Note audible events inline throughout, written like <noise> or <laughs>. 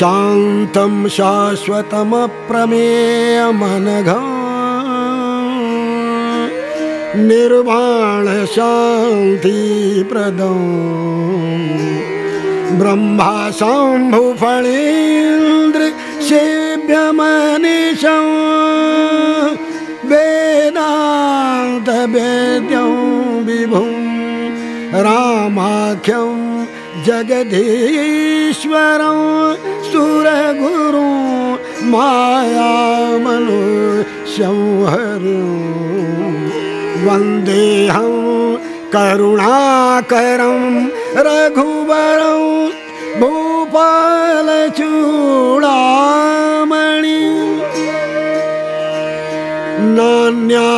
शान्तं शाश्वतमप्रमेयमनघा निर्वाणशान्तिप्रदम् ब्रह्मा शम्भुफणीन्द्र सेव्यमनिशं वेदान्तवेद्यं विभुं रामाख्यं जगदीश्वरं सुरगुरु मायामनुष्यं हरिं वन्देऽहं करुणाकरं रघुवरं भूपालचूडामणि नान्या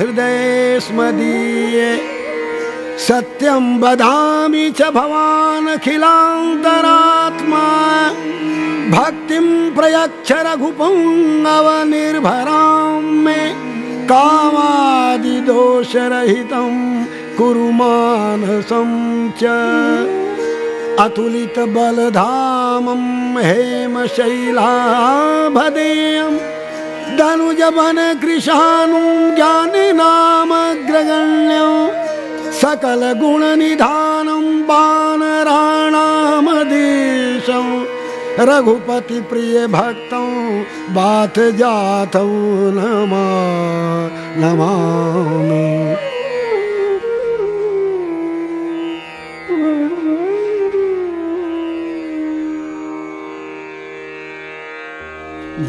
हृदये स्मदीये सत्यं वदामि च भवानखिलान्तरात्मा भक्तिं प्रयच्छ रघुपुङ्गवनिर्भरां मे। कामादिदोषरहितं कुरु मानसं च। अतुलितबलधामं हेमशैलाभदेयं। दनुजवनकृशानुं ज्ञानिनामग्रगण्यं। सकलगुणनिधानं वानराणामदेशं रघुपतिप्रियभक्तं बाथ जातौ नमा नमामि।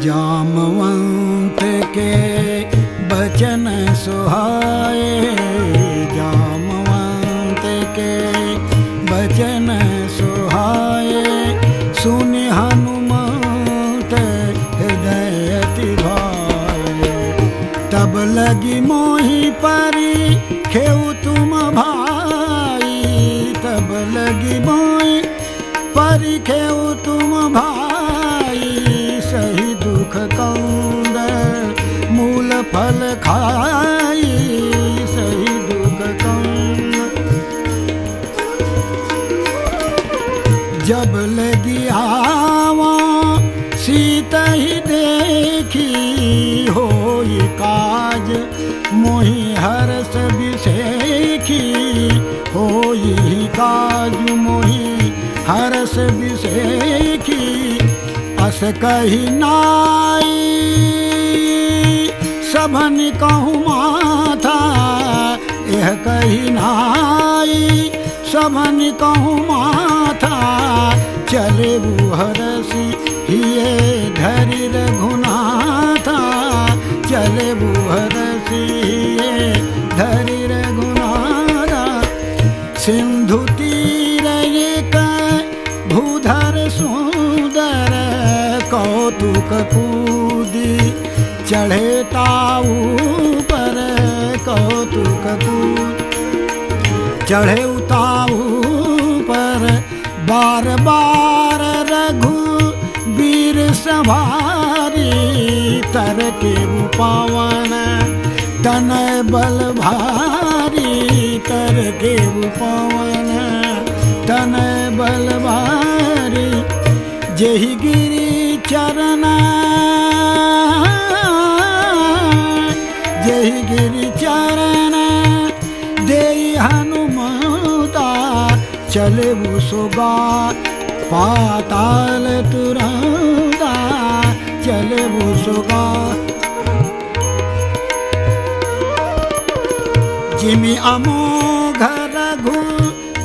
जामवंत के बचन सुहाए। के बचन सुहाए, सुन हनुमंत हृदय भाए। तब लगी मोही परी, खेऊ तुम भाई। तब लगी मोही परी, खेऊ तुम भाई। सही दुख कंद, मूल फल खाई। सीता ही देखी हो काज, मोहि हरस विषेखी हो काज, मोहि हरस विषेखी अस कही नाई, सबन कहूँ माथा यह कही नाई, सबन कहूँ माथा चले बुहरसी हिये धरि रघुनाथा, चले बुहरसी हिये धरि रघुनाथा, सिंधु तीर एक भूधर सुंदर, कौतुक कूदी चढ़े ताऊ पर, कौतुक कूद चढ़े उताऊ पर, बार बार सवारी तर के पावन तन बल भारी तर के पावन तन बल भारी, जेहि गिरी चरण, जेहि गिरी चरण दे हनुमता चले सोगा, पाताल तुरंदा चले वो सोगा जिमि अमोघ रघु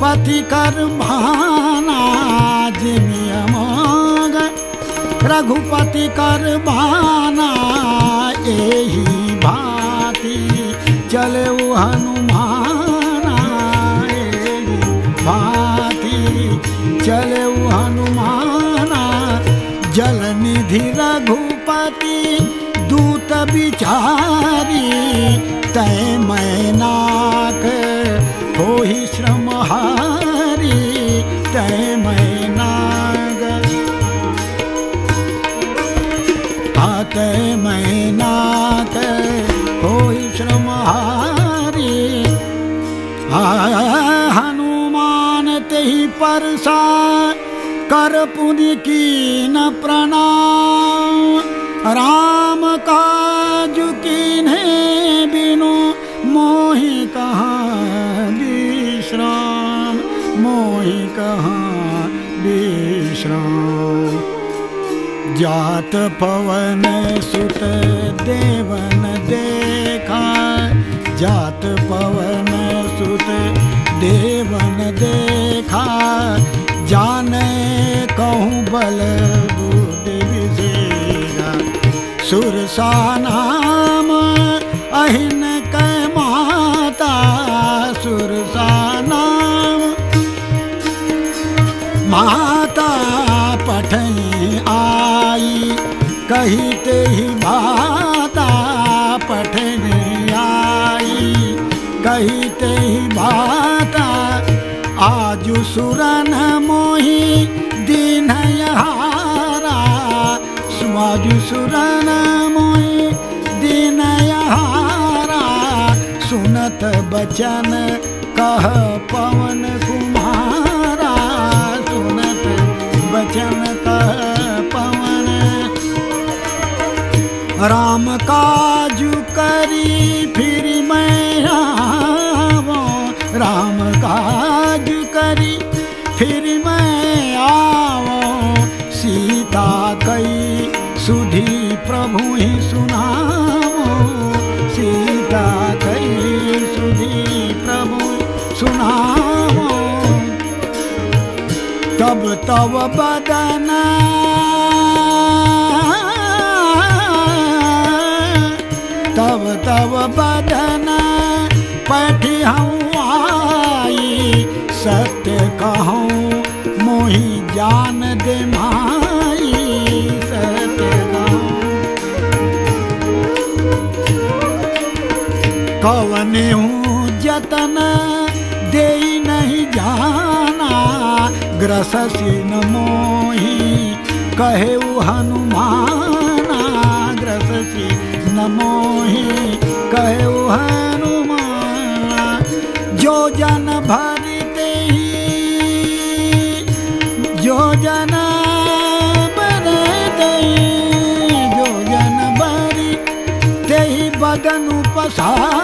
पति कर भाना। जिमि अमोघ रघुपति कर भाना। एही भांति चले वो हनुमाना। एही भांति चले निधि रघुपति दूत बिचारी तय मैनाक हो ही श्रम हारी तय मैनाग आतय मैनाक हो ही श्रम हारी। आ, हनुमान ते ही परसा कर पुनि की न प्रणाम। राम काज किन्हे बिनु मोहि कहाँ विश्राम, मोहि कहाँ विश्राम। जात पवन सुत देवन देखा, जात पवन सुत देवन देखा। जाने कहूँ बल सुरसा नाम अहिन कै माता सुरसा नाम माता पठई आई कही ही भाता पठने आई। कही ही भाता आजु सुरन सुआजु सुरन मोही दीन हारा सुनत बचन, कह पवन कुमारा। सुनत बचन, कह पवन। राम काजु करी, फिर मैं आवो। राम काज करी, फिर मैं आओ सीता तब बदना। तब तब बदना। पठी आई, सत्य कहूँ, मोही जान दे माई, सत्य कहूँ। कवने हूँ जतन ग्रससी न मोही, कहे हनुमाना ग्रससी न मोही, कहे हनुमान, जो जन भरते ही, जो जन ही, जो जन भरते ही, बदनु पसारा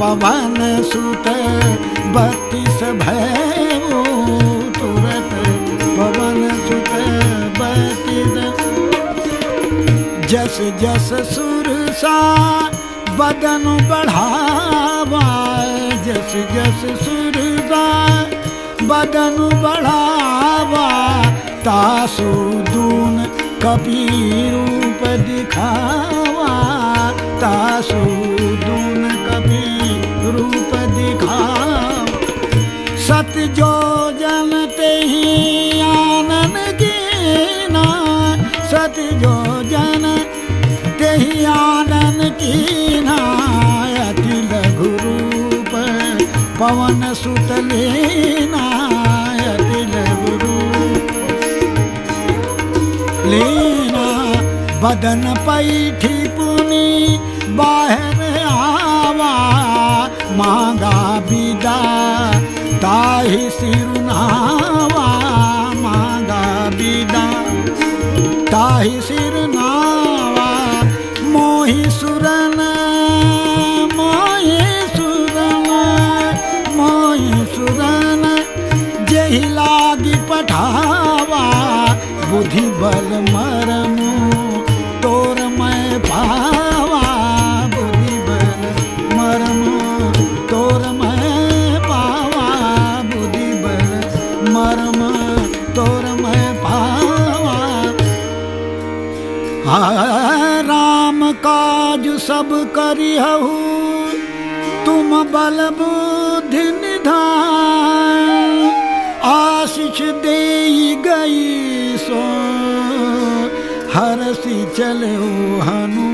पवन सुत बत्तीस भैबू तुरत पवन सुत बत्तीस जस जस सुरसा बदन बढ़ावा। जस जस सुरसा बदन बढ़ावा। तासु दून कपी रूप दिखावा। तासु दून कपी रूप दिखावा सत जो जनते ही आनन कीना। सत जो जन ते ही आनन कीना। अति लघु पवन सुत लेना। अति लघु लेना। बदन पैठी पुनी बाहर आवा, मांगा बिदा ताहि सिरुनावा मांगा विदा ताहि सिरनावा मोहि सुरन मोहि सुरन मोहि सुरन, जही लागी पठावा, बुद्धि बल मरमु सब करिहु तुम बल बुद्धि निधान आशीष दे गई सो हर सी चलो हनुमान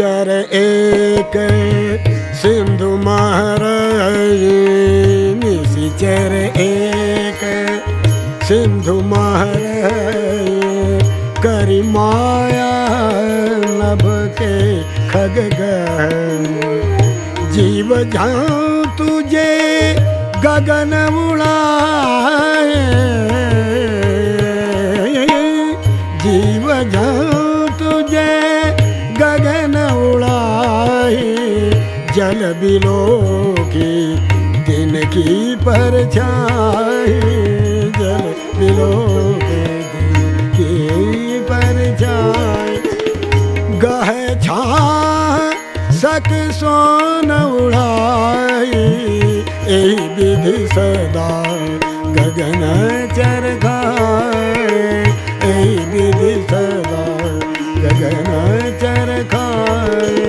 निशिचर एक सिंधु महाराज निशिचर एक सिंधु महाराज। करी माया नभ के खग जीव जाऊँ तुझे गगन उड़ाए सोन उड़ाई विधि सदा गगन चर खाए। विधि सदा गगन चर खाए।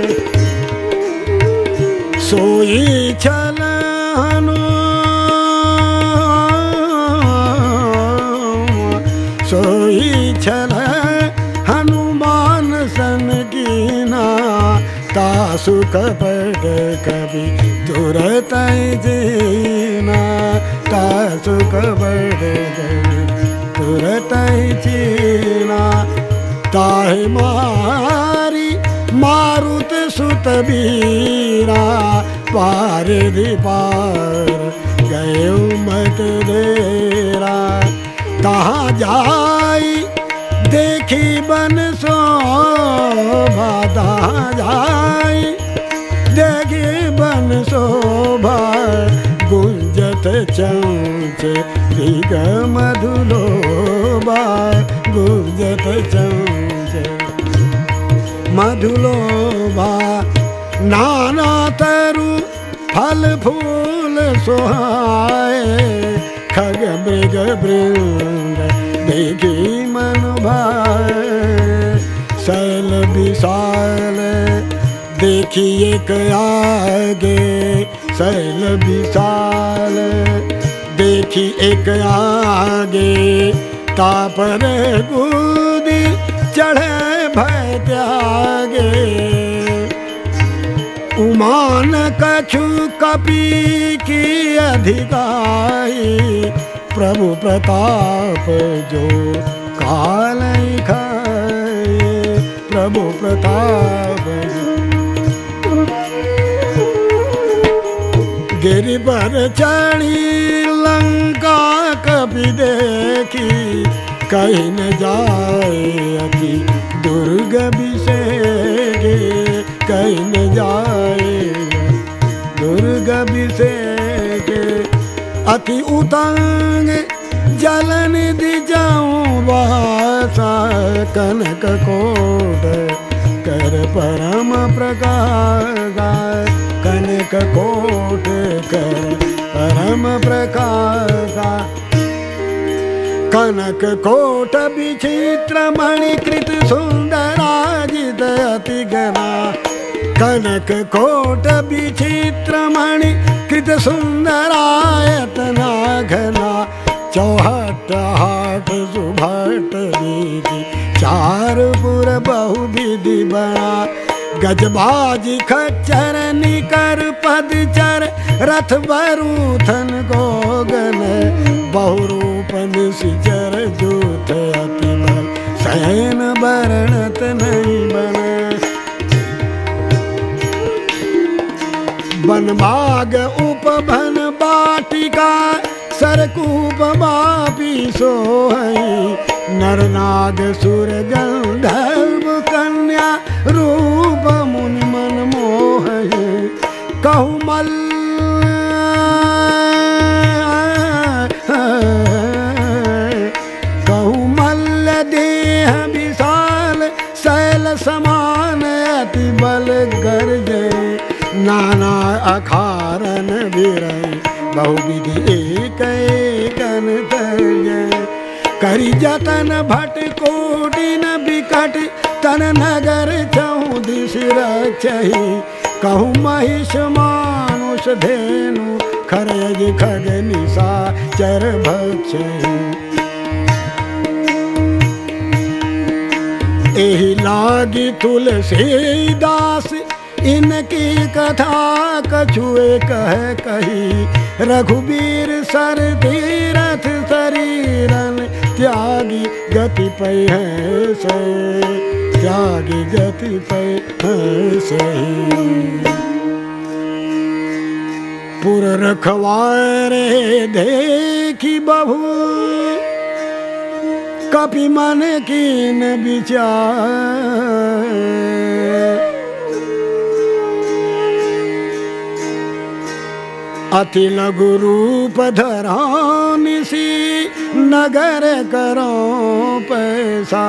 सोई छल तासु कपट कवि तुरत जीना। तासु कपट कवि तुरत जीना। ताहि मारी, मारुत सुत बीरा। पार पार, गए मत देरा। कहाँ जाई, देखी बन सो कहाँ जाई चौच दिग मधुलोबा गुंजत चौच मधुलोबा, नाना तरु, फल फूल सुहाए, खग मृग वृंद देखी मन भाए। शैल विशाल देखिए आगे, शैल विशाल। देखी एक आगे तापर कूदी चढ़े भय त्यागे। उमान कछु कपी की अधिकाई प्रभु प्रताप जो काल खाए। प्रभु प्रताप गिर पर चढ़ी कभी देखी, कहीं न जाए अति दुर्ग विषेगे कहीं न जाए दुर्ग विषेगे अति उतंग जलन दि जाऊँ वासा कनक कोट कर परम प्रकाश कनक कोट कर परम प्रकाश कनक कोट विचित्र मणिकृत सुंदराजित अति गना कनक कोट विचित्र मणि कृत सुंदरायतना घना चौहट हाट सुभट दीदी चार पुर बहु विधि बना। गजबाज खच्चर, निकर पद चर, रथ बरूथन गोगन बहुरूपन सिचर जूथ अति बल सैन बरणत नहीं बन बनभाग उपभन बाटिका, सरकूप बापी सोहई नरनाग सुर गंधर्व कन्या रूप कहु मल्ल देह विशाल, शैल समान, अति बल गर्ज, नाना अखारन विरय बहुविधि एक एकन करी जतन भट कोटिन बिकट, तन नगर चौदिश रक्षही कहूँ, महिष मानुष धेनु खरज खग निशा, चर भक्ष लागी तुलसी दास, इनकी कथा कछुए कह कही। रघुबीर सर तीरथ शरीरन त्यागी गति पै है से। त्यागी गति पै पुर रखवारे देखी बहू कपि मन कीन विचार अति लघु रूप धरानिसी नगर करो पैसा।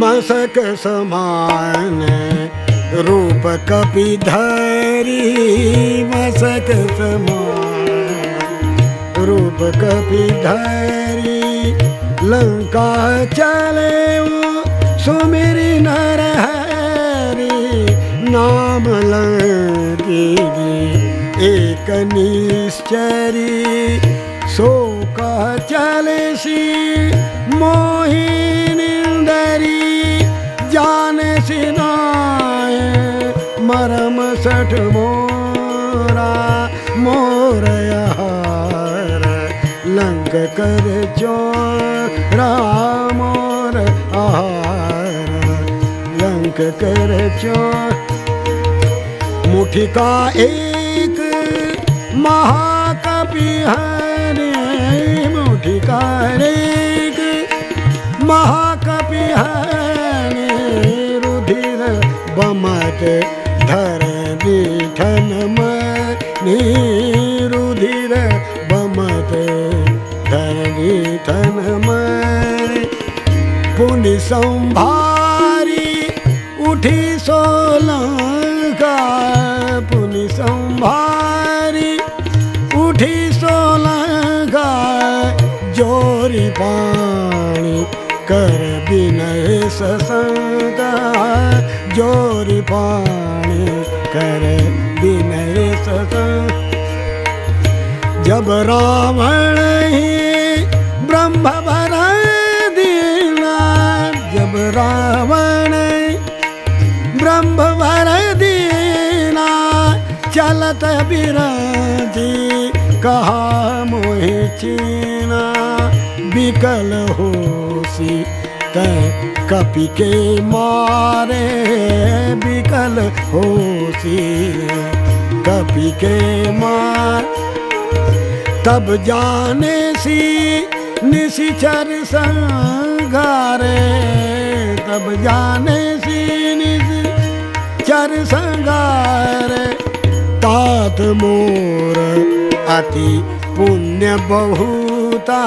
मसक समान रूप कपि धरी मसक समान रूप कपि धरी लंका चले सुमिरी नर हरी, नाम लंकी एक निश्चरी। सो कह चले सी मोहिनी जान सिनाए मरम सठ मोरा, मोर लंक कर चोरा मोर आहार। लंक कर चोर मुठी का एक महाकपि हरे मुठी का एक महाकपि हरे रुधिर बमत धर दीठन मनी रुधिर बमत दीठन मनी पुण्य संभारी उठी सोलंका। पुण्य संभारी उठी सोलंका। जोरी पानी कर विनय ससंगा जोरी पानी कर विनय ससंग जब रावण ही रावण ब्रह्म भर दीना चलत बिराजी, कहा मोहि चीना, बिकल होसी तय कपि के मारे, बिकल होसी कपि के मार, तब जाने सी निशिचर संगारे तब जाने निशिचर संगारे, तात मोर अति पुण्य बहुता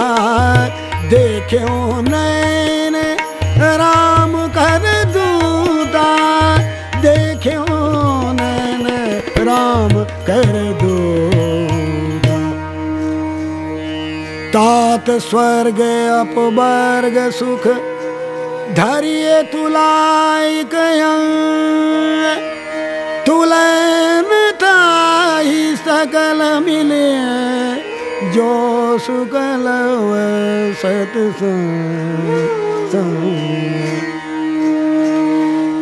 देखो नैन राम कर दूता देखो नैन राम कर दूता तात स्वर्ग अपवर्ग सुख धरिए तुलाई तुलन ताही सकल मिले, जो सुकल सत्संग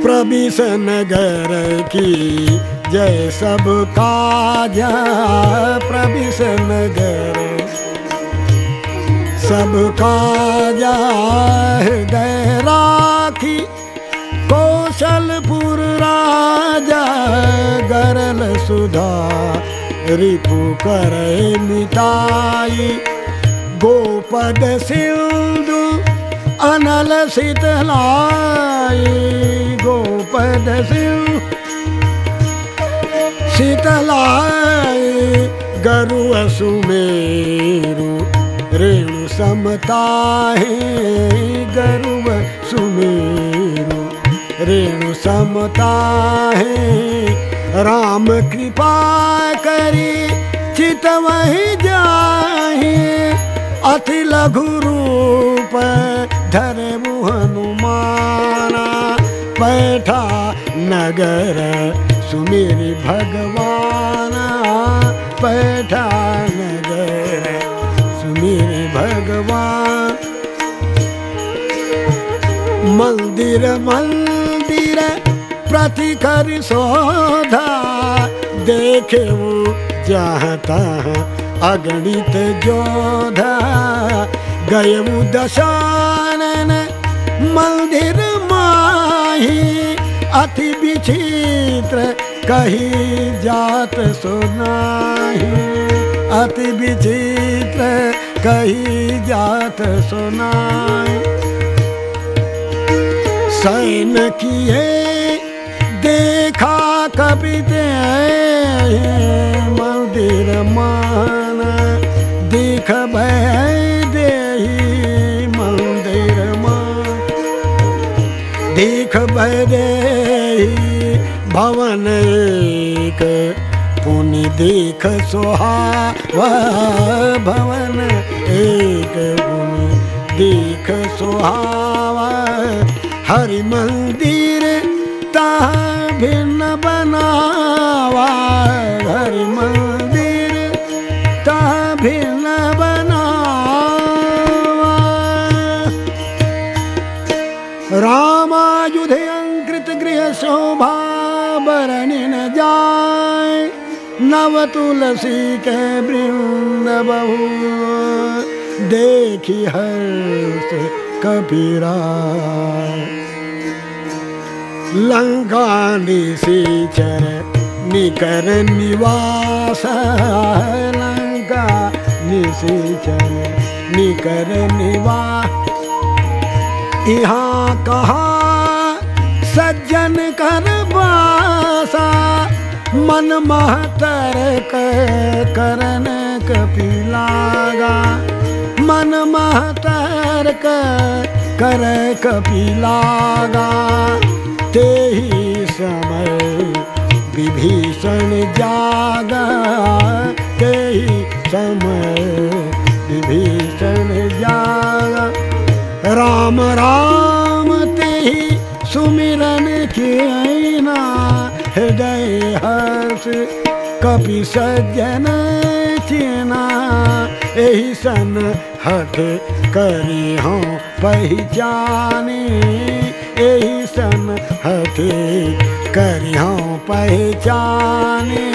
प्रविश नगर की जय सब काजा प्रविश नगर सब काजा हृदय राखी कौशलपुर राजा गरल सुधा रिपु कर मिताई गोपद सिंधु अनल शीतलाई गोपद सिंधु शीतलाई गरु सुमेरु रेणु समता है गर्व सुमेरु। रेणु समता है राम कृपा करी चित वही जाही। अति लघु रूप धर हनुमाना बैठा नगर सुमेरी नगर भगवान। मंदिर मंदिर, प्रतिकर सोधा देखे वो चाहता अगणित जोधा। गए वो दशानन मंदिर माही अति विचित्र कही जात सुनाही। अति विचित्र कही जात सुनाई। सैन किए, देखा कभी दे मंदिर मान। देख दे मंदिर मान। देख दे भवन एक पुनि देख सोहा भवन एक पुनि देख सुहावा। हरि मंदिर ता भिन्न बनावा। हरि मंदिर ता भिन्न बनावा। रामायुध अंकृत गृह शोभा नव तुलसी के वृंद बहु देखी हर्ष कबीरा। लंका निशीचर निकर निवास लंका निशीचर निकर निवास यहाँ कहा सज्जन कर बासा मन महतर करन कपिलागा मन महतर कर कपिलागा ते ही समय विभीषण जागा। ते ही समय विभीषण जागा। राम राम ते ही सुमिरन के ऐना हृदय हर्ष कपि सज्जन चेना यही सन हठ करी हूँ पहचानी। यही सन हठ करी हूँ पहचानी।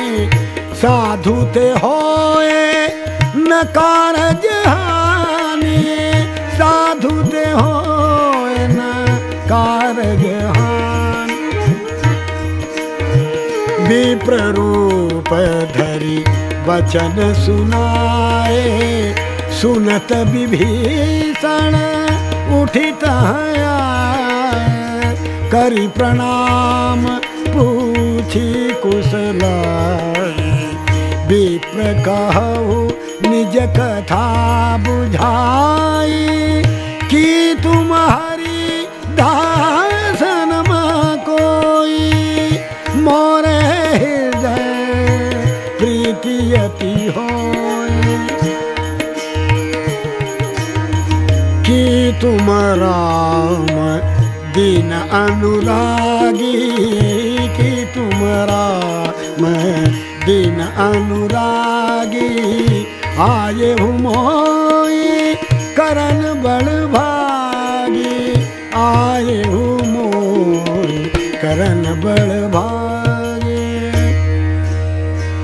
साधु ते होए न कारज हानि साधु ते होए न कारज विप्र रूप धरी वचन सुनाए, सुनत विभीषण उठित करी प्रणाम, पूछी कुशल। विप्र कहु, निज कथा बुझाई कि तुम्हारी कि तुम राम दिन अनुरागी कि तुम राम दिन अनुरागी। आए मोई करन बड़ भागी। आए मोई करन बड़ भागी।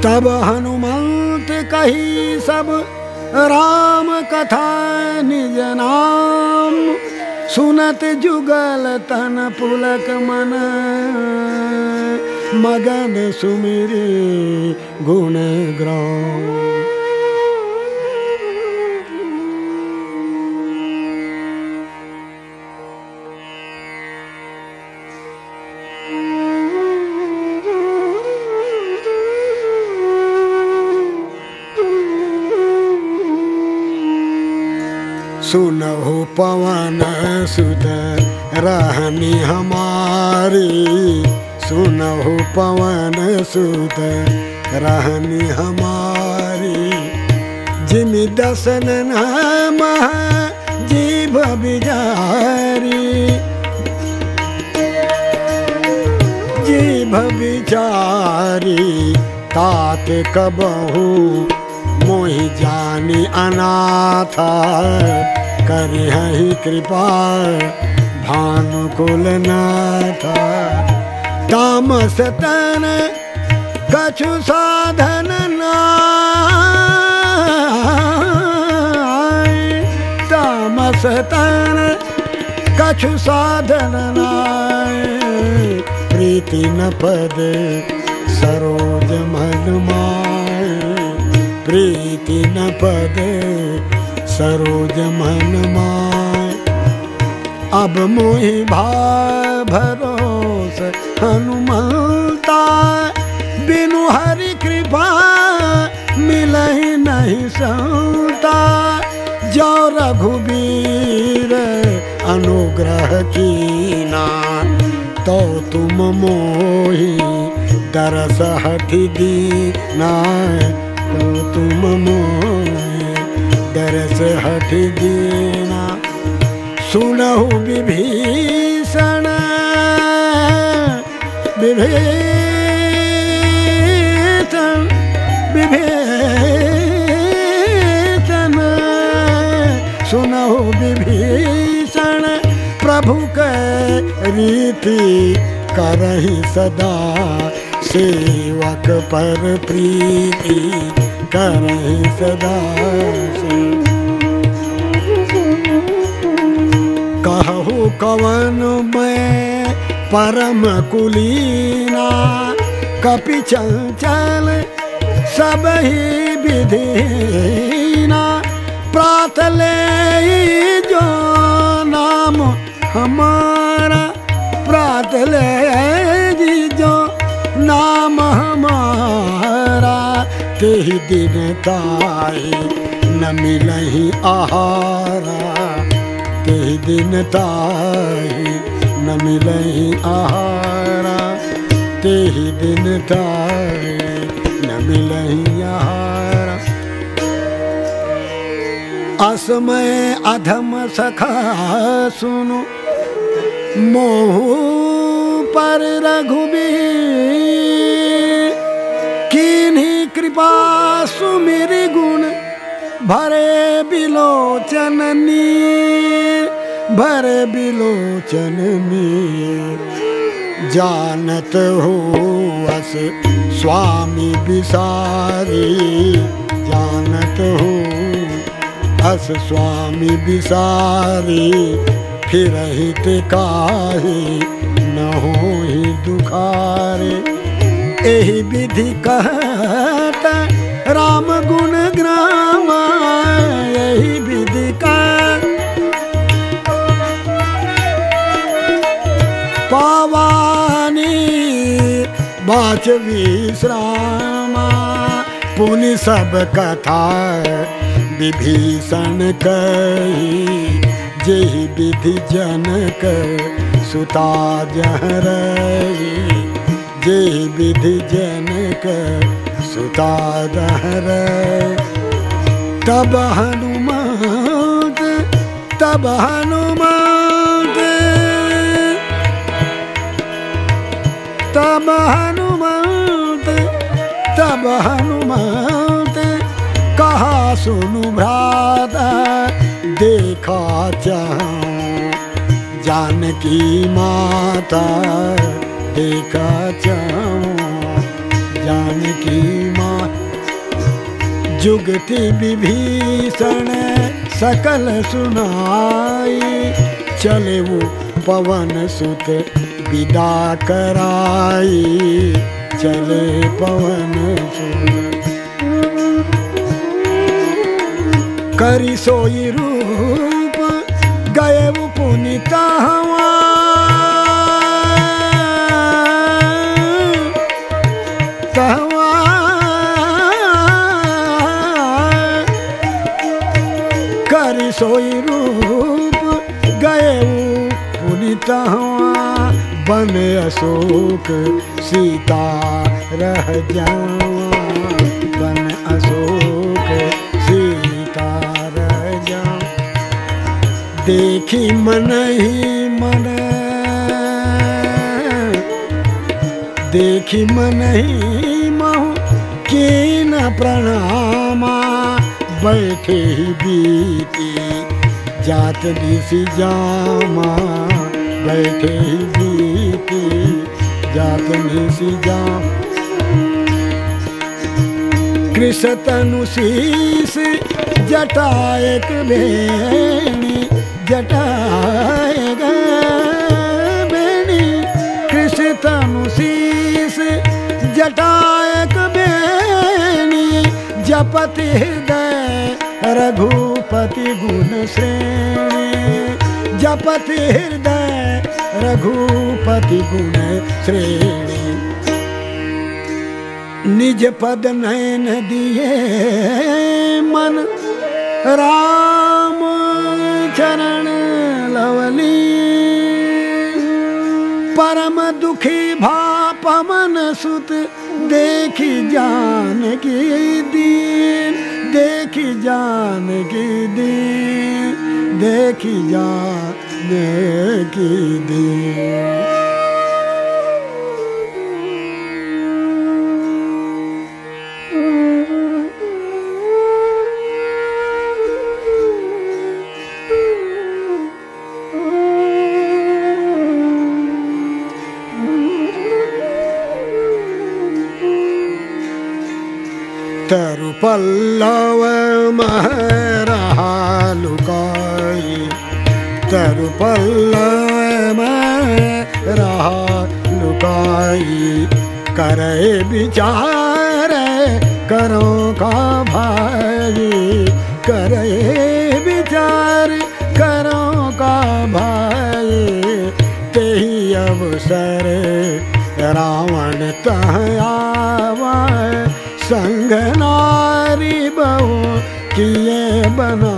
तब हनुमंत कही सब राम कथा निज नाम सुनत जुगल तन पुलक मन। मगन सुमिरी गुण ग्राम। पवन सुत रहनी हमारी। सुनहो पवन सुत रहनी हमारी। जिमि दसन नाम जीव बिजारी जीभ बिचारी तात कबहू, मोहि जानी अनाथ। करे हहि कृपा भानुकुल नाथ। तामस तन कछु साधन तामस तन कछु साधन नाय। प्रीति न पद सरोज मन माय। प्रीति न पद सरोज मन माय। अब मोहि भा भरोस हनुमंता बिनु हरि कृपा मिलहि नहीं संता। जो रघुबीर अनुग्रह कीना। तो तुम मोहि दरस हठि दीना तो तुम मोहि दरस हठि दीना, सुनहु विभीषण। विभीषण विभीषण, सुनहु विभीषण, प्रभु के रीति करही सदा सेवक पर प्रीति करही सदा से। कहु कवन मैं परम कुलीना। कपि चंचल सब ही विधिना। प्रात ले जो नाम हमारा, प्रात ले जो नाम हमारा। ते दिन ताई न मिलही आहारा। दिन ताही न मिलही आहारा। तेहि दिन ताही न मिलही आहारा। असमय अधम सखा सुनु। मोह पर रघुबीर। किन्हीं कृपा सुमिर गुण। भरे बिलोचन नीर भरे बिलोचन में जानत हो अस स्वामी बिसारी जानत हो अस स्वामी बिसारी फिर काहे न हो ही दुखारे। एहि विधि कहत राम गुण बाच विश्रामा। पुनि सब कथा विभीषण कही। जेहि विधि जनक सुता जहरई जे विधि जनक सुता जहर तब हनुमत तब हनुमत तब हनुमत तब हनुमत कहा सुनु भ्राता, देखा चाहूँ जानकी माता, देखा चाहूँ जानकी माँ जुगति विभीषण सकल सुनाई चले वो पवन सुत विदा कराई चले पवन करी सोई रूप गए पुनिता हवा अशोक, सीता रह जावा बन अशोक, सीता रह जा देखी मन ही मन। देखी मन ही महु की न प्रणामा। बैठे ही बीती, जात दिसी जामा। बैठे ही दिसी जाम कृष शीस जटायक बेणी जटायक बेणी कृष शीस जटायक बेणी जपति हृदय रघुपति गुण श्रेणी। जपति हृदय रघुपति गुण श्रेणी। निज पद नयन दिए मन, राम चरण लवली। परम दुखी भाप मन सुत, देखी जान की दीन, देखी जान की दीन, देखी जान की दीन तरु पल्लव महरहा लुकाई तरु पल्लव महरहा लुकाई करे विचार करो का भाई? करे विचार करो का भाई? तेही अवसर रावण तह आवा संग नारी बहु किए बनावा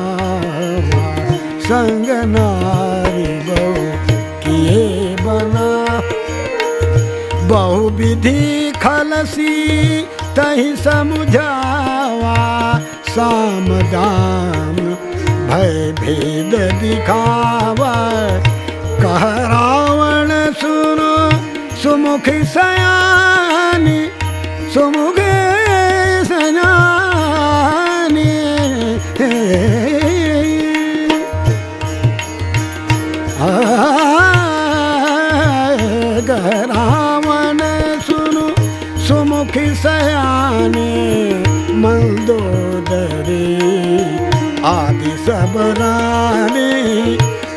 संग नारी बहु किए बना। बहु विधि खलसी तही समझावा। साम दाम भय भेद दिखावा। कह रावण सुनो, सुमुख सयानी, सुमुख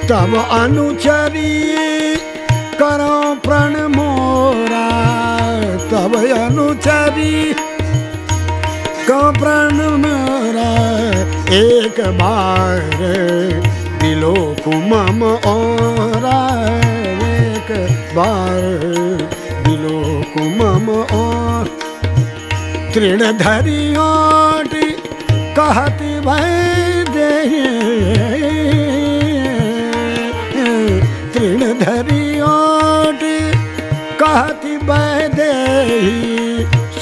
तब अनुचरी करो प्रण मोरा। तब अनुचरी को प्रण मोरा। एक बार दिलो कुमम ओरा। एक बार दिलो कुमम और तृण धरी ओट कहती भय दे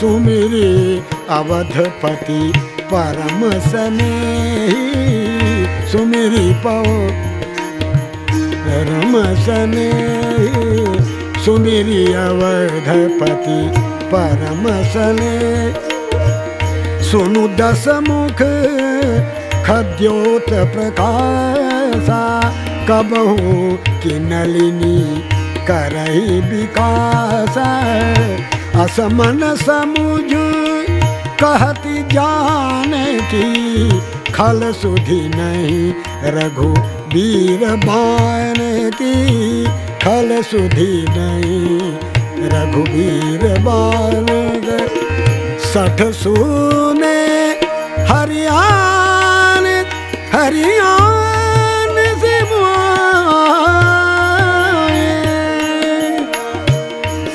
सुमिरी अवधपति परम सने सुमिरी पौ परम सने सुमिरी अवधपति परम सने सुनु दस मुख खद्योत प्रकाशा। कबहू कि नलिनी करही विकास। असमन समुझ, कहती जान की खल सुधी नहीं। रघु वीर बान की खल सुधी नहीं। रघुवीर बान सठ सुने हरियाण हरियाण से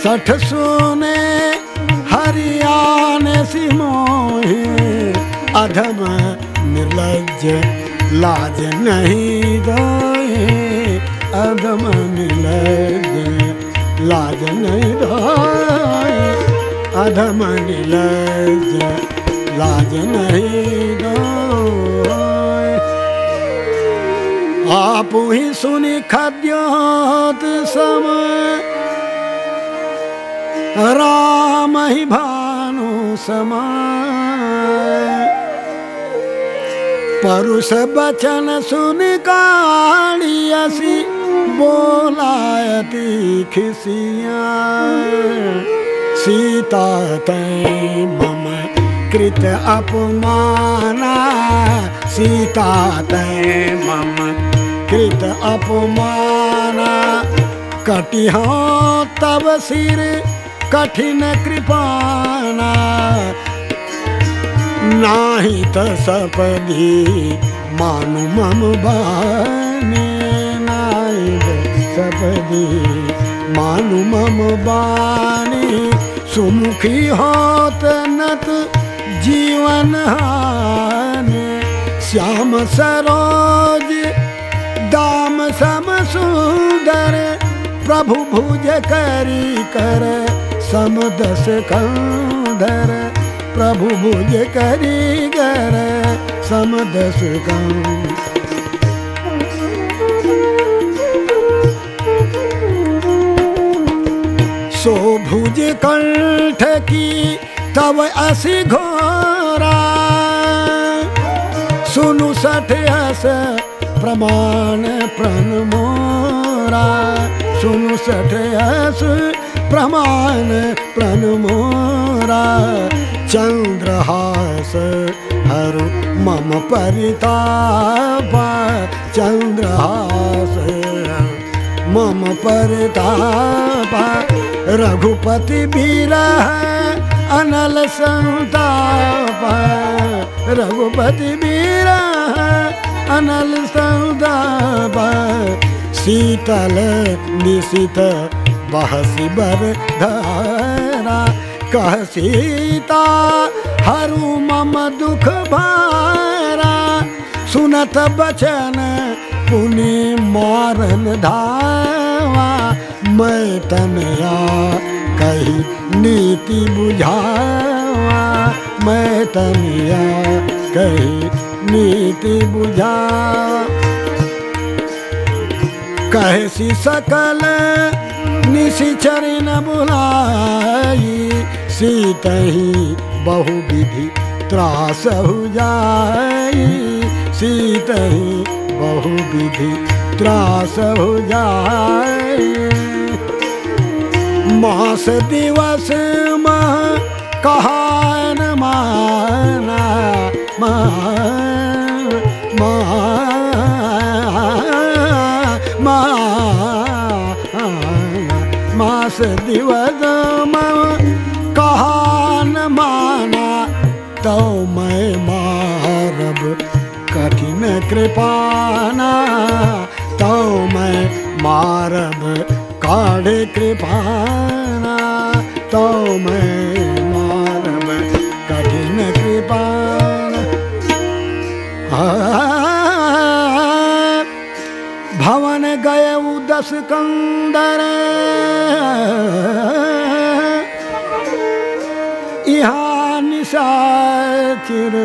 सठ सुने अधम निर्लज लाज नहीं दोए अधम निलज लाज नहीं दोए अधम निलज लाज नहीं आप ही सुनी खाद्योत समय। राम ही भानु समाय परुष बचन सुन कालियसी बोलायती खिसिया। सीता तय मम कृत अपमाना। सीता तय मम कृत अपमाना। कटिहा तब सिर कठिन कृपाना। नाही त सपदी मानु मम बाने नाही सपदी मानु मम बाने सुमुखी होत नत जीवन हाने। श्याम सरोज, दाम सम सुंदर, प्रभु भुज करी कर समदस कंधर प्रभु भुज करी गर सो भुज कंठ की तब असी घोरा। सुनु सठ हस प्रमाण प्रण मोरा। सुनु सठ हस प्रमाण प्रण मोरा। चंद्रहास हर मम परितापा। चंद्रहास, मम परितापा। रघुपति बीरह, अनल संताप। रघुपति बीरह, अनल संताप। शीतल निशित बहसी बर धारा। कह सीता हरु मम दुख भारा। सुनत बचन, पुनि मारन धावा। मैं तनया कही नीति बुझावा। मैं तनया कही नीति बुझा। कहसी सकल निशिचर न बुलाई। सीत ही बहु विधि त्रास हो जाई। सीत ही बहु विधि त्रास हो जाए मास दिवस मह कहान माना मा मा मास दिवस कहान कृपाना तो मैं मारब काढ़े कृपाना तो मैं मारब कठिन कृपाना भवन गय दस कंदर यहाँ निशाचिर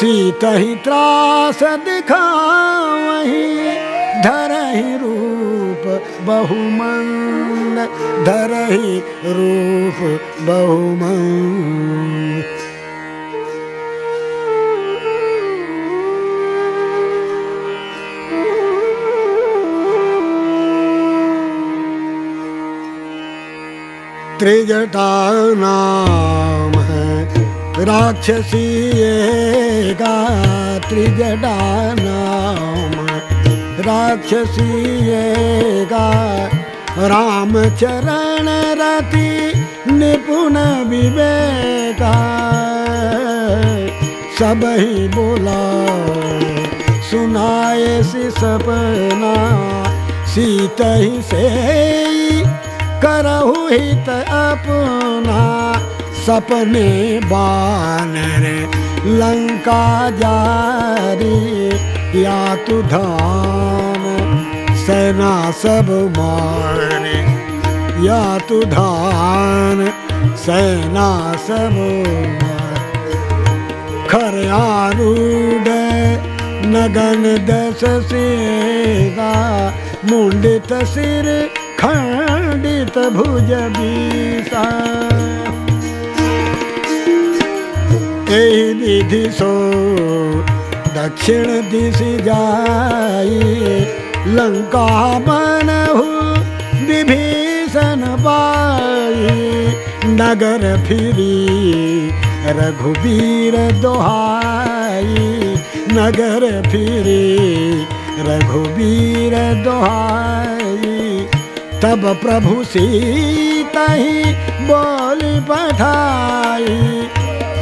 सीत ही त्रास दिखा वही धर रूप बहुमंद धर ही रूप बहुमंद त्रिजटा नाम राक्षसी का त्रिजटा नाम राक्षसी राम चरण रति निपुण विवेका। सब ही बोला, सुनाए सी सपना सीत ही से करहु हित अपना। सपने बानर लंका जारी, या तु धान सेना सब मारे, या तु धान, सेना सब खर आरूढ़ नगन दस सेगा मुंडित सिर खंडित भुज बीसा। सो, दक्षिण दिश जाई। लंका बनहु विभीषण बाई नगर फिरी रघुबीर दोहाई। नगर फिरी रघुबीर दोहाई। तब प्रभु सीता ही बोल पठाई।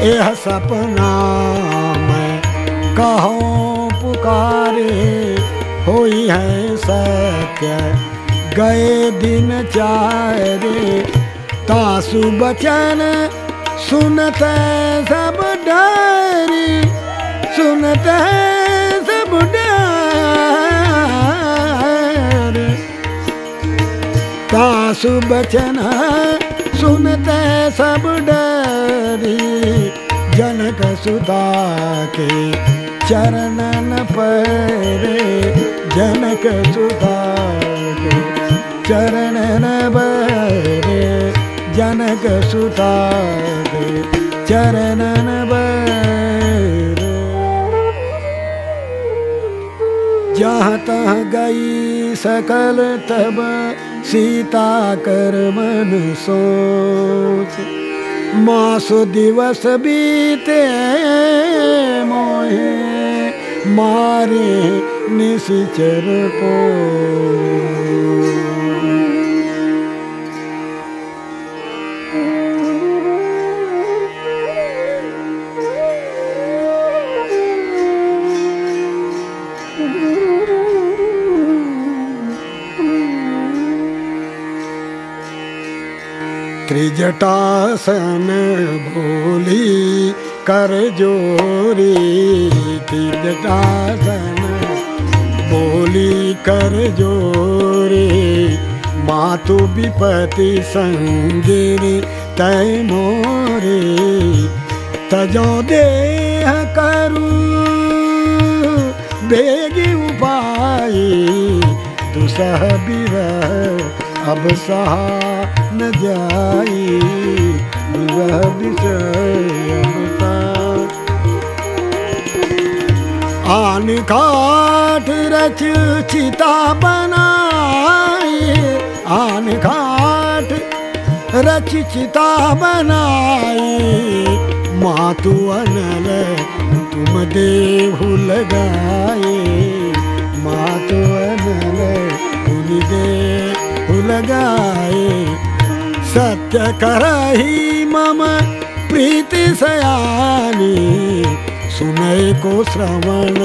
यह सपना मैं कहो, पुकारे, होई है सत्य। गए दिन चारे तासु बचन सुनते सब डरी, सुनते सब डरी। तासु बचन सुनते सब डरी जनक सुता के चरणन परे। जनक सुता के चरणन बरे जनक सुता के चरणन बरे जहाँ तहाँ गई सकल तब सीता कर मन सोच। मासो दिवस बीते मोहे मारे निशिचर को त्रिजटासन भोली कर जोरी। त्रिजटासन बोली कर जोरी। मातु विपति संगिनी तय मोरे। तजो देह करू, बेगी उपाय दुसह बिरह अब सहा न जाई वह विषय आन काठ रच चिता बनाई, आन काठ रच चिता बनाई। मातु अनल, तुम देहु लगाए मातु अनल, तुम देहु लगाए सत्य करही मम प्रीति सयानी। सुनय को श्रवण,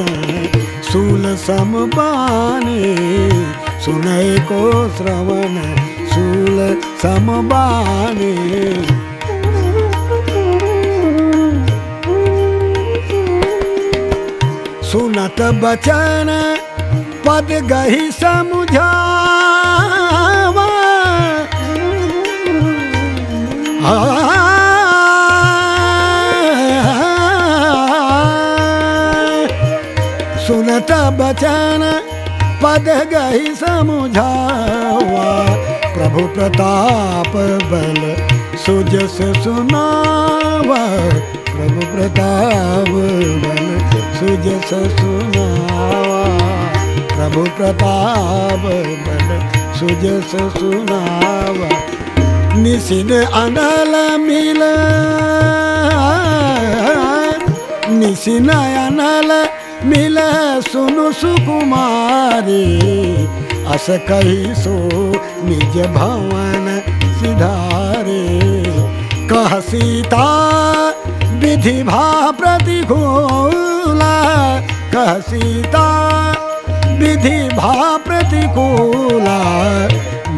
सूल समबाने। सुनय को श्रवण, सूल समबाने। सुनत बचन, पद गही समुझावा <laughs> सुनत बचन, पद गही समुझावा। प्रभु प्रताप बल, सुजस सुनावा। प्रभु प्रताप बल, सुजस सुनावा। प्रभु प्रताप बल, सुजस सुनावा। निशिन अनल मिल। निशिन अनल मिल, सुनु सुकुमारी। अस कही सो निज भवन सिधारे। कह सीता, विधि भा प्रतिकूला कह सीता, विधि भा प्रतिकूला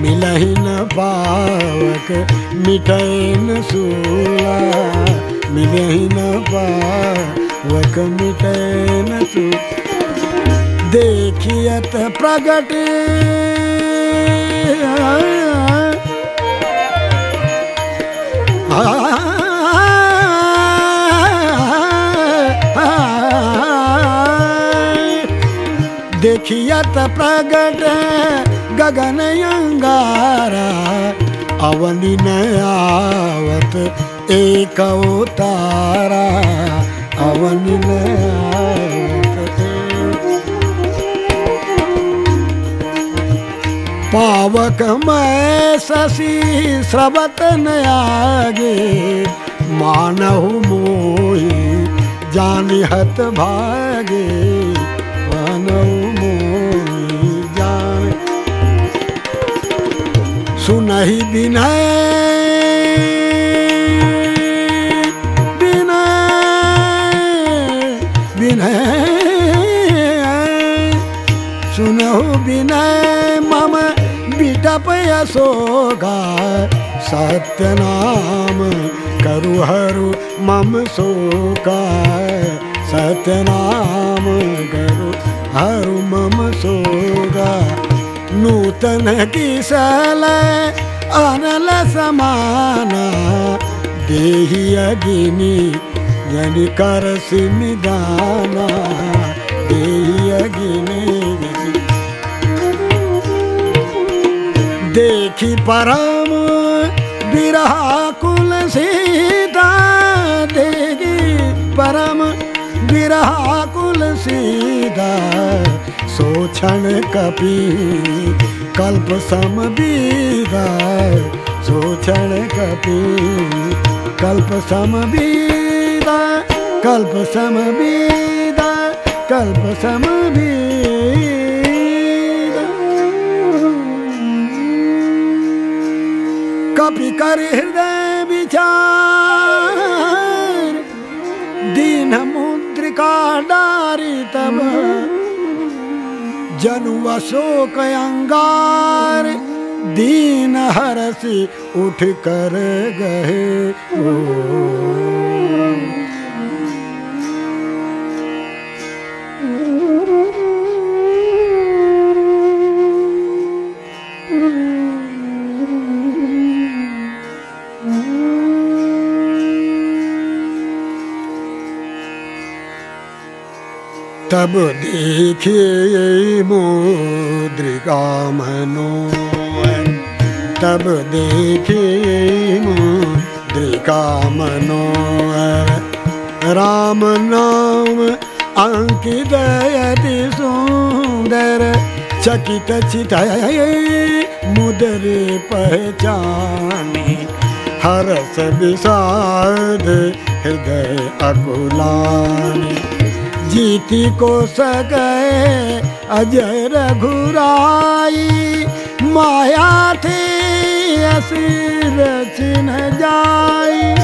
मिलहि पावक मिटै न सूला। मिलहि न पा दुख मिटे देखियत प्रगट। देखियत प्रगट। गगन अंगारा अवनि न आवत एक तारा अवनि न पावक मैं शशि स्रवत न आगे मानहु मोहि जानि हत भागे। सुनहि विनय विनय विनय सुनहु विनय मम बिटप अशोका सत्य नाम करु हरु मम शोका सत्य नाम करु हरु मम शोका नूतन किसल अनल समाना, देहि अगिनी जनि कर सिमिदाना देहि अग्नि देखी परम, बिरहा कुल सीता देखी परम, बिरहा कुल सीता सोक्षण कपि कल्प सम बीदा सोक्षण कपि। कल्प समबीरा कल्प समबीरा कल्प सम कपि कर हृदय विचार, दीन मुद्रिका डारी तब। जनु अशोक अंगार दीन हरसी उठ कर गए ओ तब देखिए मुद्रिका मनो तब देखिए मुद्रिका मनो राम नाम अंकित अति सुंदर। चकित चित मुदरे पहचाने। हरस विषाद हृदय अकुलानी। जीती को सके अजय रघुराई। माया थी असीर रचिन जाई।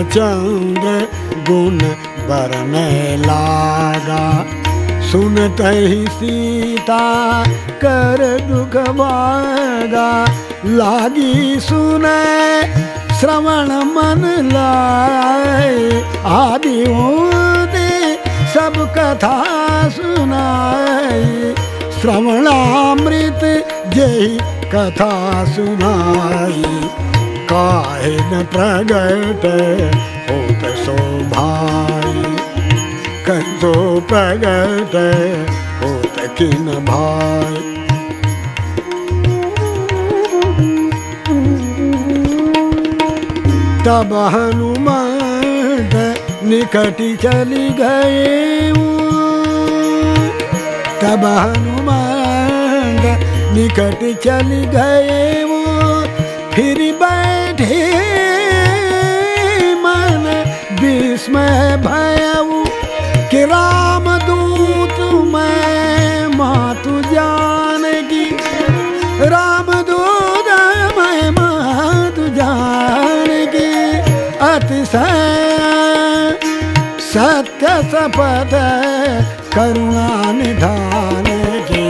रामचंद्र गुण बरने लागा। सुनत ही सीता, कर दुख भागा। लागी सुने, श्रवण मन लाए। आदि सब कथा सुनाई श्रवणामृत जय कथा सुनाई। काहे न प्रगट होत सो भाई कंसो प्रगट होत किन भाई तब हनुमान निकटी चली गए तब हनुमान निकट चली गए भयऊ कि राम दूत मैं मातु जानकी। राम दूत मैं मातु जानकी। अतिशय सत्य सपद करुणा निधान की।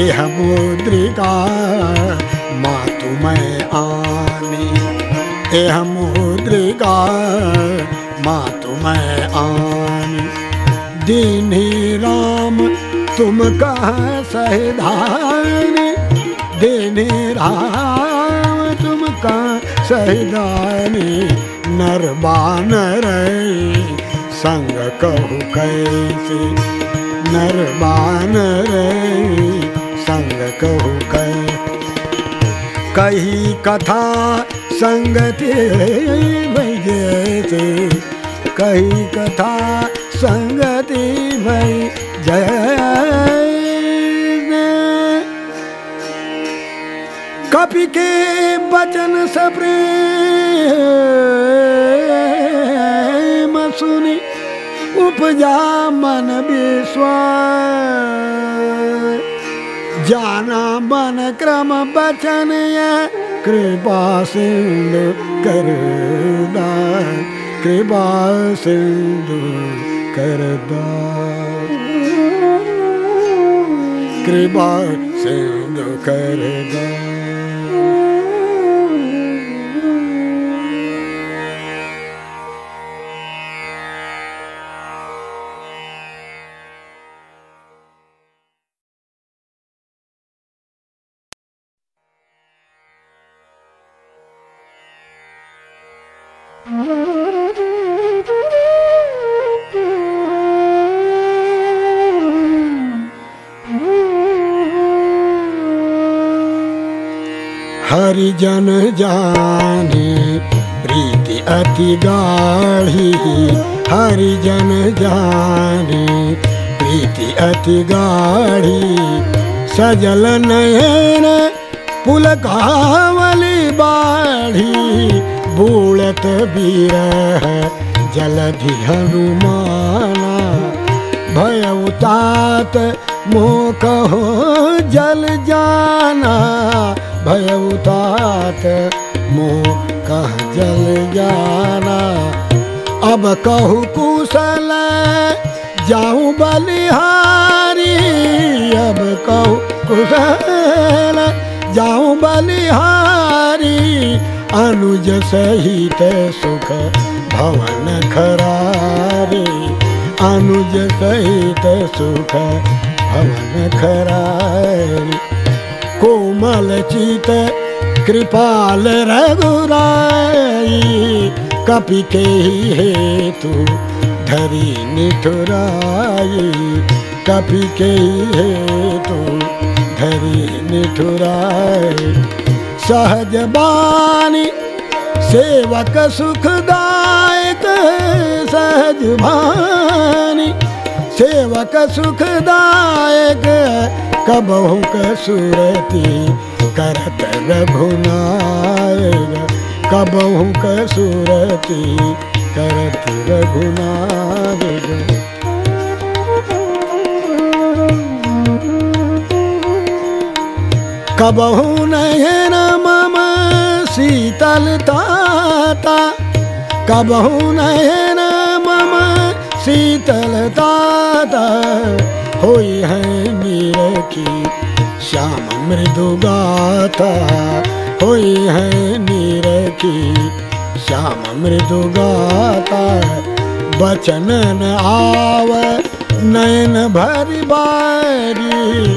यह मुद्रिका मातु मैं आने। यह मुद्रिका मातु मैं आनी दीनी राम, तुम कह सहधानी दीनी राम, तुम कह सहदानी नर बानर संग कहु कैसे? नर बानर संग कहु कै कही कथा संगति कही कथा संगति भई। जय कपि के बचन सप्रेम सुनी, उपजा मन विश्वास। जाना मन क्रम बचन कृपा सिंधु करदा कृपा सिंधु करदा कृपा सिंधु करदा हरिजन जाने, प्रीति अति गाढ़ी हरिजन जाने प्रीति अति गाढ़ी, सजल नयन, पुल कावली बाढ़ी बूढ़त बीरह जलधि हनुमाना, भय उतात मोह कहो जल जाना भय मोह कह जल जाना। अब कहु कुशल, जाऊँ बलिहारी। अब कहु कुशल, जाऊँ बलिहारी। अनुज सहित सुख भवन खरारी। अनुज सहित सुख भवन खरारी। कोमल चित कृपाल रघुराई कपि के ही हेतु धरी निठुराई कपि के ही हेतु धरी निठुराई। सहज बानी सेवक सुखदायक, सहज भानी सेवक सुखदायक कबहु कसुरती करत रघुनायक कबहु कसुरती करत रघुनायक कबहु नयन मम शीतलता कबहु नयन मम शीतलता होई है मीर की श्याम मृदु गाता होई है नीर की श्याम मृदु गाता बचन न आव, नयन भरी बारी।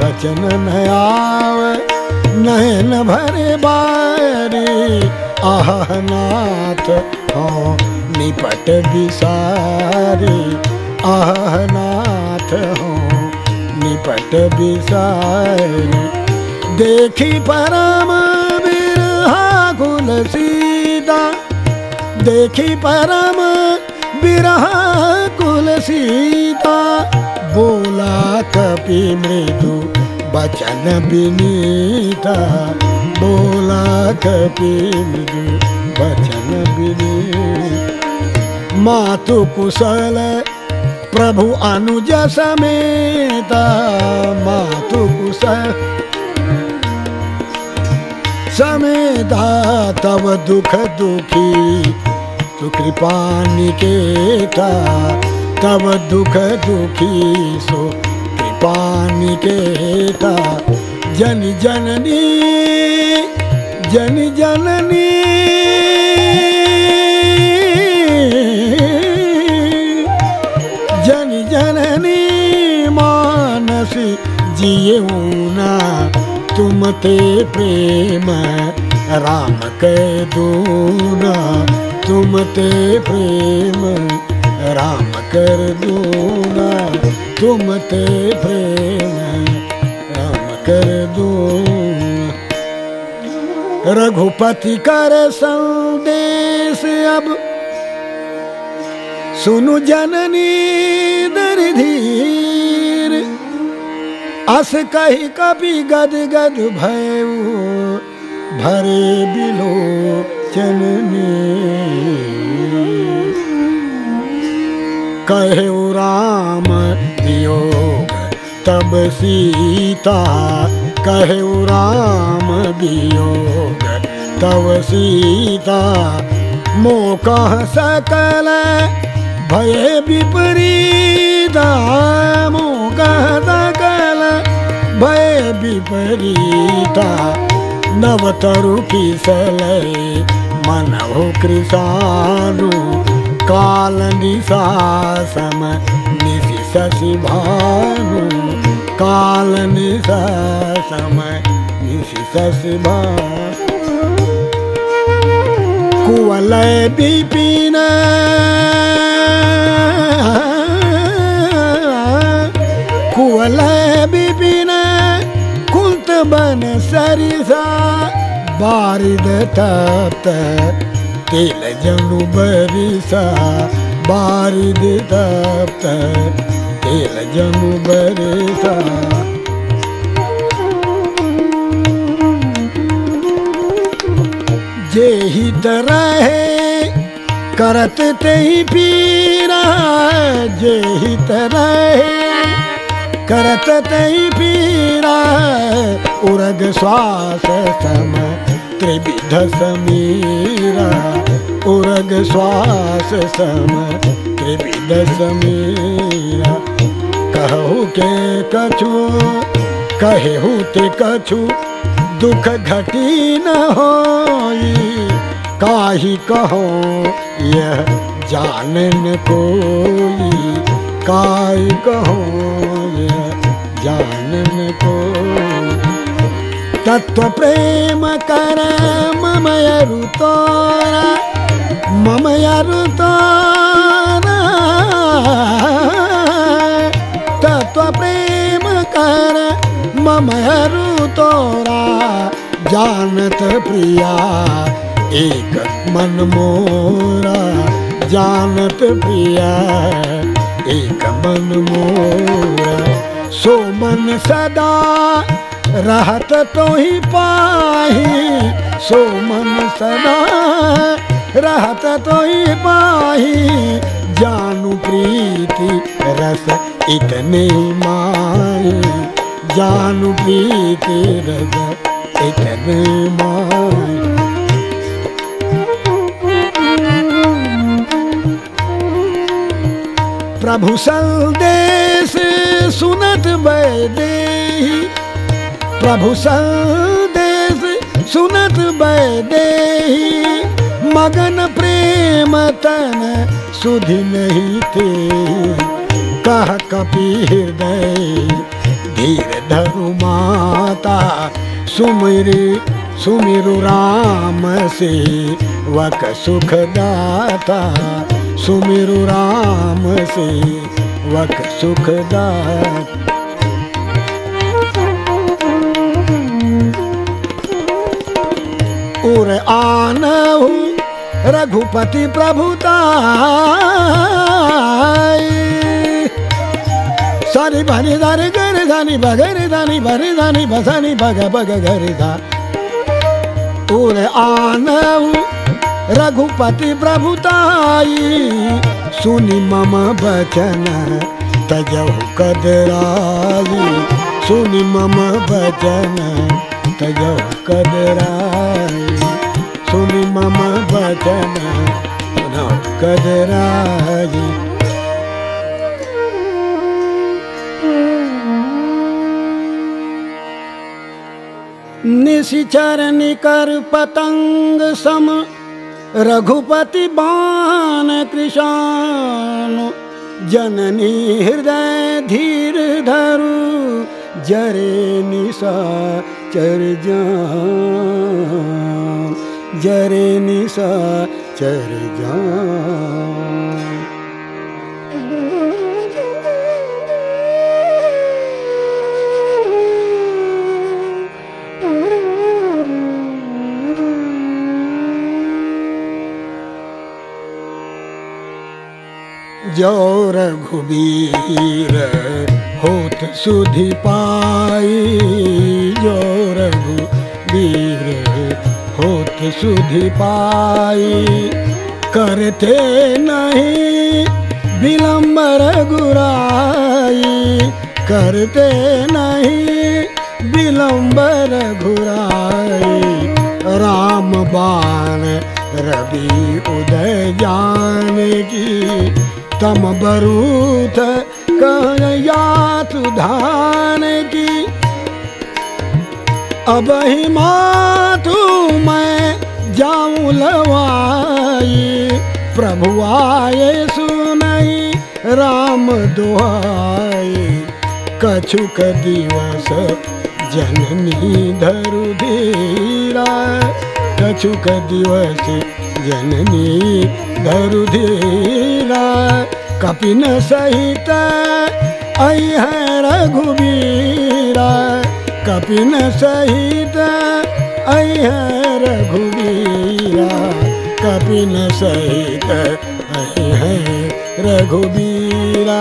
बचन न आव, नयन भरे बारी। आह नाथ हो, निपट बिसारी आह नाथ हो, निपट बिसारी देखी परम बिरहा कुल सीता देखी परम बिरहा कुल सीता बोला कपि मृदु, बचन विनीता। बोला कपि मृदु, बचन विनीत। मातु कुशल प्रभु अनुज समेत मातु समेता तब दुख दुखी, तु कृपा निकेता। तब दुख दुखी, सो कृपा निकेता। जन जननी जन जननी। जिये ना तुम ते प्रेम, राम के दूना, तुम ते प्रेम, राम कर दूना, तुम ते प्रेम, राम कर दूना। रघुपति कर संदेश अब, सुनु जननी दरधीर अस कही कभी गद गद भयो भरे बिलो चलने कहे राम वियोग, तब सीता। कहे राम वियोग, तब सीता। मोकह सकल भय विपरीता भय विपरीता नवतरु किसलय मन हो कृषानु काल निशासम निशि शशि भानु काल निशासम निशि शशि भानु कुवलय विपिन बन सरिसा, बारिद तप्त तिल जनु बरिसा, बारिद तप्त तिल जनु बरिसा। जे हित रहे, करत ते पीरा, जे हित रहे करत ते पीरा उरग श्वास सम, त्रिविध समीरा। उरग श्वास सम, त्रिविध समीरा। कहू के कछु, कहेहू ते कछु, दुख घटी न होई। काहि कहो, यह जानन कोई। काय कहो जानन कोई तत्व प्रेम कर ममयरु तोरा ममयरु तोरा। तत्व प्रेम कर ममयरु तोरा। जानत प्रिया, एक मन मोरा। जानत प्रिया, एक मन मोरा। सो मन सदा रहत तो ही पाही। सो मन सदा रहत तो ही पाही। जानू प्रीति रस इतने माही। जानू प्रीति रस इतने माही। प्रभु संदेश सुनत बैदेही प्रभु संदेश सुनत बैदेही मगन प्रेम तन सुधि नहीं थे। कह कपि हृदय धीर धरु माता, सुमिर सुमिरु राम से वक सुख दाता। सुमिरु राम से वक सुख दाता। उर आनहु रघुपति प्रभुताई सनि भनि धनि गरि धनि भगरि धनि भरी धनि भसनि भग भग गरि धा उर आनहु रघुपति प्रभुताई सुनि मम बचन तजहु कदराई। सुनि मम बचन तजहु कदराई। सुनि मम वचन कदराय। निशरणि नि चरनि सम रघुपति बान कृषान जननी हृदय धीर धरु जरे निशा चर जान। जरे निशा चर जान जो रघुबीर होत सुधि पाई जो रघुबीर होत सुधि पाई। करते नहीं विलम्ब रघुराई करते नहीं विलम्ब रघुराई राम बाण, रवि उदय जान की तम बरूथ यात धान की अब ही मातु मैं, जाऊँ लवाई। प्रभु आए सुनई, राम दुआई कछुक दिवस जननी धरु धीरा। कछुक दिवस जननी धरु धीरा। कपिन सहित आई है रघुबीरा कपिन सहित आई है रघुबीरा कपिन सहित आई है रघुबीरा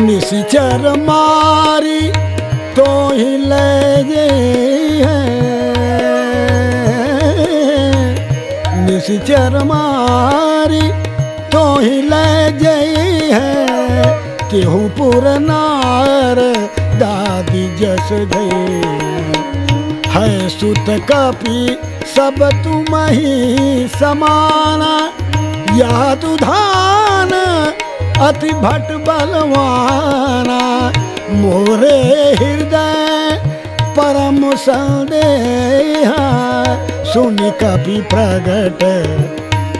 निश्चर मारी तो ही ले जे निशिचर मारी तो ही ले है। केहू पुर नार दादी जस गई है सुत कपि, सब तुम ही समाना। या तु धान अति भट बलवाना। मोरे हृदय परम संदेहा। सुन कपि प्रगट,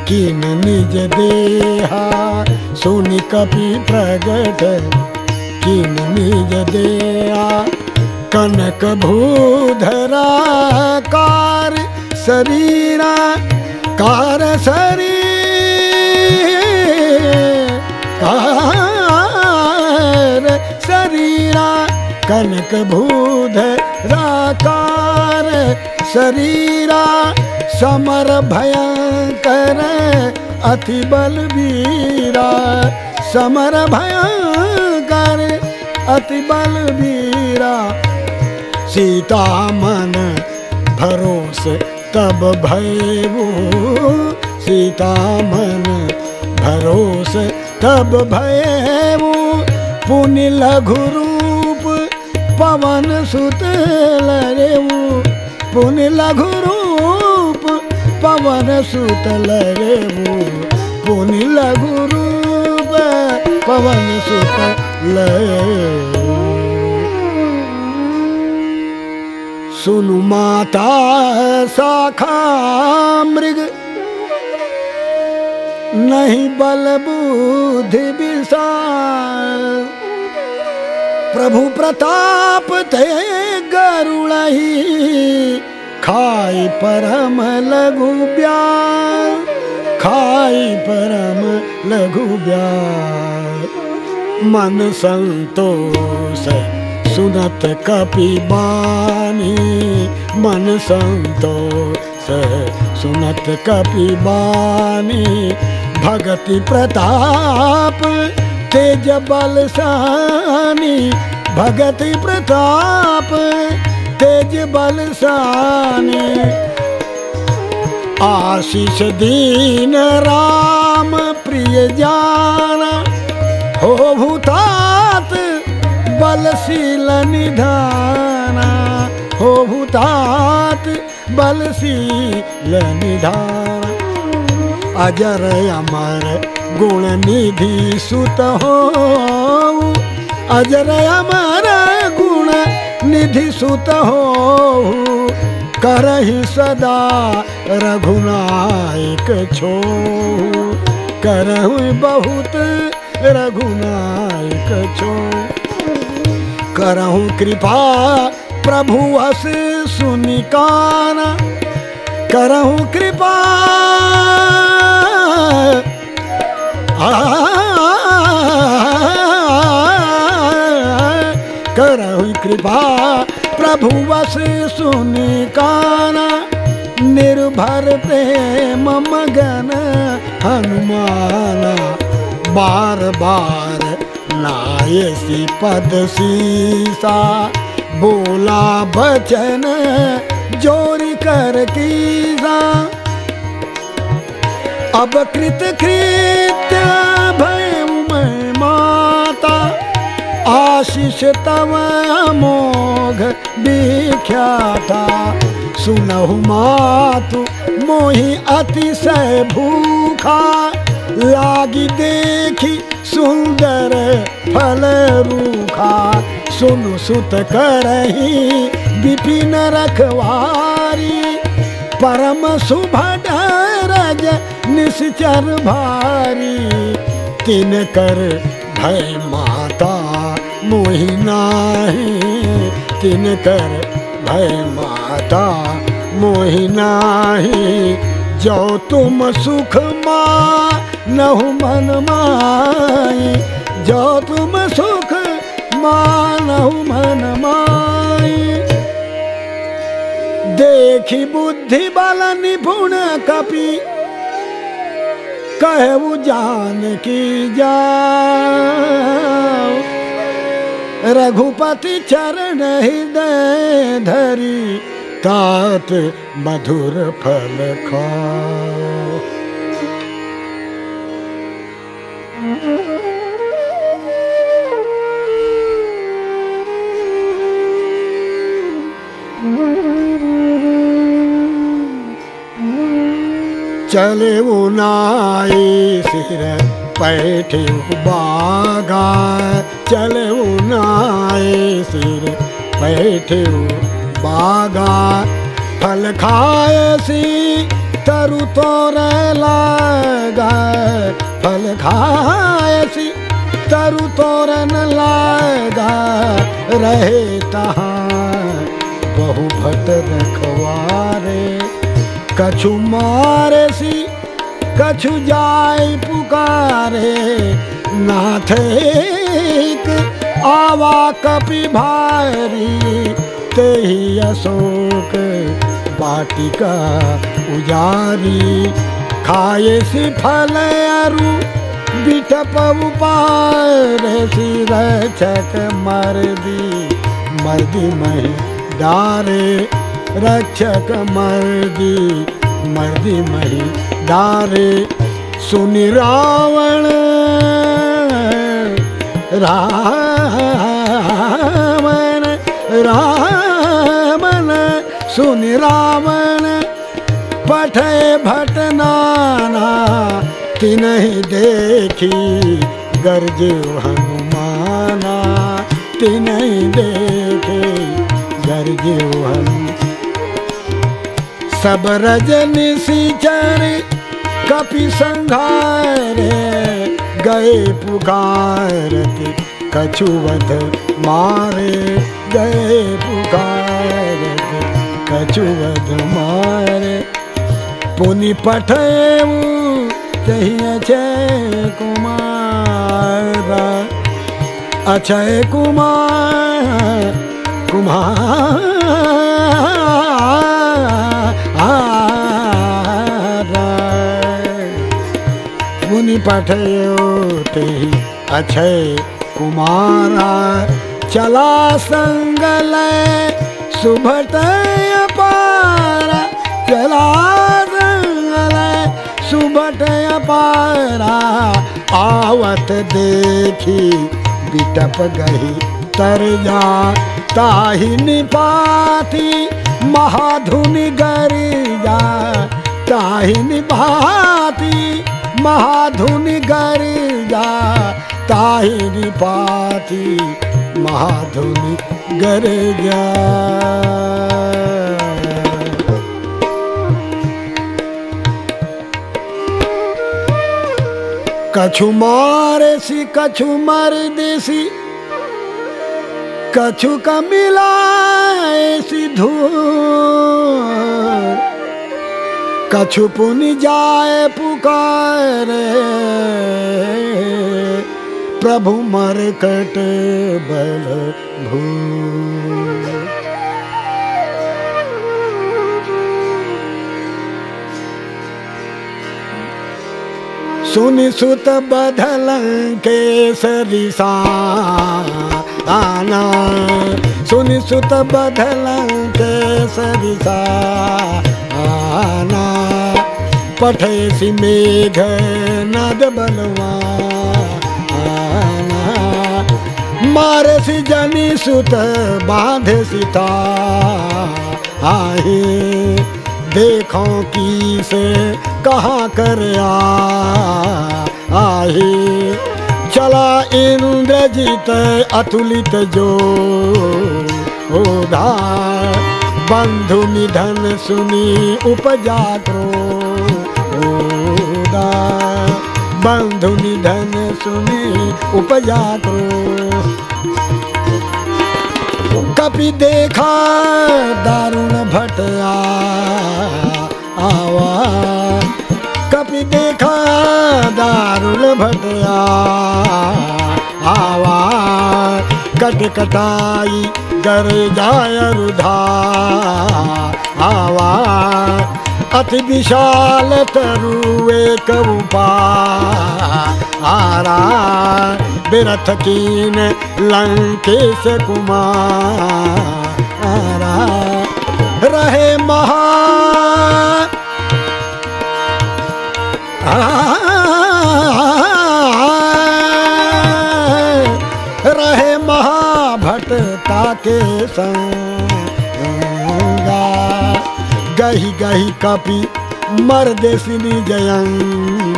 किन निज देहा। सुन कपि प्रगट किन निज देहा कनक भूधरा कार शरीरा, कार कार शरीरा, कनक भूधरा कार शरीरा। समर भयंकर अति बलवीरा समर भयंकर अति बलवीरा सीता मन भरोस, तब भयबू सीता मन भरोस, तब भयबू पुनि लघु रूप पवन सुत लरेऊ। पुनि लघु रूप पवन सुत लरेऊ। पुनि लघु रूप पवन सुत लरेऊ सुनु माता शाखा मृग। नहीं बल बुद्धि विशाल। प्रभु प्रताप ते गरुड़ही खाई परम लघु ब्याल। खाई परम लघु ब्याल। मन संतोष, सुनत कपि बानी। मन संतोष, सुनत कपि बानी। भगति प्रताप, तेज बलसानी भगति प्रताप, तेज बलसानी आशीष दीन राम प्रिय जाना हो भूतात बलशील निधाना हो भूतात बलशील निधाना अजर अमर गुण निधि सुत हो अजर अमर गुण निधि सुत हो करहि सदा रघुनायक छो करहु बहुत रघुनायक छो करहु कृपा प्रभु अस सुनिकाना करहु कृपा करहु कृपा प्रभु वस सुनि काना। निर्भर प्रेम मगन हनुमाना। बार बार लायसी पद सीसा। बोला, बचन जोरी कर कीसा अब कृत कृत्य भय मैं माता। आशीष तव मोघ विख्याता। सुनहु मातु मोहि अतिशय भूखा। लागी देखी सुंदर फल रूखा। सुनु सुत करही विपिन रखवारी। परम शुभ रज निश्चर भारी। तिन कर भय माता मोहिना तिन कर भय माता मोहिनाही जो तुम सुख मा नहु मन माई, जो तुम सुख मानहु मन माई। देखी बुद्धि बल निपुण कपि, कहु जान की जा रघुपति चरण हृदय धरी, तात मधुर फल खाओ। चले उनाई सिर पैठे बागा चले उनाई सिर पैठे बागा फल खाए सी, तरु तोर लागा फल खाए सी, तरु तोरन लागा रहे तहाँ, बहु भट रखवारे कछु मारे सी, कछु जाय पुकारे। नाथ आवा कपि भारी, तेहि अशोक बाटिका उजारी। खाए सी फल अरु बिटप उपार सी रक्षक मर्दी मर्दी मही डारे रक्षक मर्दी। मर्दी मही डारे सुनि रावण। रावण रावण, सुनि रावण। पठे भट नाना, तिनहि देखी गर्ज हनुमाना। तिनहि देखे गर्ज हनुमान। सब रजनी सिचर कपि संघारे गए पुकारत कछुवध मारे गए पुकारत कछुवध मारे। पुनि पठेऊ कहिए छे कुमार अक्षय कुमार कुमार। मुनि पठयो ते अक्षय कुमारा, चला संगल सुभट पारा चला संगल सुभट पारा आवत देखी, बिटप गही, तर जा, ताहि निपाती महाधुनि गरिजा ताहि निभाती। महाधुनि गरिजा ताहि निपाती महाधुनि गर जा कछु मारे सी, कछु मर देसी। कछु का मिलाए सी धूर कछु पुनि जाए पुकारे प्रभु मर कट बल भू सुनि सुत बदल के सरिसा आना सुनि सुत बधल के सरिसा आना। पठे सि मेघ नद बलवा आना। मारे सि जनी सुत, बाँध सीता आहे देखो की से कहाँ कर आहे चला इंद्रजीत अतुलित जो। ओधा बंधु निधन सुनी उपजा क्रोधा बंधु निधन सुनी उपजा क्रोध कपि देखा, दारुण भटया आवा कपि देखा दारुण भटया आवा कट कटाई कर जाय रुधा। आवा अति विशाल तरु एक आरा बिरथ कीन लंकेश कुमारा। रहे महा के संगा गही गही कपि मरदेसिनी जयंगा।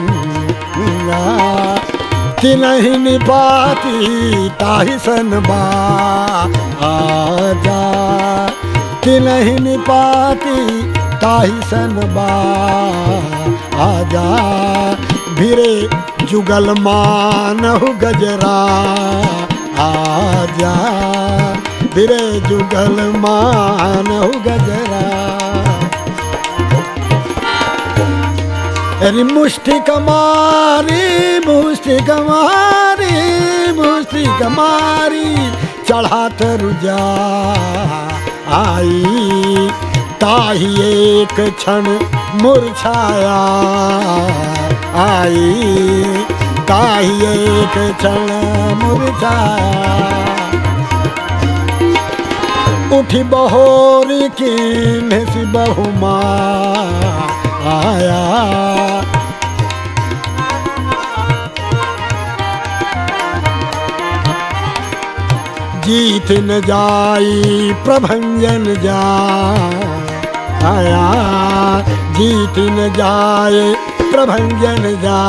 तिनहि निपाती ताहि सन बा, आजा। तिनहि निपाती ताहि सन बा, आजा। भिरे जुगल मानहु गजरा, आजा। भिरे जुगल मानहु गजरा। अरे मुष्टि कमारी मुष्टि कमारी मुष्टि कमारी, चढ़ा रुजा आई। ताही एक क्षण मूर्छाया आई। ताही एक क्षण मूर्छाया उठी बहोरी की सी बहुमा आया। जीत न जाई प्रभंजन जा आया। जीत न जाए प्रभंजन जा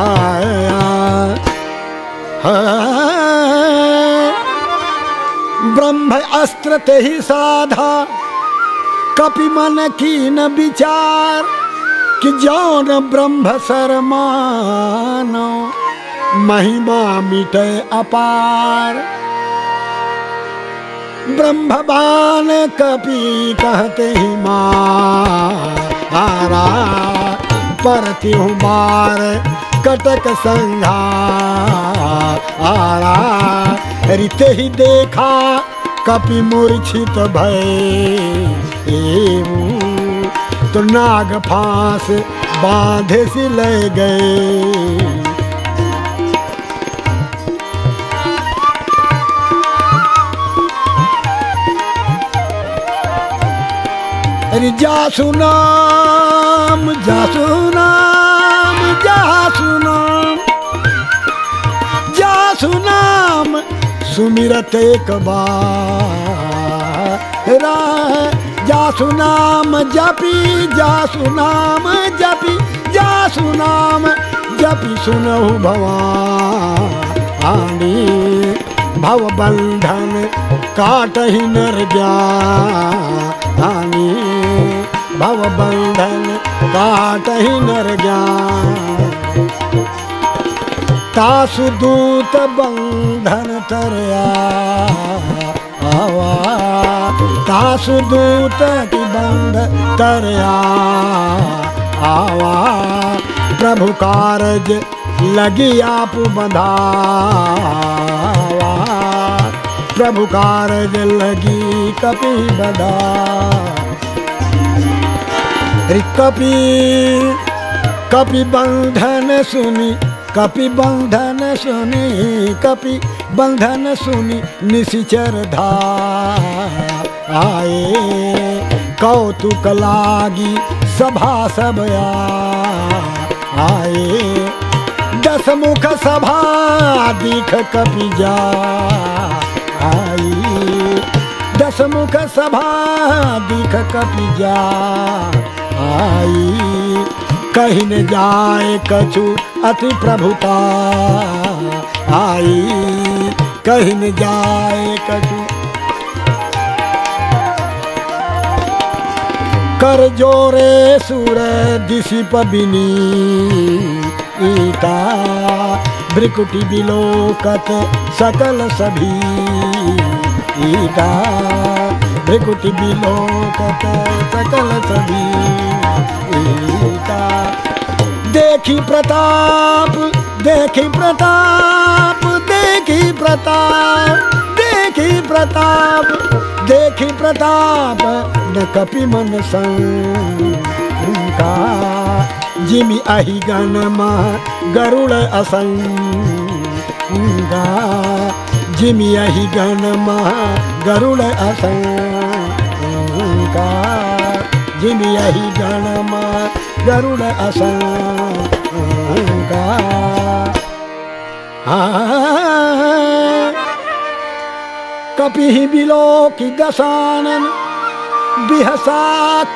आया। ब्रह्म अस्त्र ते ही साधा। कपि मन की न विचार, कि जौन ब्रह्म सरमानो महिमा मिटे अपार। ब्रह्मबान कपि कहते ही मारा, परति बार कटक संघा आरा, रिते ही देखा, कपि मूर्छित भय। तो नाग फांस बांधे से ले गए। अरे जासु नाम जासु नाम जासु नाम। जासु नाम। सुमिरत एक बार। जासु नाम जपी, जासु नाम जपी, जासु नाम जपी सुनहु भवानी। भव बंधन काट ही नर ज्ञानी। भव बंधन काट ही नर ज्ञान। तासु दूत बंधन तरया आवा तासु दूत की बंध तरया आवा, प्रभु कारज लगी आप बधावा प्रभु कारज लगी कपि बधा। कपि कपि बंधन सुनी कपि बंधन सुनी, कपि बंधन सुनी, निशिचर आए। कौतुक लागी सभा सब आए। दस मुख सभा दिख कपि जा आई। दस मुख सभा दिख कपि जा आई। कहीं न जाए कछु अति प्रभुता। आई, कहीं न जाए कछु। कर जोरे सुर दिशी पबिनी ईता भ्रिकुटी बिलोकत सकल सभी। ईता भ्रिकुटी बिलोकत सकल सभी। ईता देखी प्रताप देखी प्रताप देखी प्रताप देखी प्रताप देखी प्रताप, न कपि मन संका जिमि अहि गण गरुड़ असंगा जिमि अहि गण गरुड़ असंगा जिमि अहि गण गरुड़ असंगा कपि बिलो की दशानन बिहसा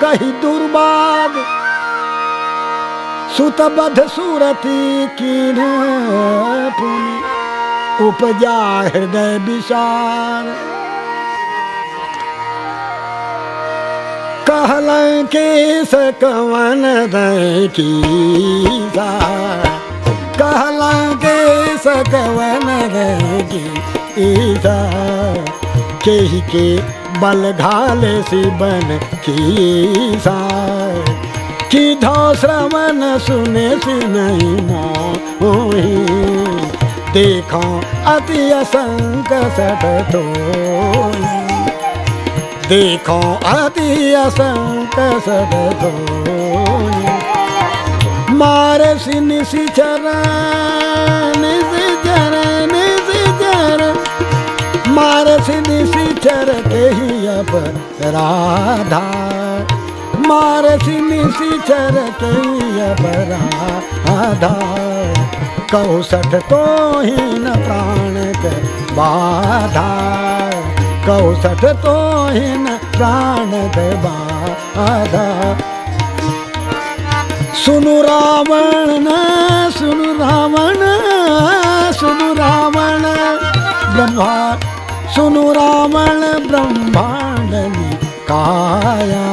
कही दुर्बाद। सुतबध सुरती की उपजा हृदय विशाल। कहल के सकवन की कहल के सकवन की ईसा केही के बल घाले सी बन खीसा की धो श्रवण सुने सी नहीं मोही देखो अति असंक सट तो देखो आदि असंक सट तो मार सिन सी चरण सी चरण सी चरण। मार सिन सी चर के ही अब राधा। मार सिन सी चर के ही अब राधा। कहु, सठ तो ही न प्राण के बाधा। कहु तो ही न प्राण के बाधा सुनु रावण न, सुनु रावण सुनु रावण ब्रह्मा सुनु रावण ब्रह्मांड काया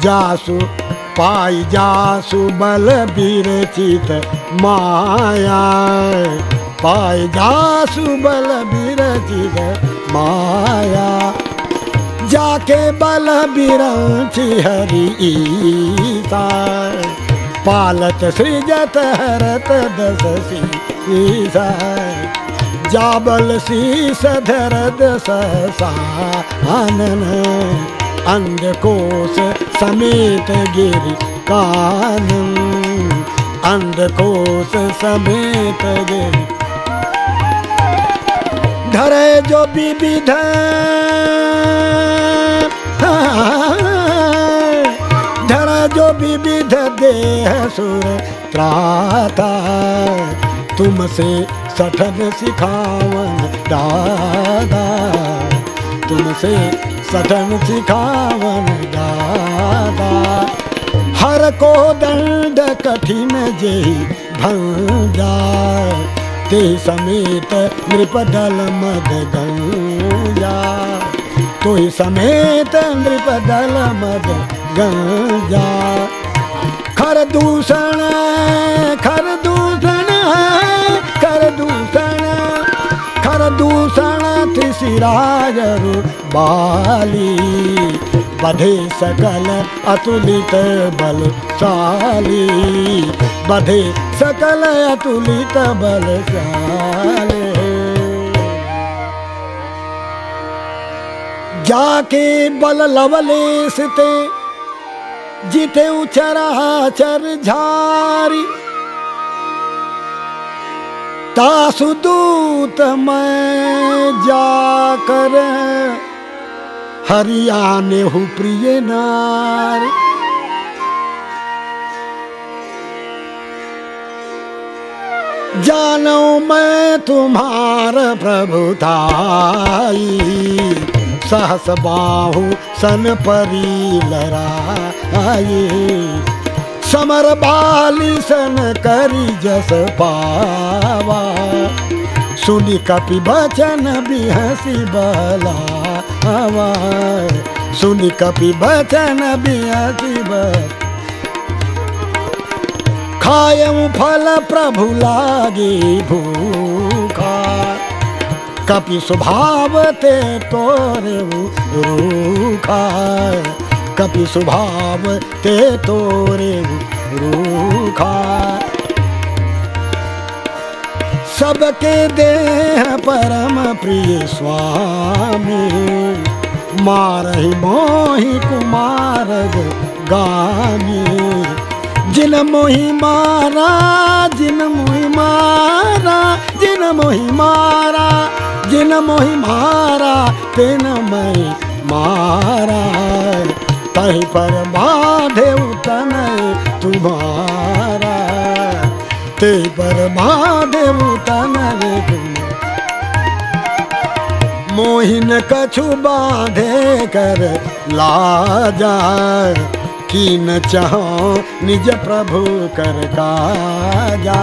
जासु पाई, जासु बल विरचित माया। पाई, जासु बल विरचित माया। जाके बल बिरची हरि पालत सृजत हरत दस ईसा जाबल शीस धरद सहसा आनन। अंधकोश समेत गिरि कानन। अंधकोश समेत गिरि धरे जो विविध धर। जो विविध देह सुर त्राता। तुमसे सठन सिखावन दादा। तुमसे सठन सिखावन दादा। हर को दंड कठिन जेहि भंजा ते समेत नृपदल मद गंजा तो समेत नृपदल मद गंजा खर दूषण खर दूषण खर दूषण। खर दूषण त्रिशिराजरु बाली। बधे सकल अतुलित बलशाली बधे सकल अतुलित बलशाली जाके बल लवलेस ते जिते चर झारी। तासु दूत मैं जाकर हरियाने हूँ प्रिय नार। जानो मैं तुम्हार प्रभुताई सहस बाहु सन परी लड़ाई। समर बाली सन करी जस पावा। सुनी कपि बचन बिहसी बलावा सुनी कपि बचन खायऊ फल प्रभु लागे भूखा। कपि स्वभाव ते तोरे रूखा। कपि स्वभाव ते तोरे रूखा। सबके देह परम प्रिय स्वामी। मारहि मोहि कुमार गामी। जिन मोहि मारा, जिन मोहि मारा, जिन मोहि मारा, जिन मोहि मारा, तिन मैं मारा। तही पर बाधे उतन तुम्हारा। ते बाधे उतन मोहिन कछु बाधे कर, लाजा की न चाहो निज प्रभु कर काजा।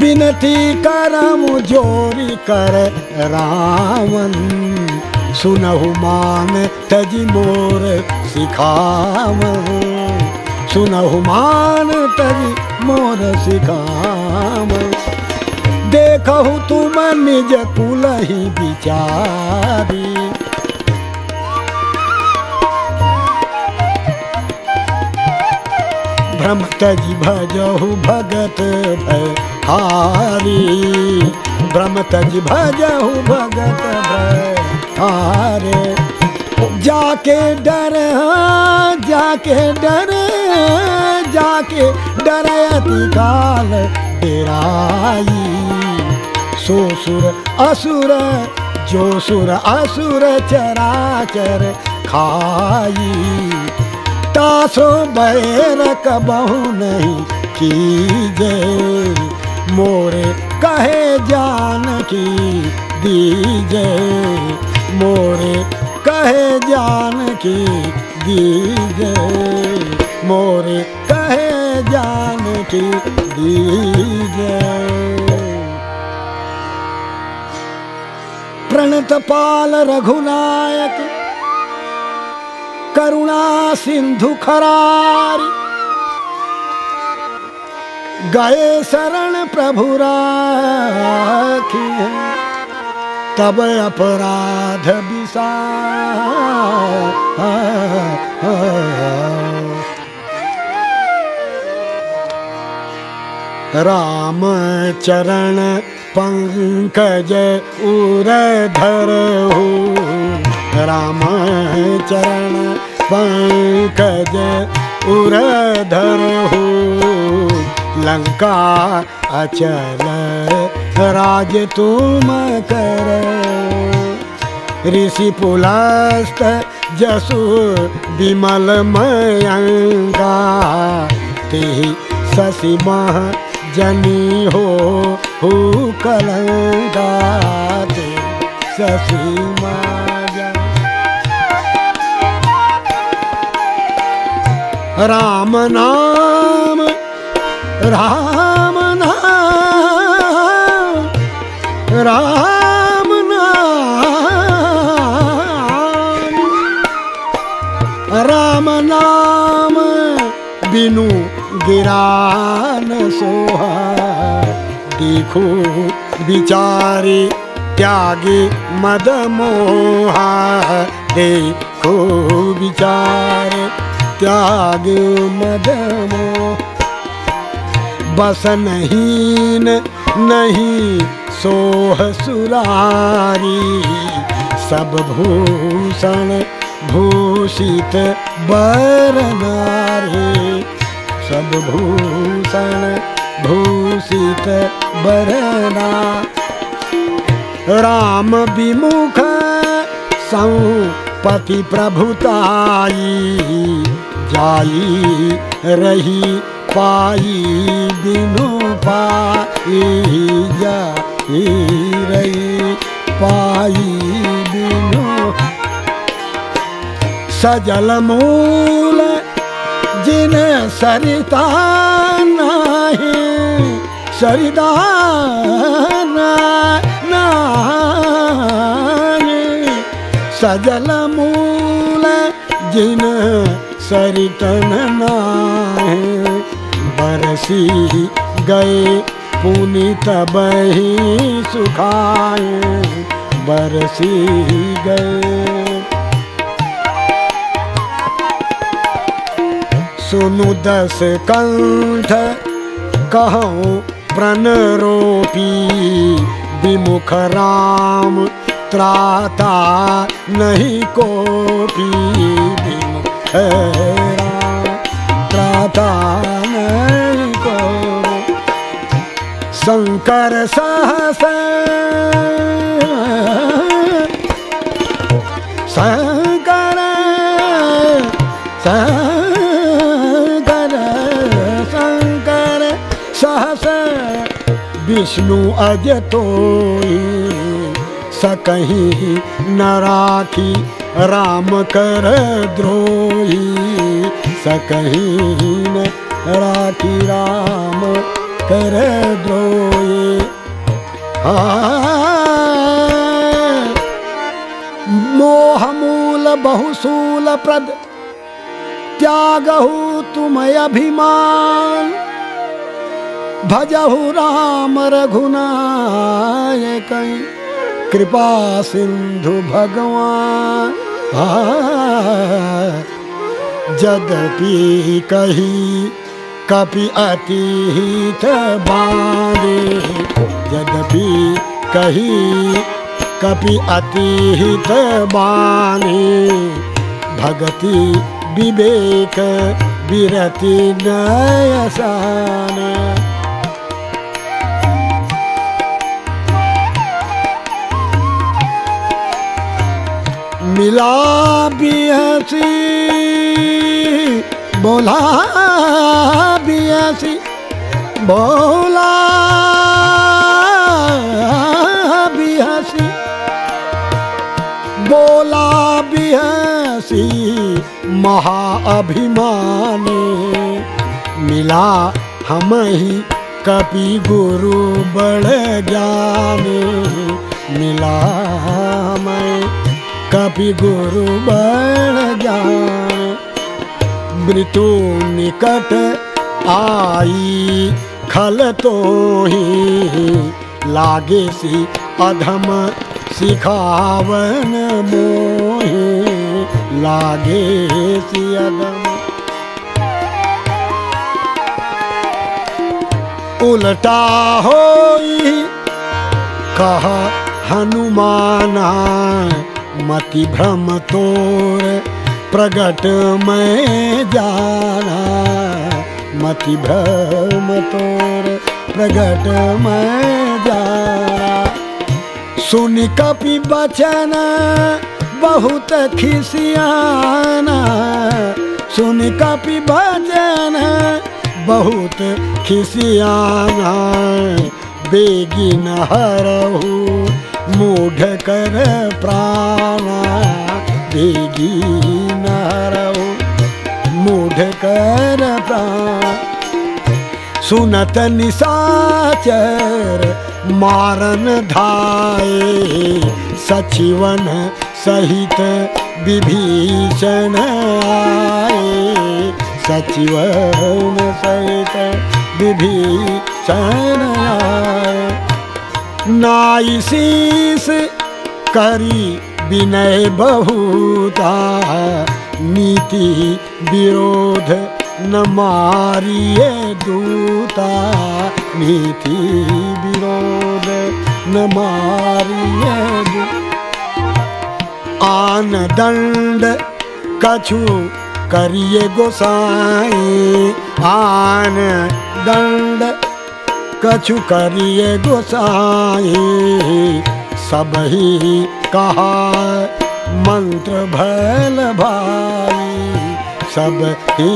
बिनती करम जोरी कर, रावण सुनहु मान तजी मोर सिखावन सुनहु मान तजी मोर सिखावन देखहु तुम निज कुल ही विचारी भ्रम तजी भजहु भगत हारी भ्रम तजी भजहु भगत हारे जाके डर जाके डर जाके डर काल डेराई सोसुर असुर जो सुर असुर चराचर खाई। तासो बैरक बहु नहीं की कीजे, मोरे कहे जान की दीजे। मोरे कहे जान की दीजे मोरे कहे जान की दीजे प्रणत पाल रघुनायक, करुणा सिंधु खरारी, गए शरण प्रभु राखी तब अपराध राम चरण पंकज उरधर हो। राम चरण पंकज उरधर हो। लंका अचल राज तुम कर। ऋषि पुलस्त जसु विमल मयंगा ते शशि मह जनी हो कलंगा। ते शशि राम नाम, राम राम नाम। राम नाम बिनु गिरान सोहा। देखो बिचारी त्यागे मद मोहा। देखो विचार त्याग मद मोह। बस नहीं नहीं सोह सुरारी सब भूषण भूषित बर नारी सब भूषण भूषित बरना राम विमुख संपति प्रभुताई, जाई रही पाई बिनु पाई जाई रही पाई बिनु सजल मूल जिन सरिता नाही सरिदा सजल मूल जिन सरितन नाहे बरसी गए पुनित बही सुखाए, बरसी गए। सुनु दस कंठ, कहूँ प्रण रोपी, विमुख राम त्राता नहीं कोपी। विमुख त्राता नहीं शंकर सहस। शंकर शंकर शंकर सहस। विष्णु अज तो सकही न राखी, राम कर द्रोही, सकही न राखी राम। कर द्रोही मोह मूल बहुसूल प्रद, त्यागहु तुम अभिमान। भजहु राम रघुनाय कई कृपा सिंधु भगवान। जदपि कही कपि अतीत बारे यद्यपि कही कपि अतीत बाने भगति विवेक विरति नयसान मिला बिहसी बोला बिहसी बोला बिहसी बोला बिहसी महाअभिमानी मिला हम ही कपि गुरु बड़ ज्ञानी मिला हमें कपि गुरु बड़ ज्ञान मृत्यु निकट आई। खल तो ही लागे सी अधम सिखावन मोहे। लागे सी अधम। उल्टा होई कह हनुमाना, मति भ्रम तोर प्रगट में जाना, मति भ्रम तोर प्रगट में जाना। सुन कपि बचन, बहुत खिसियाना। सुन कपि बचन, बहुत खिसियाना। बेगिन हरहू, मूढ़ कर प्राणा। बेगिन कर सुनत निसाचर मारन धाये सचिवन सहित विभीषण आए। सचिव सहित विभीषण आए। नाई शीस करी विनय बहुता। नीति विरोध न मारिए दूता। नीति विरोध न मारिए आन दंड कछु करिए गोसाई। आन दंड कछु करिए गोसाई। सब ही कहा मंत्र भल भाई, सब ही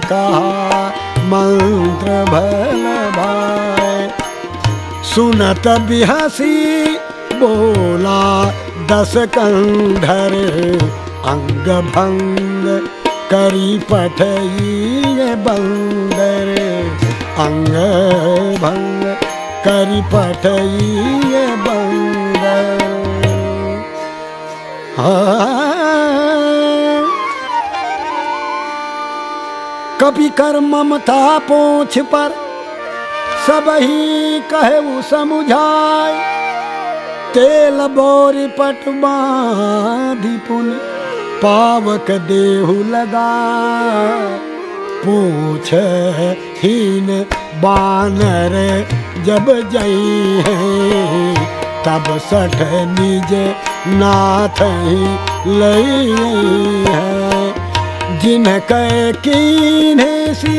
कहा मंत्र भल भाई। सुनत बिहसी, बोला दस कंधर, अंग भंग करी पठई बंदर। अंग भंग करी पठई बंदर। कभी कर ममता पोछ पर सब ही कहे समुझाए। तेल बोरी पट बाधी पुन पावक देहु लगा पूछ हीन बानर जब जई है, तब सठ निज नाथ ही लई है जिन कह कीने सी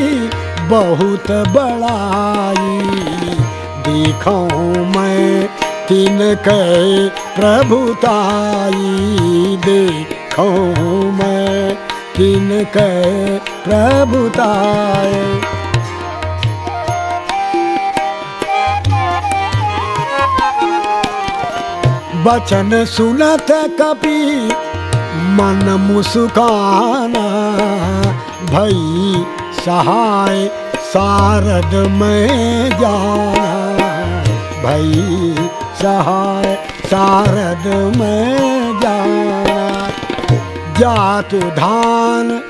बहुत बड़ाई। देखो मैं तिन प्रभुताई देखो मैं तिन प्रभुताई बचन सुनत कपि मन मुस्काना। भई सहाय सारद में जाना। भई सहाय सारद में जाना। जातु धान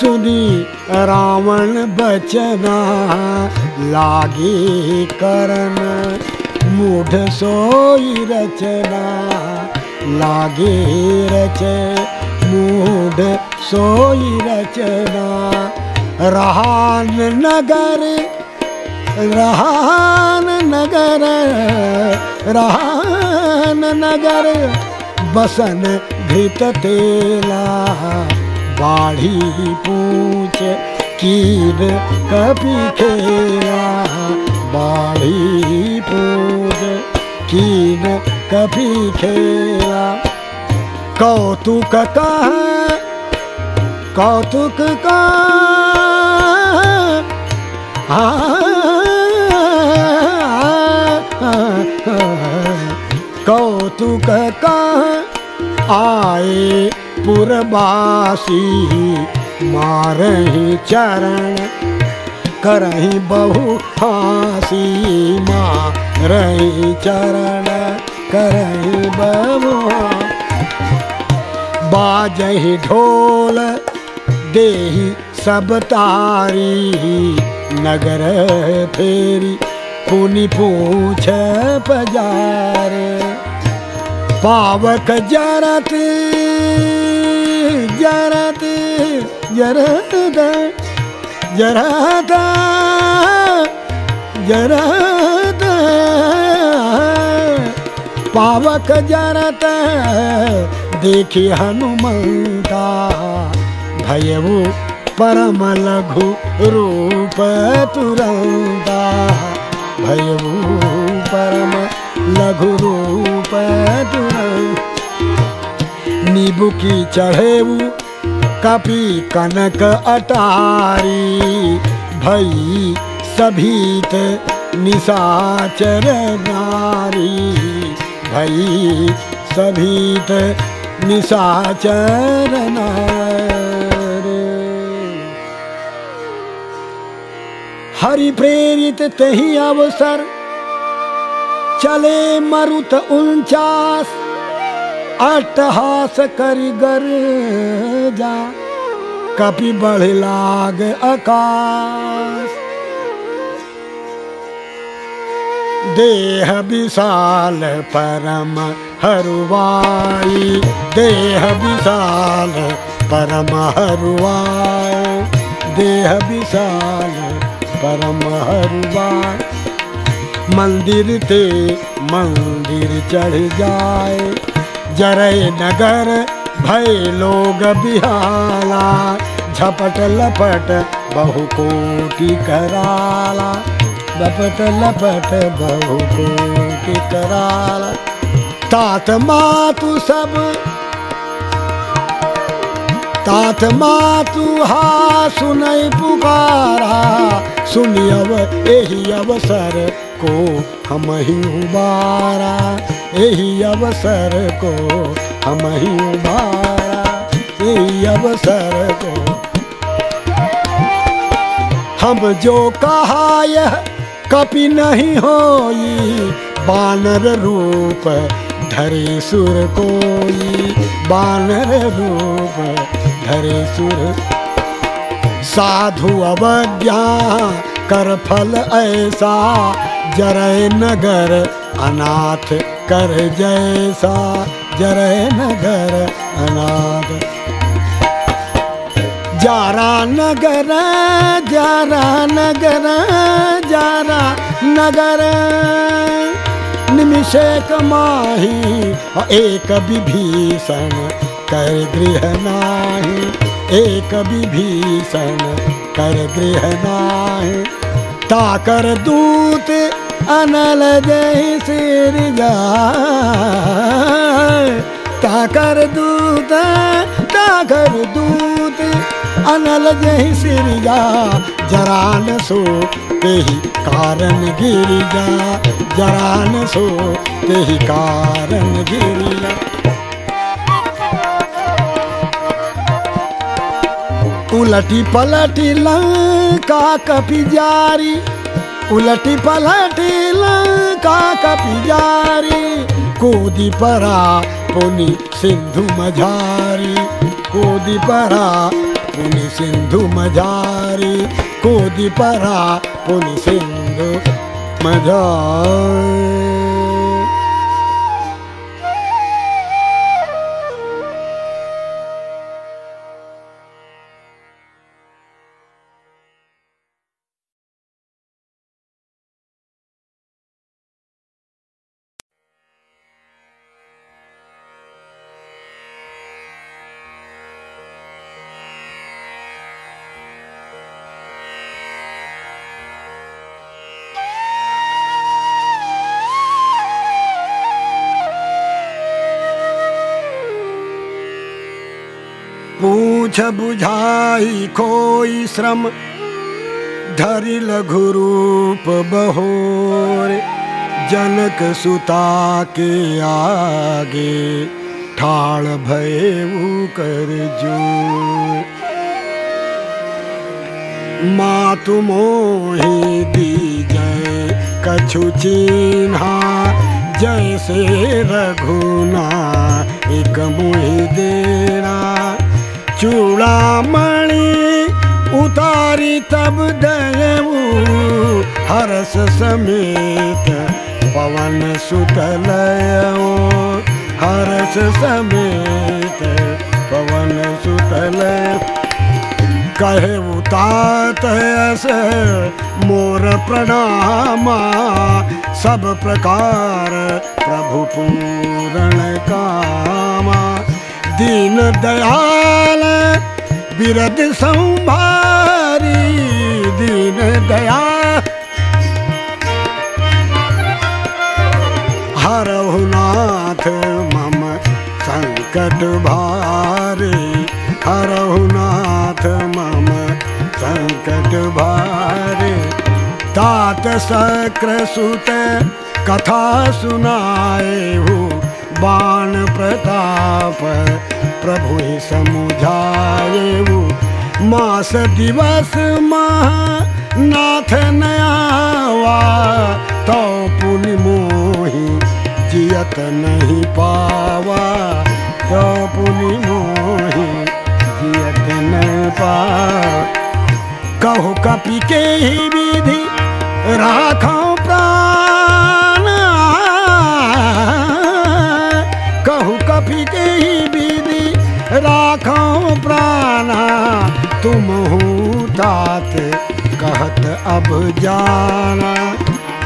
सुनी रावण बचना लागे करन मूढ़ सोई रचना, लागे रच, मूढ़ सोई रचना। रहान नगर रहान नगर रहान नगर, बसन घृत तेला। बाढ़ी पूछ, कीर कपि खेला। बाढ़ी पूछ कीन कभी खेला। कौतुक का कौतुक का कौतुक का आए पुरबासी मारही चरण करही बहु फांसी मारही चरण करही बहु। बाजही ढोल देही सब तारी, नगर फेरी पुनि पूछ पजारे। पावक जरत जरत जरत जरत पावक जरत देखी हनुमंता। भयऊ परम लघु रूप तुरंता। भयऊ परम लघु रूप तुरंत। नीबू की चढ़ेऊ कपी कनक अटारी। भई सभीत निशाचर नारी। भई सभीत निशाचर नारी। हरि प्रेरित तही अवसर, चले मरुत उनचास। अट्टहास करी जा कपि बढ़ लाग आकाश। देह विशाल परम हरुवाई, देह विशाल परम हरुवाई, देह विशाल परम हरुवाई। मंदिर ते मंदिर चढ़ जाए जरय नगर भय लोग बिहाला, झपट लपट बहु कोटि कराला। लपट लपट बहु कोटि कराला। तात मातु सब, तात मातु हा सुनई पुकारा। सुनियव एही अवसर को हम ही उबारा यही अवसर को हम ही उबारा यही अवसर को हम जो कहा यह कपि नहीं होई। बानर रूप धरे सुर कोई। बानर रूप धरे सुर। साधु अवज्ञा कर फल ऐसा। जरय नगर अनाथ कर जैसा जरय नगर अनाथ जारा नगर जारा नगर जारा नगर। निमिषे कमाही एक विभीषण कर गृह नाही। एक विभीषण कर गृह नाही। ताकर दूत अनल जय सिर ताकर दूत ताकर दूत, अनल जय सिर जा जरा न सो तेहि कारण गिर जा जरा न सो तेहि कारण गिर जा उलटी पलटी लंका कपि जारी। उलटी पलटी लंका कपिजारी कूदी परा पुनि सिंधु मझारी कूदी परा पुनि सिंधु मझारी कूदी परा पुनि सिंधु मझारी। पूछ बुझाई कोई श्रम। धरि लघु रूप बहोर, जनक सुता के आगे ठाड़ भयऊ कर जो मातु दी जय, कछु चिन्हा, जैसे रघुना, एक मुहि देना चूड़ामणि उतारी तब दयऊ हरस समेत पवन सुतलयो हरस समेत पवन सुतल कहे उतात मोर प्रणामा, सब प्रकार प्रभु पूरण कामा। दीन दयाल, बिरद संभारी दीन दया। हरहु नाथ मम संकट भारी। हरहु नाथ मम संकट भारी। तात सक्र सुत कथा सुनाए हो। बाण प्रताप, प्रभु समुझाए मास दिवस महा नाथ नयावा तो पुनि मोहि जियत नहीं पावा। तो पुनि मोहि जियत न पा कहु कपि के ही विधि राखो तुम हूँ तात कहत अब जाना।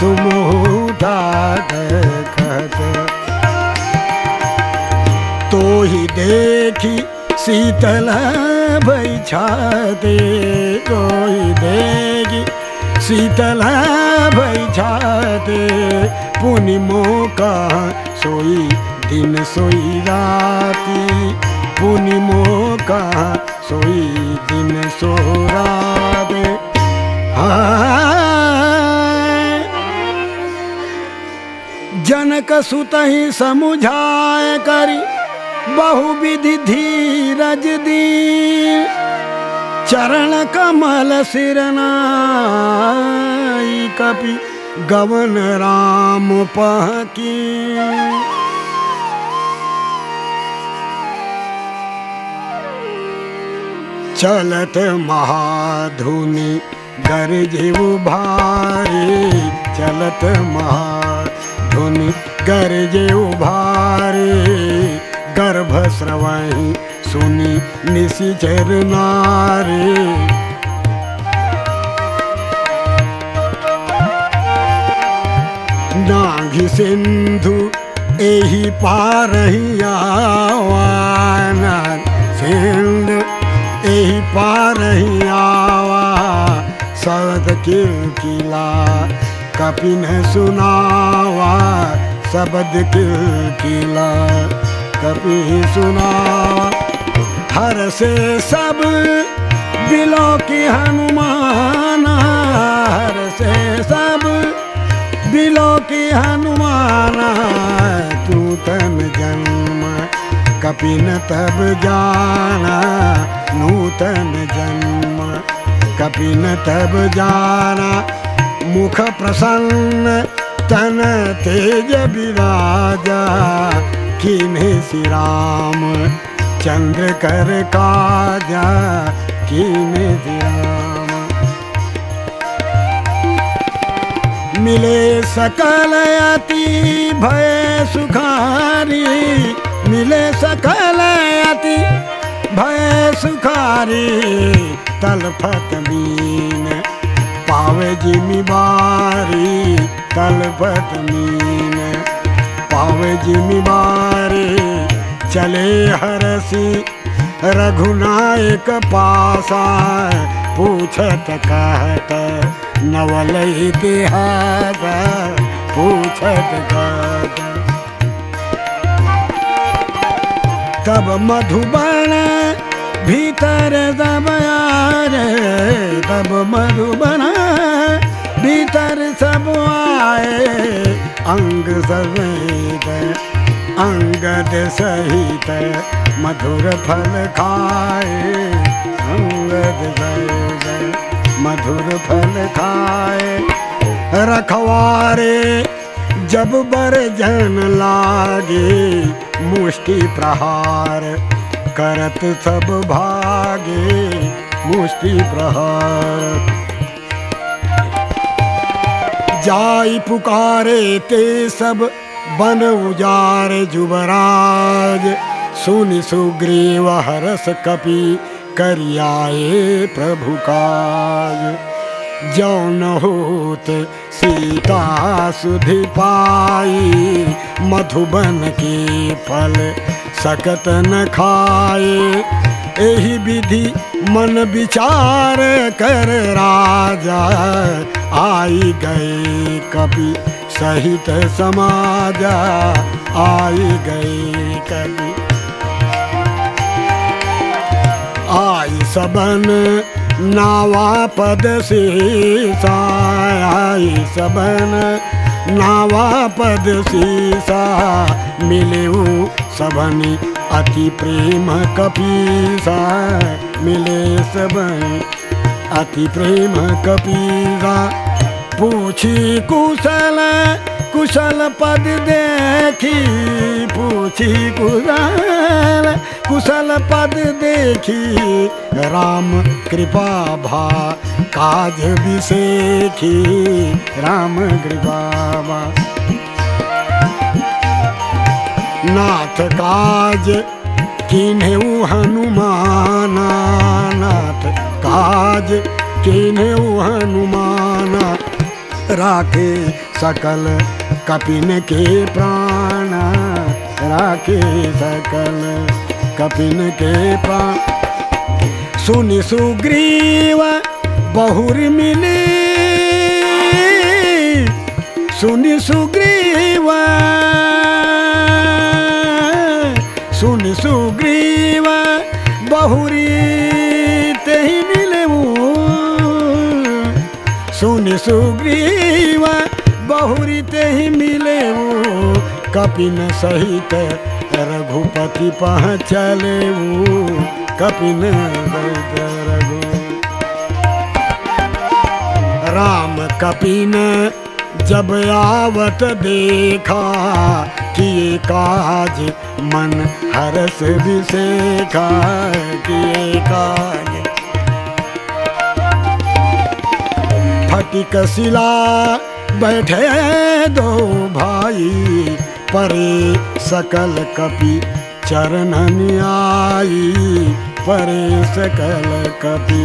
तुम हूँ तात कहत। तो ही देखी शीतल भई छाते तो ही देखी शीतल भई छाते। पुनि मोका सोई दिन सोई राती, पुनि मोका सोई दिन सो राते जनक सुत ही समुझाए करी बहुविधि धीरज दी चरण कमल सिरनाई कपि, गवन राम पहकी। चलत महाधुनि, गरजेव भारी। चलत महाधुनि, गरजेव भारी। गर्भ स्रवहि सुनि निशिचर नारी। नाघि सिंधु एही पारहिया सिंधु एही पारहिया सद किला कपिन सुनावा। शब्द किला कपि सुनावा। हर से सब बिलो की हनुमान, हर से सब बिलो की हनुमान। नूतन जन्म कपिन तब जाना। नूतन जन्म। कपिन तब जाना। मुख प्रसन्न। तन तेज विराजा। किन्हे श्री राम। चंद्र कर काजा। किन्हे श्री राम। मिले सकल अति भय सुखारी। मिले सकल अति भय सुखारी तलफत मीन पावे जिमी बारी तलफत मीन पावे जिमी बारी, चले हरसी, रघुनायक पासा, पूछत कहत नवल इतिहास पूछत कहत। तब मधुबन भीतर आए तब मधुबन भीतर सब आए। अंग समेत, अंगद सहित मधुर फल खाए। अंगद सहित मधुर फल खाए। रखवारे जब बर जन लागे मुष्टि प्रहार, करत सब भागे मुष्टि प्रहार। जाई पुकारे ते सब बन उजार जुबराज, सुन सुग्रीव हरस कपि करियाए प्रभु काज। जौन होत सीता सुधि पाई, मधुबन के फल सकत न खाए एही विधि मन विचार कर राजा आई गए कवि सहित समाजा, आई गए कवि। आई सबन नावा पद से आई सबन। नावा पद सीसा मिले सबनी अति प्रेम कपीसा। मिले सबन अति प्रेम कपीसा। पूछी कुशल कुशल पद देखी, पूछी कुशल कुशल पद देखी, राम कृपा भा, काज विसेखी राम बाबा नाथ काज किन्हे हनुमाना, नाथ काज किन्हे हनुमाना। राखे सकल कपिन के प्राण राखे सकल। कपिन के प्राण। सुनि सुग्रीव, बहुर मिली। सुनि सुग्रीव। सुनि सुग्रीव, बहुरी ते मिले सुनि सुग्रीव। बहुरी ते ही मिले वो। कपिन सहित रघुपति पह चले कपिन रघु। राम कपिन जब आवत देखा, किए काज मन हरस विशेखा, किए काज। फटिक शिला बैठे दो भाई परे सकल कपि चरणन आई, परे सकल कपि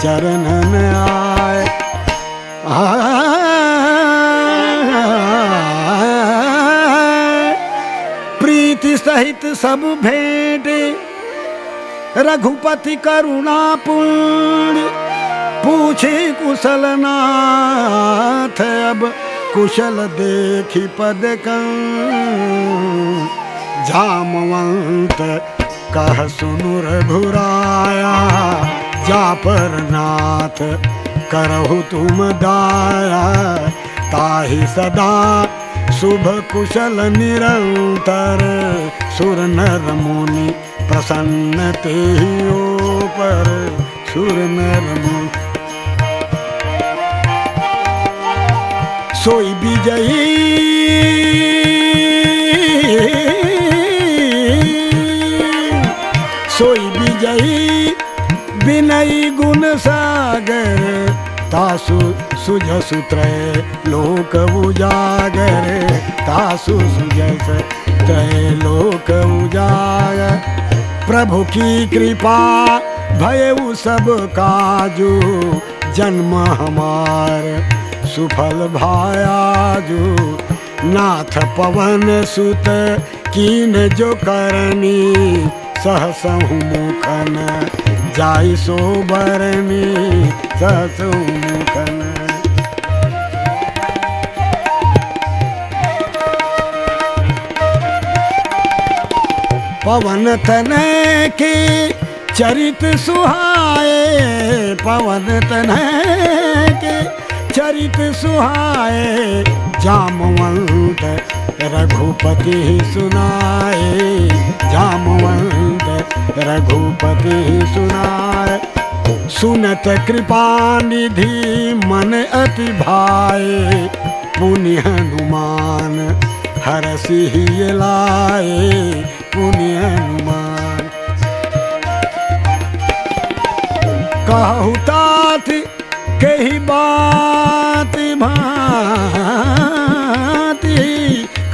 चरणन आए। प्रीति सहित सब भेंट, रघुपति करुणा पुण्य पूछे कुशल नाथ अब कुशल देखी पद जामवंत, कह सुनु रघुराया, जा पर नाथ, करहु तुम दाया। ताहि सदा शुभ कुशल निरंतर, सुर नर मुनि प्रसन्न ते पर सुर नर मुनि सोई विजयी सोई विजयी विनयी गुण सागर तासु सुजस त्रय लोक उजागर। तासु सुजस त्रय लोक उजागर। प्रभु की कृपा भयउ सब काजू, जन्म हमार। सुफल भायाजू नाथ पवन सुत कीन जो करनी सहसहु मुखन, जाई सो बरनी सहसहु मुखन। पवन तन के चरित सुहाए, पवन तन के चरित सुहाए, जामवंत रघुपति सुनाए, जामवंत रघुपति सुनाए। सुनत कृपा निधि मन अति भाए पुण्य हनुमान हरसि लाए पुण्य हनुमान। कहु तात कही बात, भांति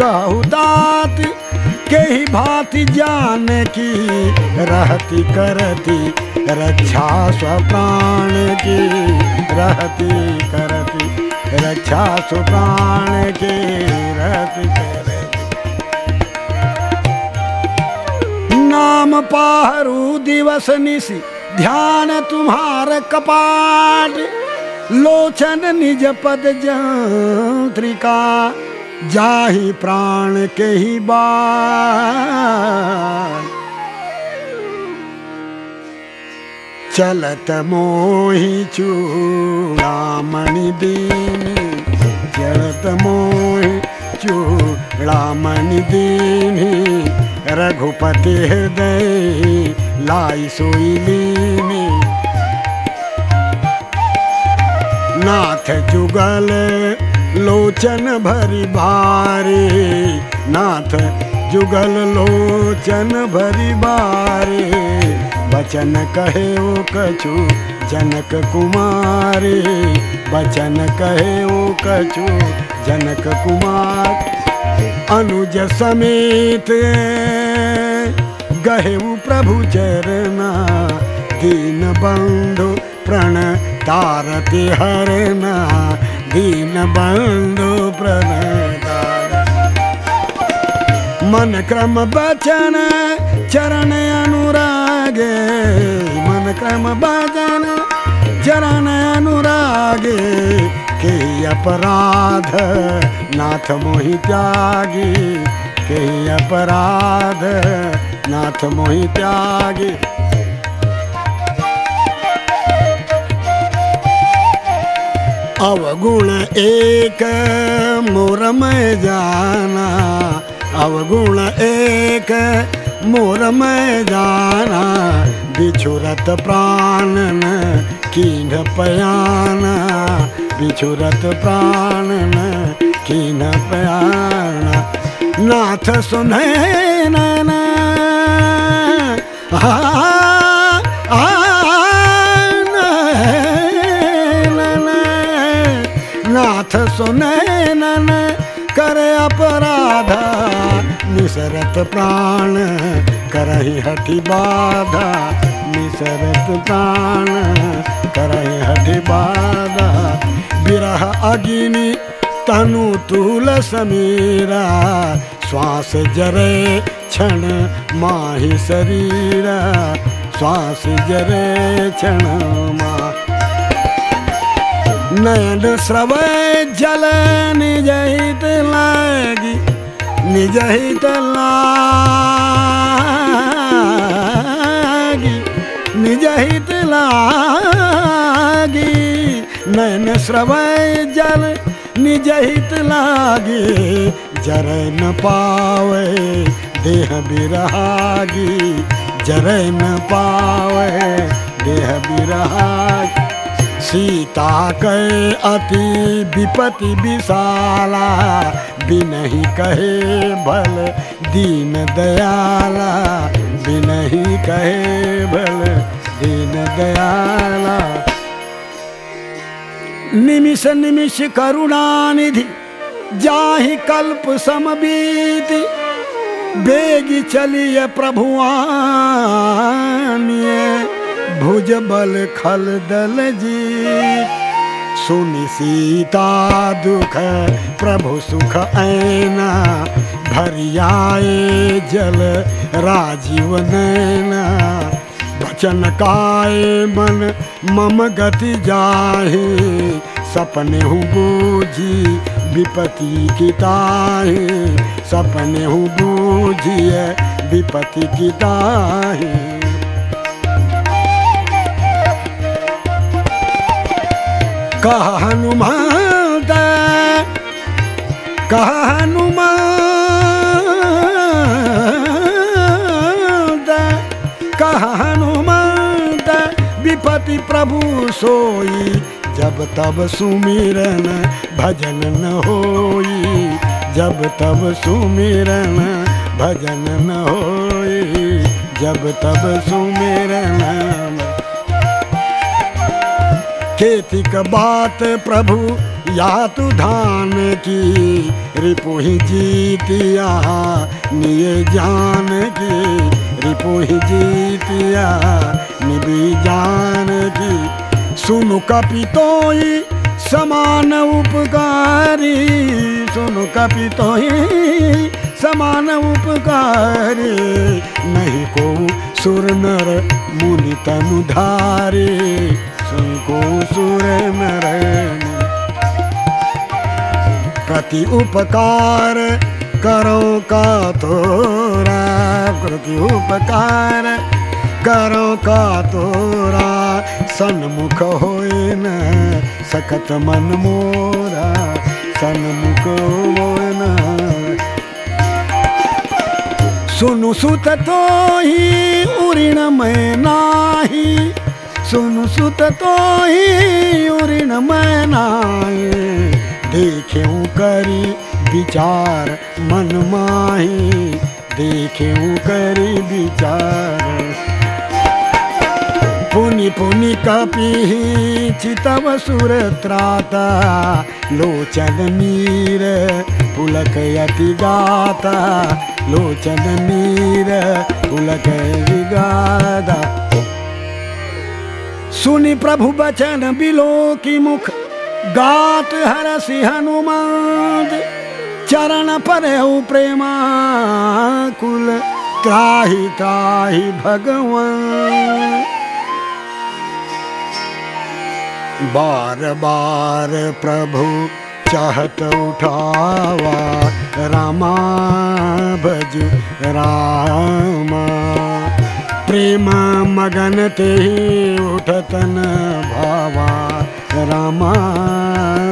कहु तात कही भांति जान की, रहती करती, रक्षा स्वप्राण की। रहती करती, रक्षा स्वप्राण की, रहती करती। नाम पाहरू दिवस निशि ध्यान तुम्हार कपाट। लोचन निज पद जंत्रिका, जाहि प्राण के ही बार। चलत मोहि चूड़ामणि दीन। चलत मोहि चूड़ामणि दीन। रघुपति हृदय लाई सोई लीनी। नाथ जुगल लोचन भरी भारी। नाथ जुगल लोचन भरी बारे बचन कहे ओ कछु जनक कुमारी। बचन कहे ओ कछु जनक कुमार। अनुज समेत गहे प्रभु चरना। दीन बंधु प्रण तारति हरना दीन बंधु प्रण मन क्रम बचन, चरण अनुरागे। मन क्रम बचन, चरण अनुरागे। के अपराध नाथ मोहि त्यागी। के अपराध नाथ मोहि त्यागी। अवगुण एक मोर में जाना। अवगुण एक मोर में जाना। बिछुरत प्राणन कीन पयाना। बिछुरत प्राणन कीन पयाना। नाथ सुने नैना। आ, आ, सुने नन करे अपराधा, निसरत प्राण करही हठी बाधा। निसरत प्राण करही हठी बाधा। बिरह अगिनी, तनु तूल समीरा। श्वास जरे क्षण माही शरीरा। श्वास जरे क्षण मा नयन स्रव जल निज हित लागी, निज हित लागी, निज हित लागी, नयन स्रव जल निज हित लागी, जर न पावे देह बिरहागी, जर न पावे देह बिरहागी। सीता के अति विपति विशाला, बिनही कहे भल दीन दयाला, बिनही कहे भल दीन दयाला। निमिष निमिष करुणानिधि, जाहि कल्प समबीत, बेगी चलिय प्रभुआनिए भुज बल खल दल जी। सुनि सीता दुख, प्रभु सुख ऐना। भरियाए जल, राजीव नैना। वचन काय मन, मम गति जाहे। सपने हूँ बूझी विपति की ताहे सपने हूँ बूझिए विपति की ताहे कह हनुमान कह हनुमान कह हनुमान विपति प्रभु सोई, जब तब सुमिरन भजन न होई, जब तब सुमिरन भजन न होई, जब तब सुमिरन खेती का बात प्रभु, या तु धान की? रिपुहि जीतिया, निये जान की। रिपुहि जीतिया, निबी जान की। सुनु कपितोई समान उपकारी। सुनु कपितोई समान उपकारी। नहीं को सुर नर मुनि तनु धारे को सुर नर प्रति उपकार करो का तोरा। प्रति उपकार करो का तोरा। सन्मुख होए न सकत मन मोरा। सन्मुख होए न। सुनु सुत तो ही उऋण में नाही। सुनु सुत तो ही उऋण में नाही करी विचार मन माही। देखेऊ करी विचार। पुनि पुनि कपि चितव सुर त्राता लोचन मीर पुलक यति गाता। लोचन मीर पुलक विगादा सुनि प्रभु बचन बिलो की मुख, गात हरसि हनुमान चरण पर प्रेमा कुल त्राही त्राही भगवान। बार बार प्रभु चाहत उठावा, रामा भज रामा। प्रेम मगन ते उठतन भावा। रामा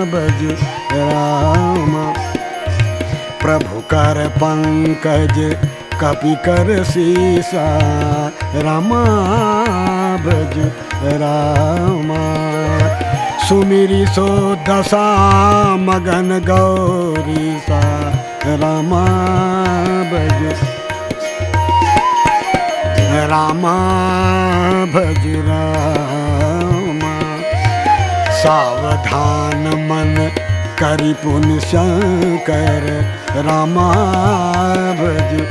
भज रामा। प्रभु कर पंकज, कपि कर सीसा। रामा भज रामा। सुमिरी सो दशा मगन गौरी सा रामा भज रामा भज रामा। सावधान मन करि पुन शंकर, रामा भज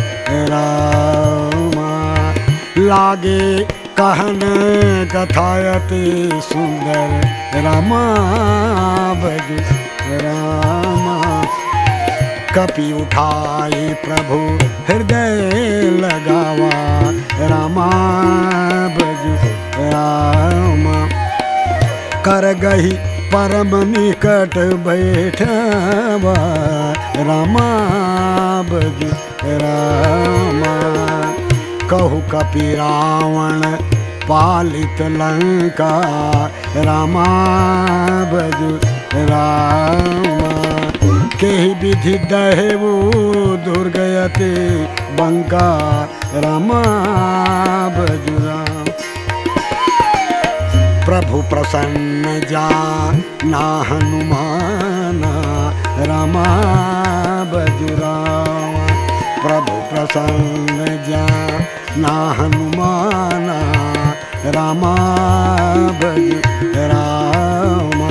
रामा। लागे कहन कथायति सुंदर, रामा भज रामा। कपि उठाए प्रभु, हृदय लगावा। रामा भज रामा। कर गही परम निकट बैठवा। रामा भज रामा। कहु कपि रावण पालित लंका। रामा भज रामा। के ही विधि दहेवु दुर्गयते बंका रामा भज राम प्रभु प्रसन्न जा ना हनुमाना रमा बजुरावा प्रभु प्रसन्न जा ना हनुमाना रामा बज रामा।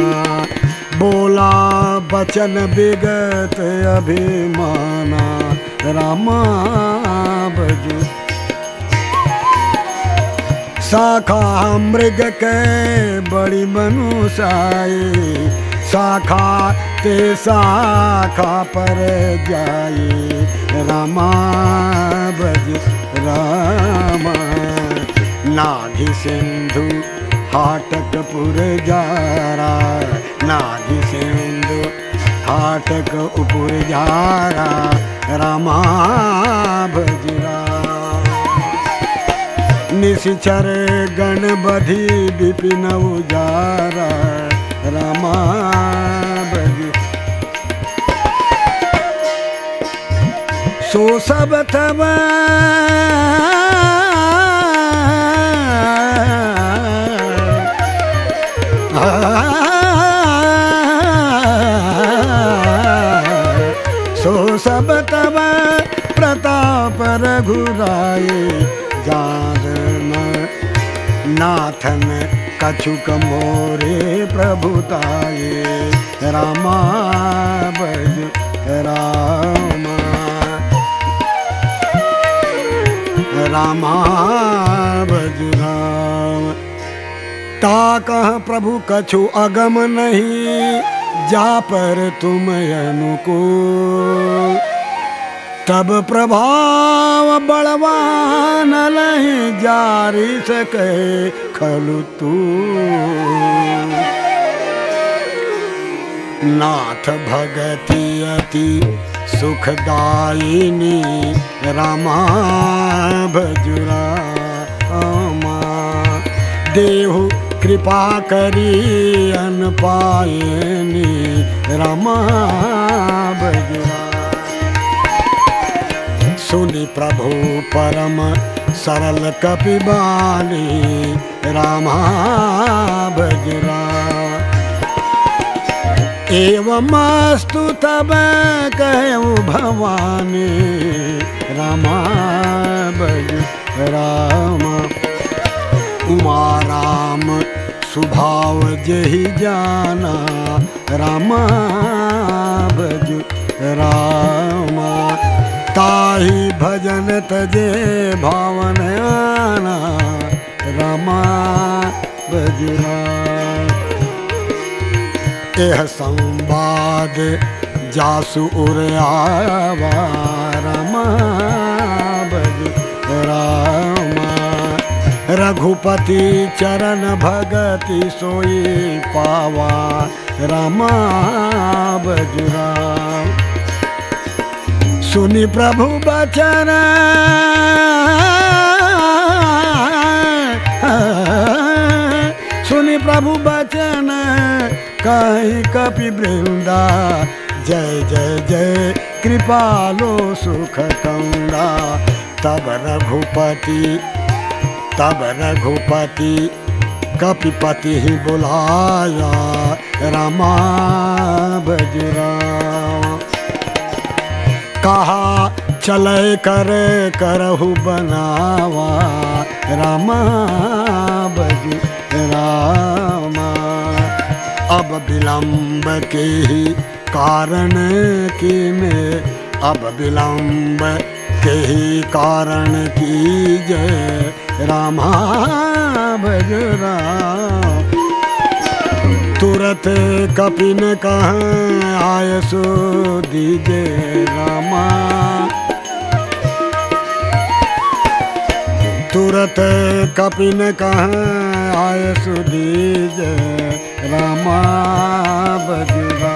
बोला बचन विगत अभिमाना रामा बज शाखा मृग के बड़ी मनुषाई शाखा ते शाखा पर जाए रामा भज रामा नाभि सिंधु हाटकपुर जारा नाभि सिंधु हाटक उपुर जारा रामा भज राम निशिचर गणबधि विपिन उजारा, रामा सो सब तब रघुराए जान नाथन कछुक मोरे प्रभुताए रामा बज रामा। रामा बज राम। प्रभु कछु अगम नहीं, जा पर तुम अनुकूल। तब प्रभाव बलवान लहि जारी सके खलु तू। नाथ भगति अति सुखदायिनी, रामा भजुरा देहु कृपा करी अन पायनी, रमा बजुरा सुनि प्रभु परम सरल कपिबानी रामा बजरा। एवमस्तु तब कहु भवानी। रामा बज रामा। उमा राम, सुभाव जही जाना। रामा भज रामा। ताही भजन तजे भावन आना, रामा भज राम एह संवाद जासु उर आवा, रामा भज रामा, रघुपति चरण भगति सोई पावा, रामा भज राम सुनि प्रभु बचन। सुनि प्रभु बचन। कहीं कपि वृंदा। जय जय जय। कृपालो सुख कंदा तब रघुपति तब रघुपति कपिपति ही बुलाया, रामा बजरा। कहा, चले कर, करहु बनावा। रामा बज रामा। अब विलंब के ही कारण की में, अब विलंब के ही कारण की जय रामा भज राम। तुरत कपिन कह आय सो दीजे रामा तुरत कपिन कह आय सो दीजे रामा, बजरा।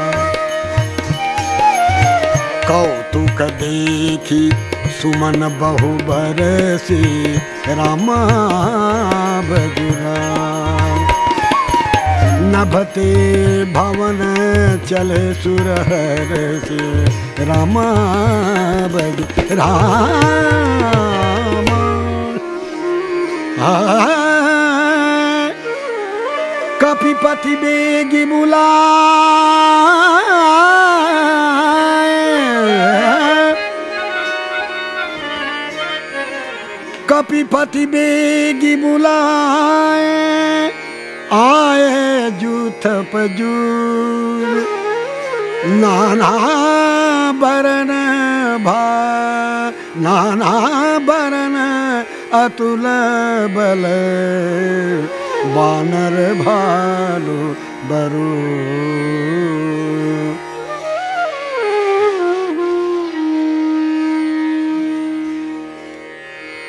कौतुक देखी, सुमन बहु बरसी, रामा, बजरा। नभते भवन चले सुरहर से रामा राम। कपिपति बेगी बुला। कपिपति बेगी बुलाए। आए जूथ पजूर नाना बरन भा नाना बरन अतुल बल। बानर भालू बरू।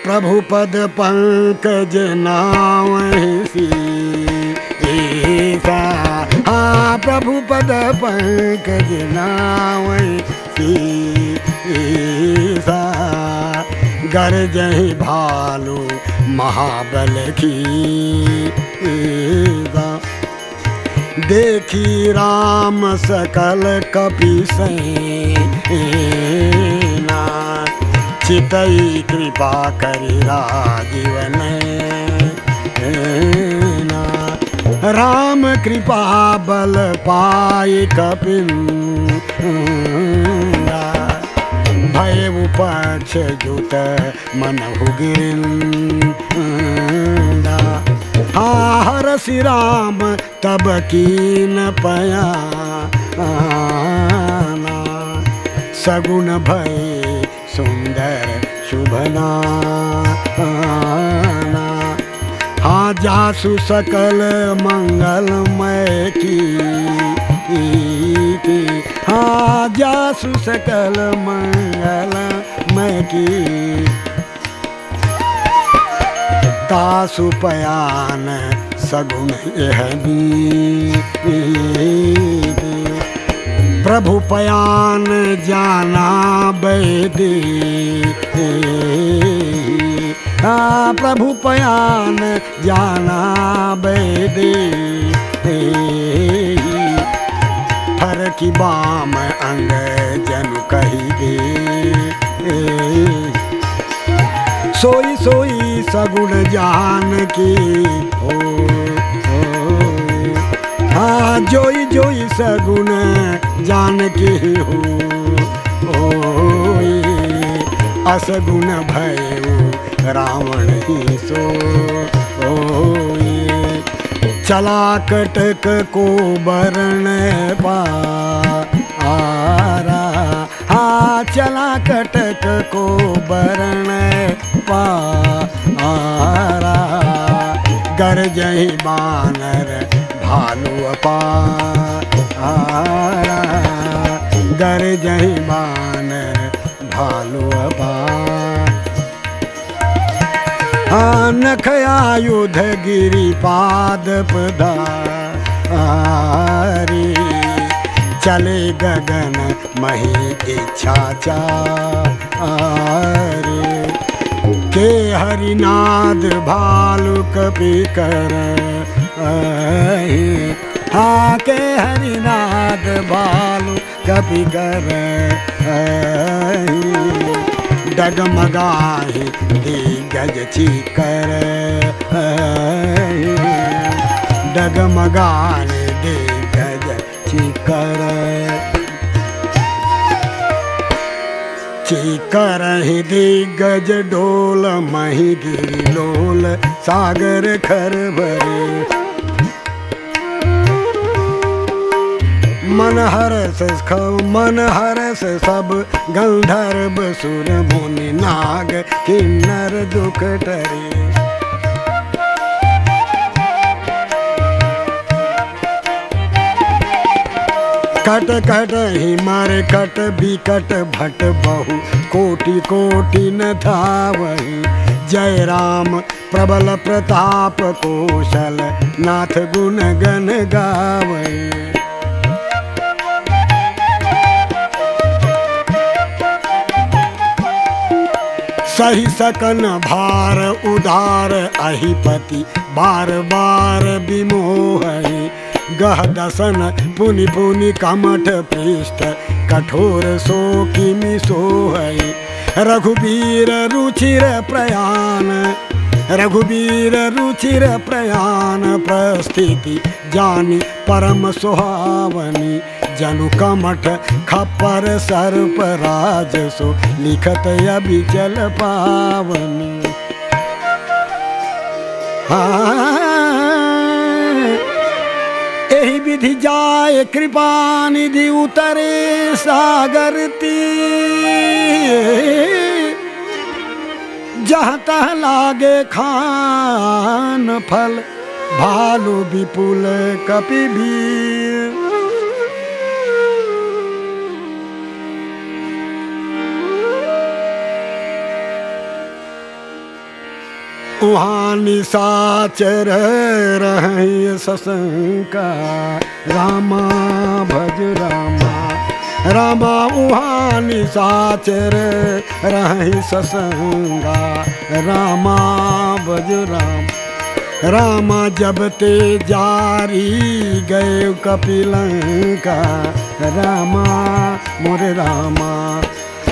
प्रभु पद पंकज नाव सी ईसा हाँ प्रभु पद पंकज नाव सी ईसा गरजही भालू महाबल की देखी राम सकल कपि सेना चितई कृपा करी राजीवन राम कृपा बल पाई कपिल। भय पक्ष जुत मन हुगिल हर श्री राम तब कीन पया सगुण भय सुंदर शुभना। हाँ जासु सकल मंगलमय की हाँ जासु सकल मंगलमय की। तासु पयान सगुण प्रभु पयान जाना बैदी हाँ प्रभु पयान जाना बैदी। हर की बाम अंग जनु कही दे। सोई सोई सगुण जान की हो। हाँ जोई जोई सगुण जान की हो। असगुण भयो रावण ही सो ओ चला कटक को बरण पारा हाँ चला कटक को बरण पारा गरजही बानर भालू अपारा गरजही बानर भालू अपार नख आयुध गिरिपाद पधारी। चले गगन मही इच्छा चारे के हरिनाद भालु कपि कर हाँ के हरिनाद भालु कपि कर डगमगाही दिग्गज छिकर डगमगाने दिग्गज छिकर छिकर ही दिग्गज डोल मही गिरी लोल सागर खर भरे मन हरस मन हरस सब। गंधर्व सुर मुनि नाग, किन्नर दुख टरे। कट कट ही मर, कट बिकट भट बहु। कोटि कोटि न था जय राम, प्रबल प्रताप कौशल। नाथ गुण गण गावई सही सकन भार उदार अहिपति बार बार विमोह। गह दसन पुनि पुनि कमठ पृष्ठ, कठोर सो किमि सोह रघुबीर रुचिर प्रयाण, रघुबीर रुचिर प्रयाण, प्रस्थिति जानी परम सुहावनी, जनु कमठ खपर सर्प राज सो, लिखत अभिचल पावनी। यही विधि जाय कृपा निधि उतरे सागर ती जहाँ तह लागे खान फल भालू विपुल कपि भी वहाँ निशाचर रह ससंका। रामा, भज रामा। रामा वहाँ निशाचर रह ससंगा। रामा, भज राम। रामा जब ते जारी गए कपिलंका, रामा, मोरे रामा।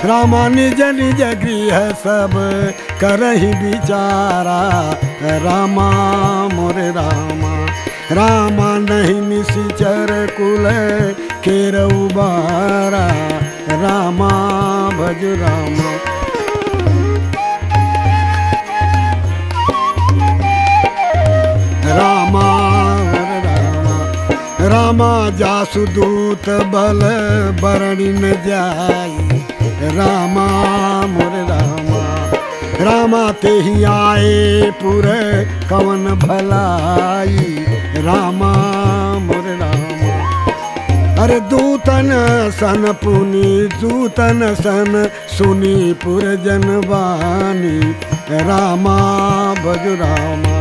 रामा निज निज गृह सब करही विचारा रामा, मोरे रामा। रामा नहीं निशिचर कुल केरउबारा रामा, भज रामा। रामा जासु दूत बल बरणी न जाई। रामा मोर रामा। रामा ते ही आए पुर कवन भलाई। रामा मोर रामा। अरे दूतन सन पुनि, दूतन सन सुनी पुर जनवानी रामा भज रामा।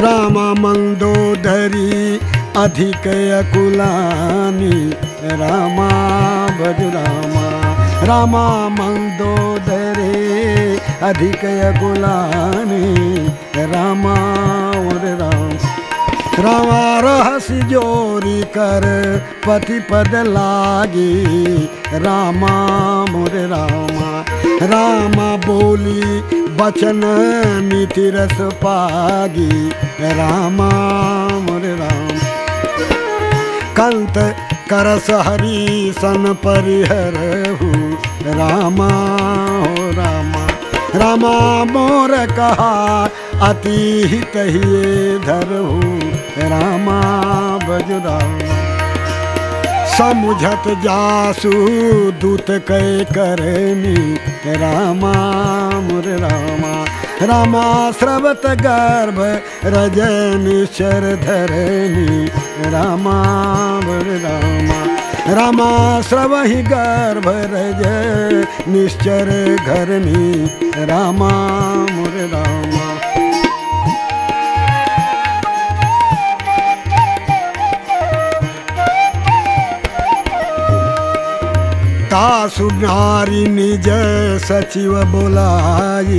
रामा मंदोदरी अधिक अकुलानी रामा, भज रामा। रामा मंदोदरे, अधिक अकुलानी रामा और राम। रामा रहस्य जोरी कर, पति पद लागी। रामा मोरे रामा। रामा बोली, बचन नीति रस पागी। राम कंत करस हरि सन परिहर रामा हो रामा रामा मोर कहा, अति हित ही धरहु रामा भज रामा। समुझत जासु दूत कै करनी। रामा, मुर रामा रामा स्रवत गर्भ धरनी रामा रामा। रामा स्रवहि गर्भ रज निश्चर मुर रामा तासु नारी निज सचिव बोलाई,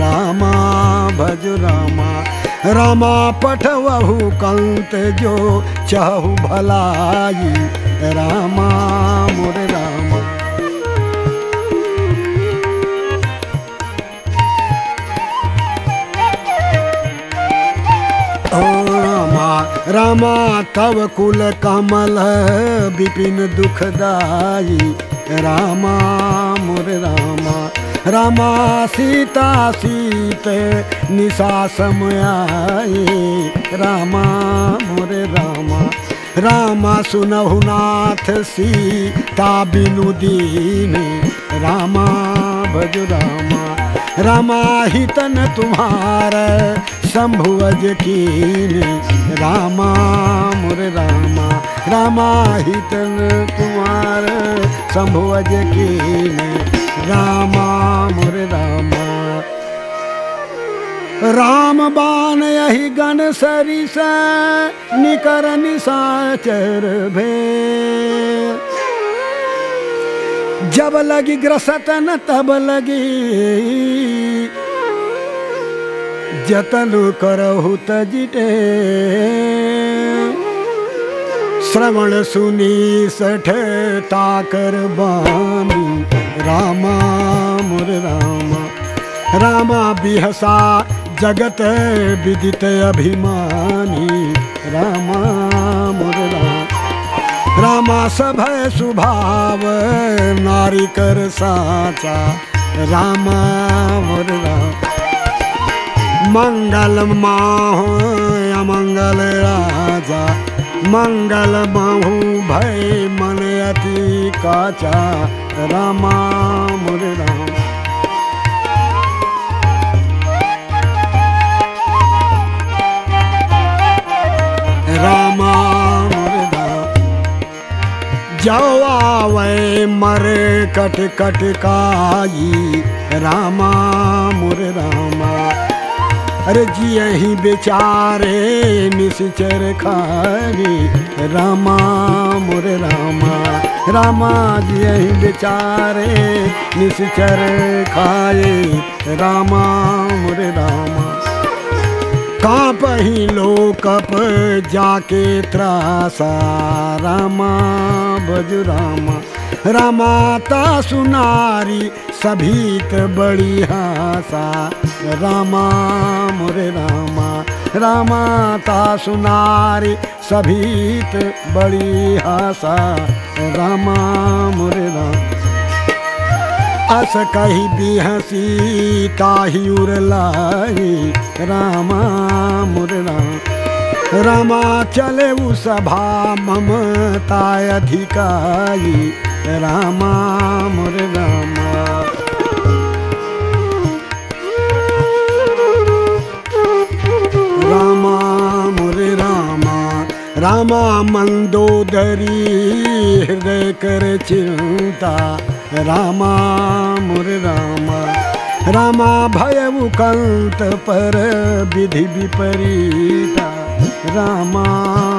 रामा भज रामा। रामा पठवहु कंत जो चहु भलाई, रामा मोर रामा। रामा तव कुल कमल, विपिन दुखदाई रामा, मुर रामा रामा सीता सीत निशा समयाई रामा, मुर रामा रामा सुनहु नाथ सीता बिनु दीन। रामा भज रामा रामा हितन तुम्हार शंभुअज कीन। रामा, मुर रामा रामा हितन तुम्हार शंभुअज कीन रामा मुर रामा। राम बान यही गण सरिस, निकर निशाचर भे जब लगी ग्रसतन तब लगी। जतन करहु तजिटे। श्रवण सुनी सठ ताकर बानी। रामा, मुर रामा। रामा बिहसा, जगत विदित अभिमानी। रामा, मुर रामा। रामा सभय सुभाव, नारी कर साचा। रामा, मुर रामा। मंगल माहो, अमंगल राजा। मंगल बाहू भय मन अति काचा, रामा मुर राम। रामा मुर मर कट कट काई, रामा मुर रामा। अरे जी ही बेचारे, निश्चर खारी रामा, मुर रामा। रामा जी ही बेचारे, निश्चर खाए। रामा, मुर रामा। काप ही लोकप जाके त्रासा। रामा, बजु रामा। रामाता सुनारी, सभीत बड़ी हासा। रामा, मुरे रामा, रामाता सुनारी, सभीत बड़ी हासा। रामा, मुरे रामा। अस कही भी हसी ताही उरलाई रामा, मुर राम। रामा चले सभा, ममता अधिकारी। रामा मुर रामा रामा मुरे रामा रामा मंदोदरी हृदय कर चिंता रामा मुर रामा रामा भय मुकंत पर विधि विपरीता रामा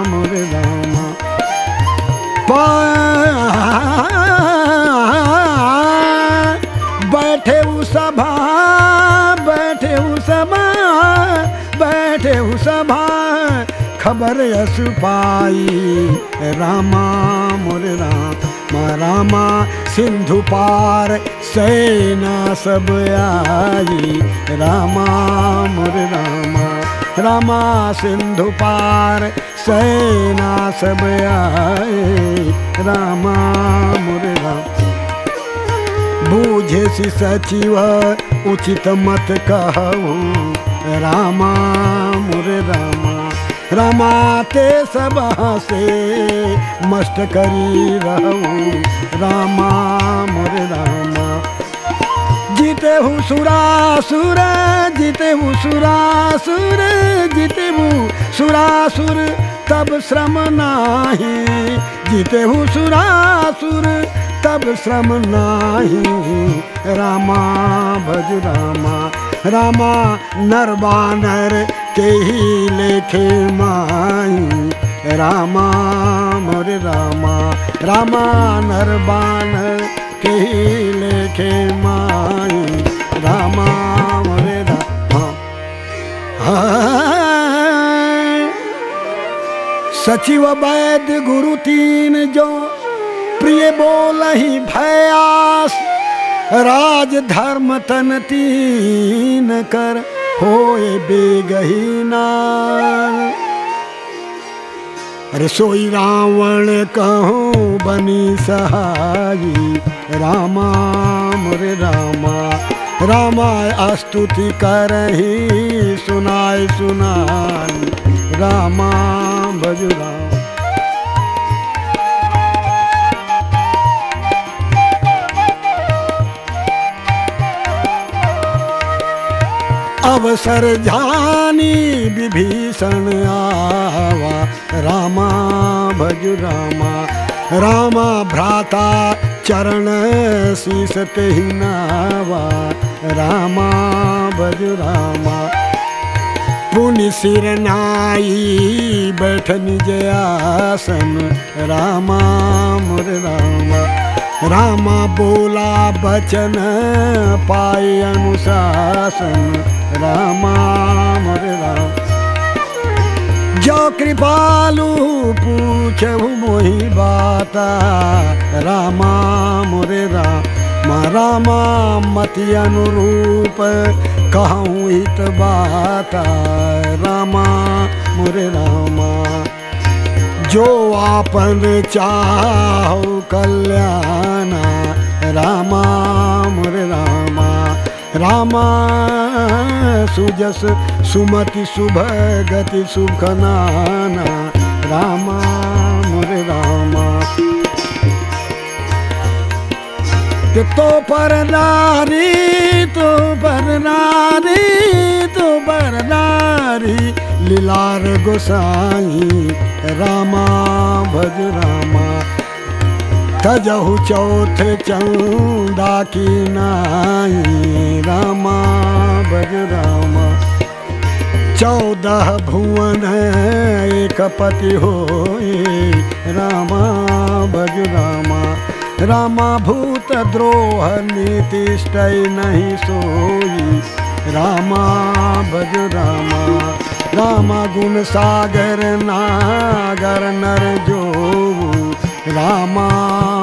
मुर रामा बैठे सभा बैठे सभा बैठे सभा। खबर यस पाई रामा, मुर राम, रामा, सिंधु पार, सेना सब आई। रामा, मुर रामा रामा, सिंधु पार सेना सब आए। रामा मुर राम बूझे सि सचिव, उचित मत कहूँ रामा मुर रामा रमाते सबसे मस्त करी रहूँ। रामा मोरे रामा जीते हूँ सुरासुर, जीते हूँ सुरासुर, जीते हूँ सुरासुर। तब श्रम नाही, जीते हूँ सुरासुर, तब श्रम नाही। रामा, भज रामा रामा नर बानर के ही लेखे माई। रामा, मोरे रामा रामा नर बानर के ही लेखे माई। रामा, मोरे रामा सचिव वैद्य गुरु तीन जो प्रिय बोल ही भयास, राज धर्म तन तीन कर होए बेगहीना रसोई रावण कहो बनी सहाई रामा मुरे रामा रामा स्तुति करही, सुनाय सुनाई रामा भजुरा अवसर जानी विभीषण आवा। रामा भज रामा। रामा भ्राता चरण शीस नावा। रामा भज रामा। पुण्य सिर नाई बैठ निज आसन रामा, मुर रामा। रामा बोला बचन पाए अनुशासन। रामा, मोरे राम। जो कृपालु पूछहु मोही बाता। रामा, मोरे राम। रामा, मति अनुरूप। कहूँ हित बाता रामा, मोरे रामा। जो आपन चाहो कल्याणा, रामा, मोरे रामा। रामा, सुजस सुमति शुभ गति सुख नाना रामा, मुरे रामा। तो पर तो नारी तो पर नारी लीलार गोसाई, रामा, भज रामा। तजहु चौथ चंदा की नाई, रामा बज रामा। चौदह भुवन एक पति हो रामा, भज रामा। रामा भूत द्रोह नीतिष्ट नहीं सोई। रामा, भज रामा रामा गुण सागर, नागर नर जो रामा,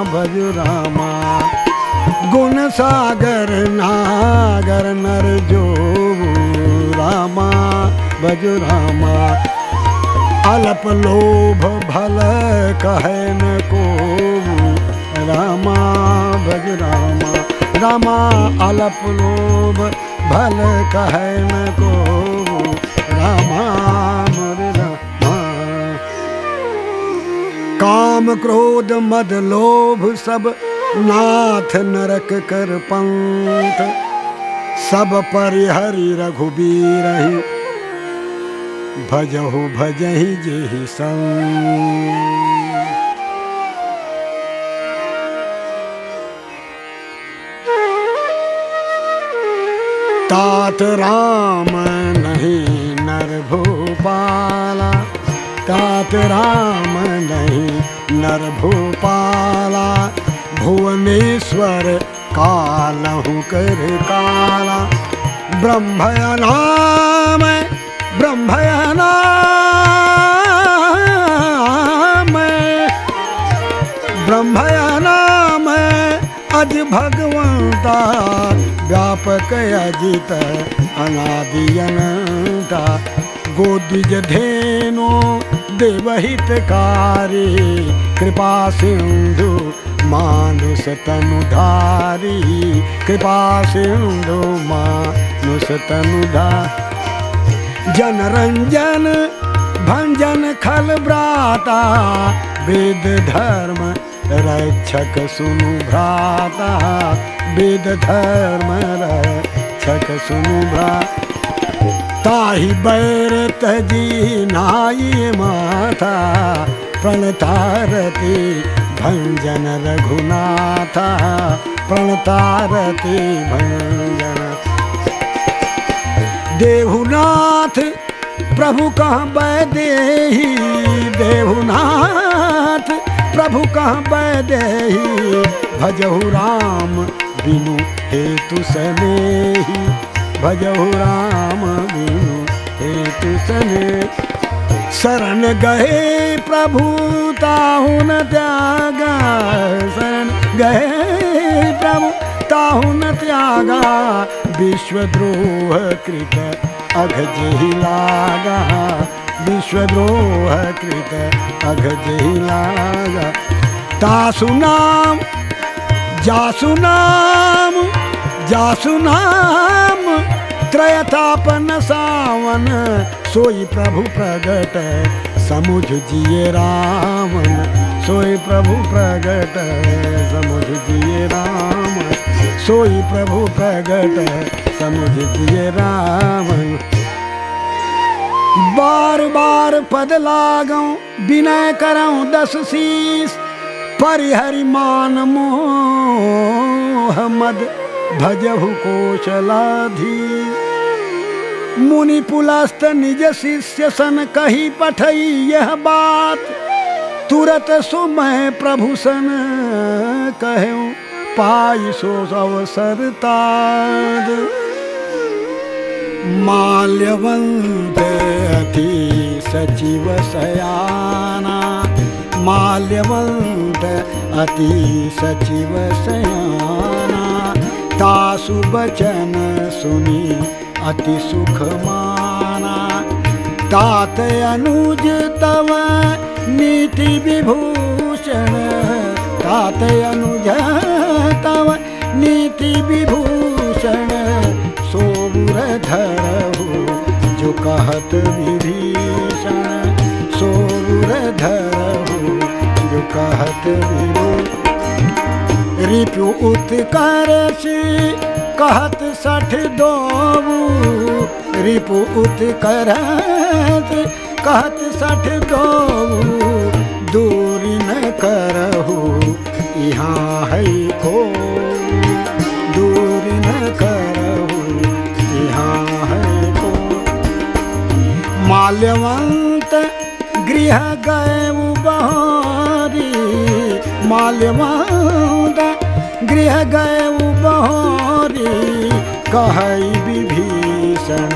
भज रामा, गुण सागर, नागर नर जो रामा, भज रामा, अल्प लोभ भल कहे न को रामा भज रामा। रामा अल्प लोभ, भल कहे को रामा काम क्रोध, मद लोभ, सब नाथ नरक कर पंथ। सब परिहरि रघुबीर भजहु भजहि जेहि तात राम नहीं नर भूपाला। तात राम नहीं नर भूपाला। भुवनेश्वर कालहु कर काला। ब्रह्मया नाम ब्रह्मया नाम। ब्रह्मया नाम, अज भगवंता व्यापक अजित अनादियनता गोद्विज धेनो देवहितकारी कृपा सिंधु मानुष तनुधारी कृपा सिंधु मानुष तनुधार जनरंजन भंजन खल ब्राता वेद धर्म रक्षक सुनु भ्राता। वेद धर्म रक्षक सुनु ताही बैर तजी नाई माथा, प्रणतारती भंजन रघुनाथा, प्रणतारती भंजन देहुनाथ प्रभु कहाँ बैदेही देहुनाथ प्रभु कहाँ बैदेही भजहु राम। बिनु हेतु सनेही, भजहु राम बिनु हेतु सने शरण गए प्रभु, ताहुन शरण गए प्रभु, ताहुन त्यागा। विश्वद्रोह कृत अघ जेहि लागा। विश्वद्रोह कृत अघ जेहि लागा। तासु नाम जासु नाम जासु नाम, त्रयतापन सावन, सोई प्रभु प्रगट, समुझ जिए रामन सोई प्रभु प्रगट, समुझ जिए राम, सोई प्रभु प्रगट, समुझ जिए राम। बार बार पद लागूं विनय करऊं दस शीस परिहरि मान मोहम्मद भजहु कोशलाधी। मुनि पुलस्त निज शिष्य सन कही पठई यह बात। तुरत सो मैं प्रभु सन कहूँ, पाई सो अवसर ताद माल्यवंत अति सचिव सयाना। माल्यवंत अति सचिव सयाना। तासु बचन सुनी अति सुख माना तात अनुज तव नीति विभूषण। तात अनुज तव नीति विभूषण। सोबुर धरहु जो कहत विभीषण। सोबुर धरहु जो कहत रिपु उत्कर कहत सठ दोबू। रिपु उत्कर कहत सठ दोबू। दूरी न करहु यहाँ है को। दूरी न करहु यहाँ है को। माल्यवंत गृह गए बहारी माल्यवंत गृह गए बहारी कह विभीषण,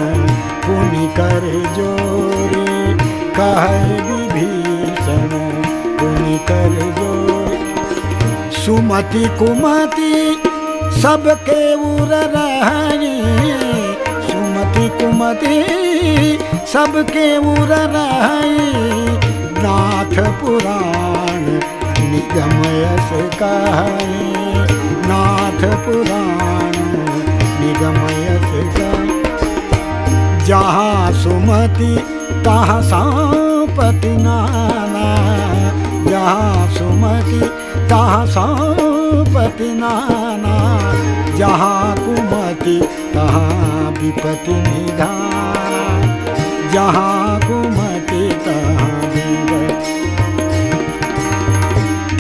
पुनि कर जोरी। कह विभीषण, पुनि कर जोरी। सुमति कुमति, सबके उर रही सुमति कुमति, सबके उर रही नाथ पुराण निगमय से कहे नाथ पुराण निगमय से कहे जहाँ सुमति तहाँ सांपति नाना जहाँ सुमति तहाँ सांपति नाना जहाँ कुमति तहाँ विपति निधाना जहाँ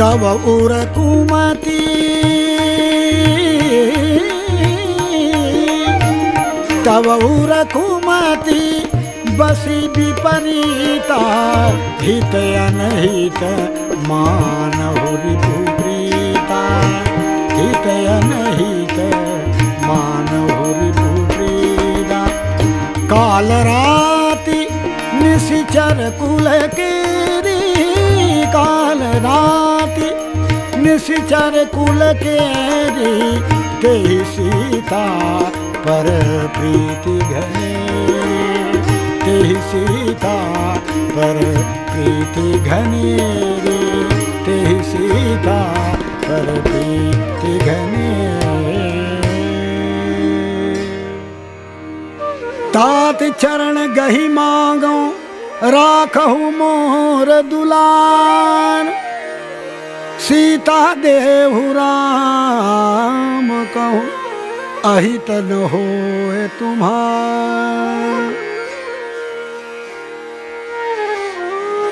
तव उर कुमति। तव उर कुमति, बसी विपरीता, हित अनहित मानहु रिपुप्रीता हित अनहित मानहु रिपुप्रीता काल राति निशिचर कुल केरी, काल राति निशिचर कुल केरी ते सीता पर प्रीति घने। ते सीता पर प्रीति घने ते सीता पर प्रीति घने तात चरण गही मांगो, राखहु मोर दुलार। सीता देहु राम कहूँ, अहित न हो तुम्हार।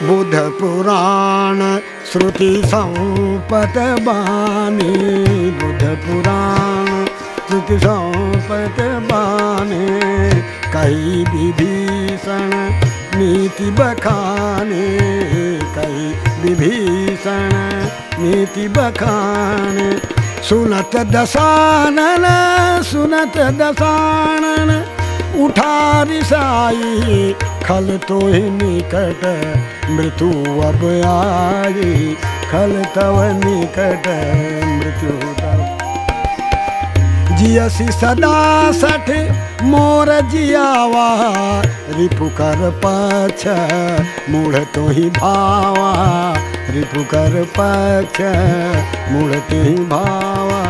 बुध पुराण, श्रुति संपत बानी। बुध पुराण, श्रुति संपत बानी। कई विभीषण नीति बखाने। कई विभीषण नीति बखाने सुनत दसानन सुनत दसानन उठा रिसाई खल तो ही निकट मृत्यु अब आई खल तव निकट मृत्यु जियसी सदा सठ मोर जियावा रिपु कर पछ मूढ़ तो ही भावा रिपु कर पछ मूढ़ तो ही भावा।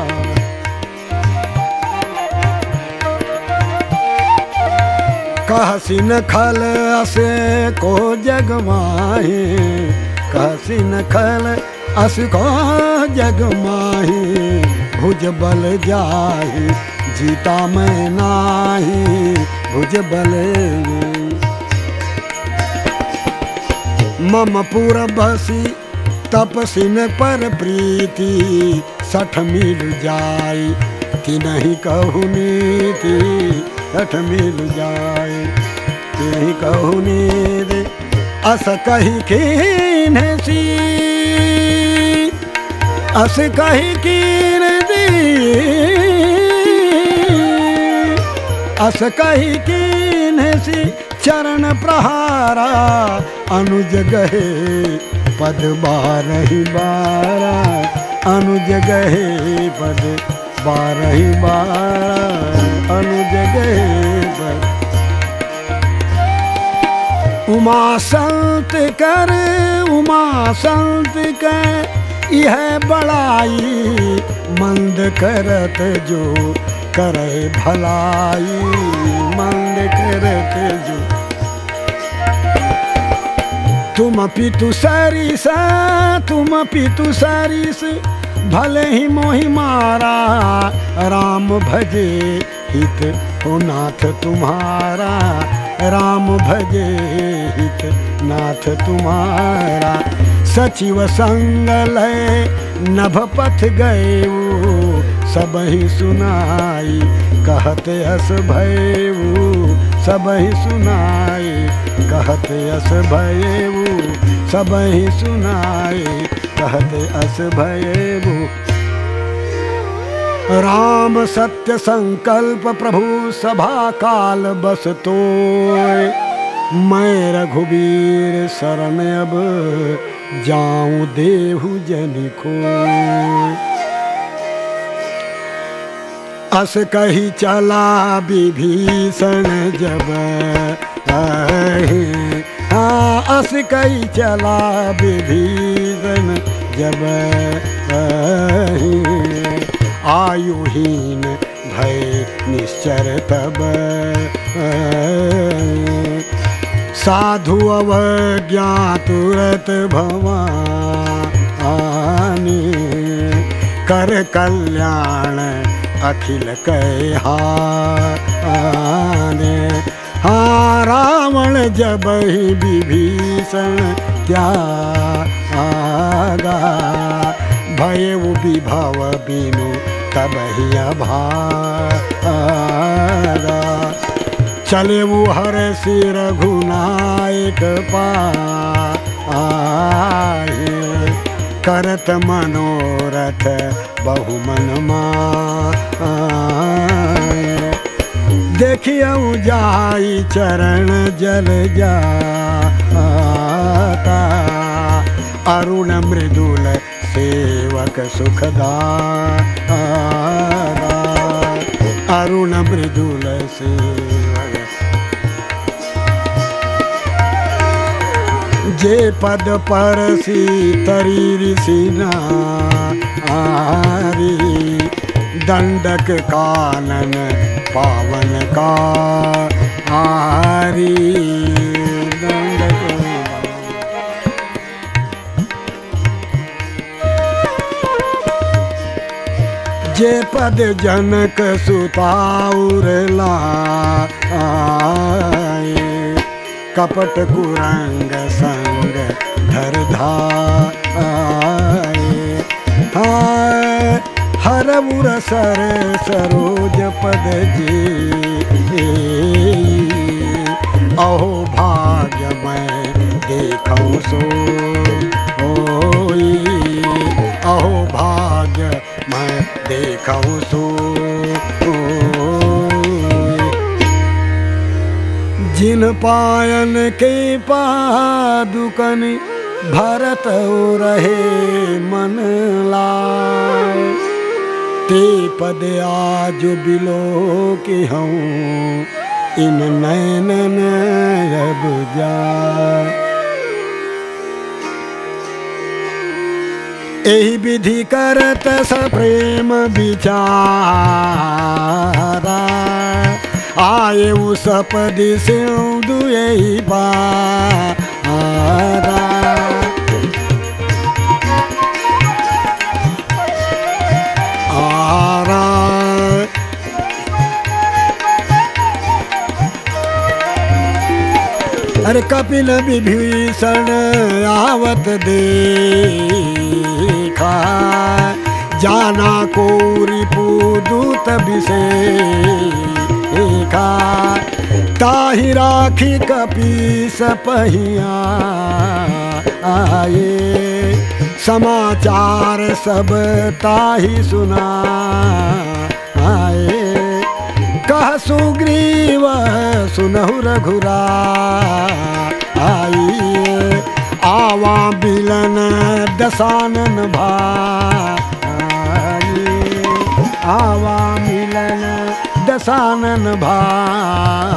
कहसिन खल असे को जग माही कहसिन खल अस को जग माही भुज बल जाही, जीता मैं नाही, भुज बल मम पुर बसी तपसिन पर प्रीति, सठ मिल जाई कि नहीं कहू नीति, सठ मिल जाए, कि नहीं कहू नीति, अस कही कीन सी। अस कही कीन दी। अस कही कीन सी, चरण प्रहारा, अनुज गहे। पद बारही बारा, अनुज गहे पद बारही बारा, अनुज गहे पद। उमा संत कर, उमा संत कर, यह बड़ाई मंद करत जो करे भलाई, मंद करत जो तुम पितु सरिस, तुम पितु सरिस, भले ही मोहि मारा, राम भजे हित हो नाथ तुम्हारा, राम भजे हित नाथ तुम्हारा। सचिव संग लय नभ पथ गए सब ही सुनाई, कहते हस भयऊ। सब ही सुनाई कहते अस भयऊ सब ही सुनाए, कहते अस भयऊ राम सत्य संकल्प प्रभु सभा काल बस तो मैं रघुवीर शरण अब जाऊँ देहु जन को अस कही चला विभीषण जब हाँ अस कही चला विभीषण जब आयुहीन भय निश्चर तब साधु अवज्ञा तुरत भवानी, कर कल्याण अखिल कहाने हाँ रावण जब ही विभीषण त्यागा, भय विभव बिनु तब ही अभागा। चले वो हर सिर घुनायक पाए करत मनोरथ बहुमन देखियऊ देखियो जाई चरण जल जाता। अरुण मृदुल सेवक सुखदा अरुण मृदुल जे पद पर सी तरी ऋषिनारी दंडक कानन पावन का आरी दंडक जे पद जनक सुताउर लाई कपट कुरंग संग धर धाए। हर मुर सर सरोज पद जी अहो भाग्य मैं देखूँ सो ओई अहो भाग्य मैं देखूँ सो जिन पायन के पादुकन भरत रहे मन लाए ते पद आज बिलो के हूँ इन नैनन अब जा एही विधि करत स प्रेम विचारा। आए उस पद से दुए बारा। आरा। अरे कपिल विभीषण आवत देखा। जाना कोरी पूदूत विषेखा ताहि राखी कपीस पहिया आए। समाचार सब ताहि सुना आए। कह सुग्रीव, सुनहु रघुरा आई आवा बिलन दसानन भाई आवा मिलन दसानन भाई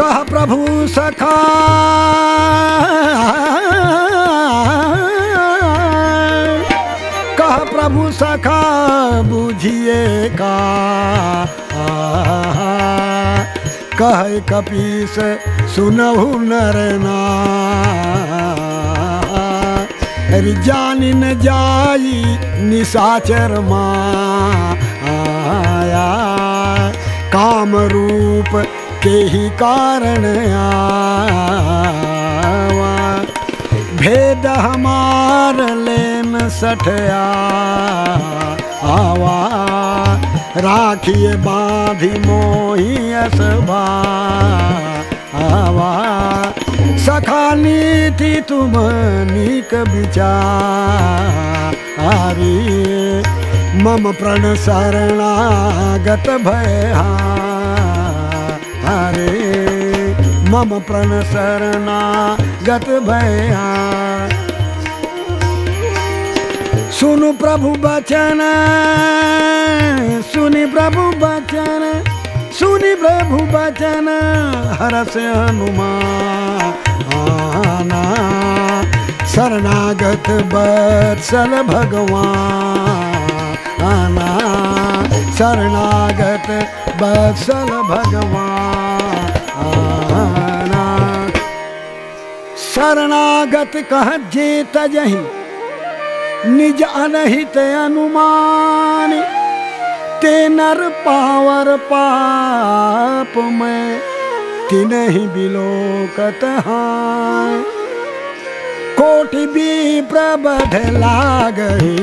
कह प्रभु सखा कह प्रभु सखा बुझिए का? कह कपीस सुनहु नरना जानी न जाई निशाचर माया काम रूप के ही कारण आवा। भेद हमार लेन सठया आवा। राखिए बांधी मोही असभा आवा। सखा नीति तुम नीक विचारी मम प्रण शरणागत भया हरे मम प्रण शरणागत भया सुनु प्रभु बचन, सुनि प्रभु बचन। सुनि प्रभु बचन हरस हनुमान। शरणागत बत्सल भगवान। शरणागत बत्सल भगवान। शरणागत कह जे तजही निज अनहित अनुमान। ते नर पावर पाप में तिनहि बिलोकत हाय। कोटि भी प्रबध लाग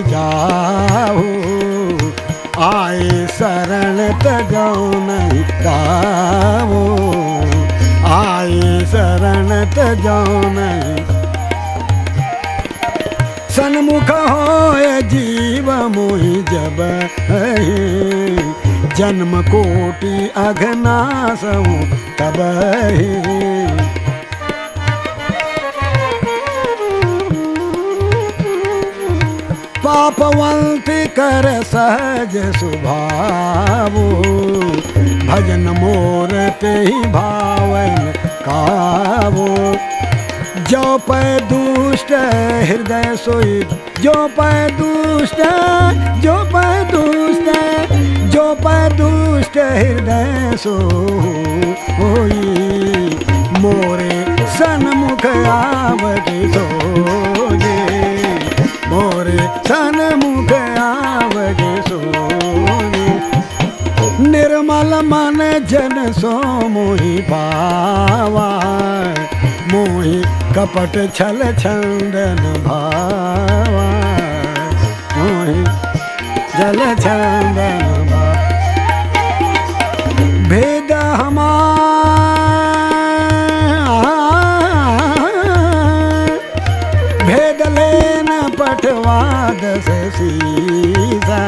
जाओ। आए शरण तजो नहीं गाओ आए शरण तजो नहीं सन्मुख होय जीव मोहि जब जन्म कोटि अघनासऊ तब पापवंत कर सहज सुभावो, भजन मोर ते ही भावन कावो। जो पै दुष्ट हृदय सोई, जो पै दुष्ट जो पै दुष्ट जो पै दुष्ट हृदय सो होई मोरे सन्मुख आवगे सोगे मोरे सन मुख आवगे सोगे निर्मल मन जन सो मोहि पावा मोहि कपट छल छंदन भावा। जल छंदन भेद भेद लेन पठवा दस सीसा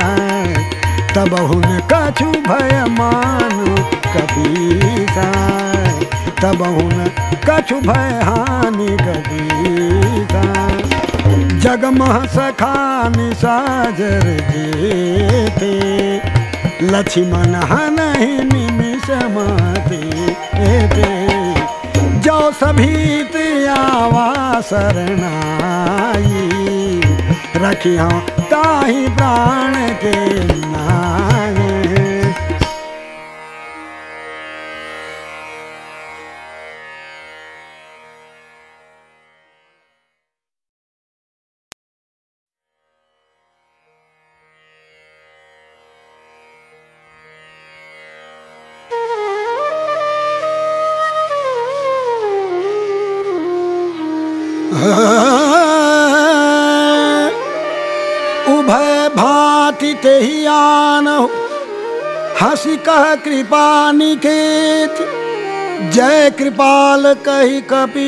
तब हुन कछु भय मानु कपीसा। तब हुन कछु भय हानि कपीसा जगमह सखानि साजर जेते। लक्ष्मण हनहि निमिष माते। जो सभी आवा शरणाई। रखिया ताही प्राण के नागे कह कृपा निकेत। जय कृपाल कही कपी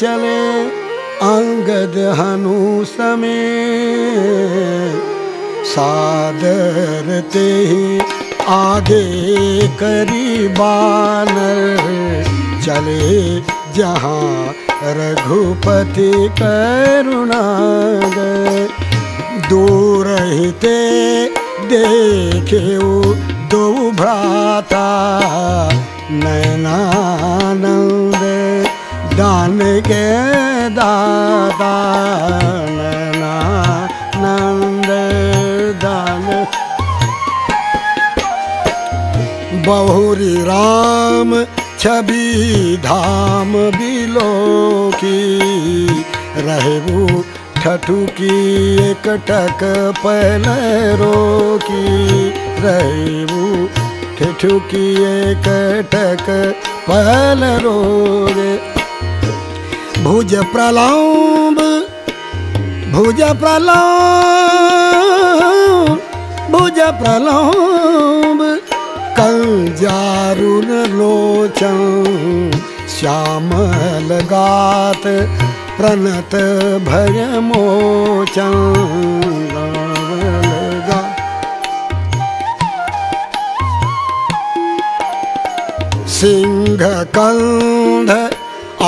चले। अंगद हनु समे सादर ते ही आगे करी बानर। चले जहाँ रघुपति करुणाग दूर हिते देखे दो भ्राता, नैनानंद दान के दाता, नैनानंद दान। बहुरी राम, छवि धाम बिलो की रहबू ठठू की एक टक पहल रोकी रहबू ठठू की एक टक पहल रोगे भुज प्रलम्ब भुज प्रलम्ब भुज प्रलम्ब कंजारुन लोचन श्यामल गात प्रणत भय सिंहकन्ध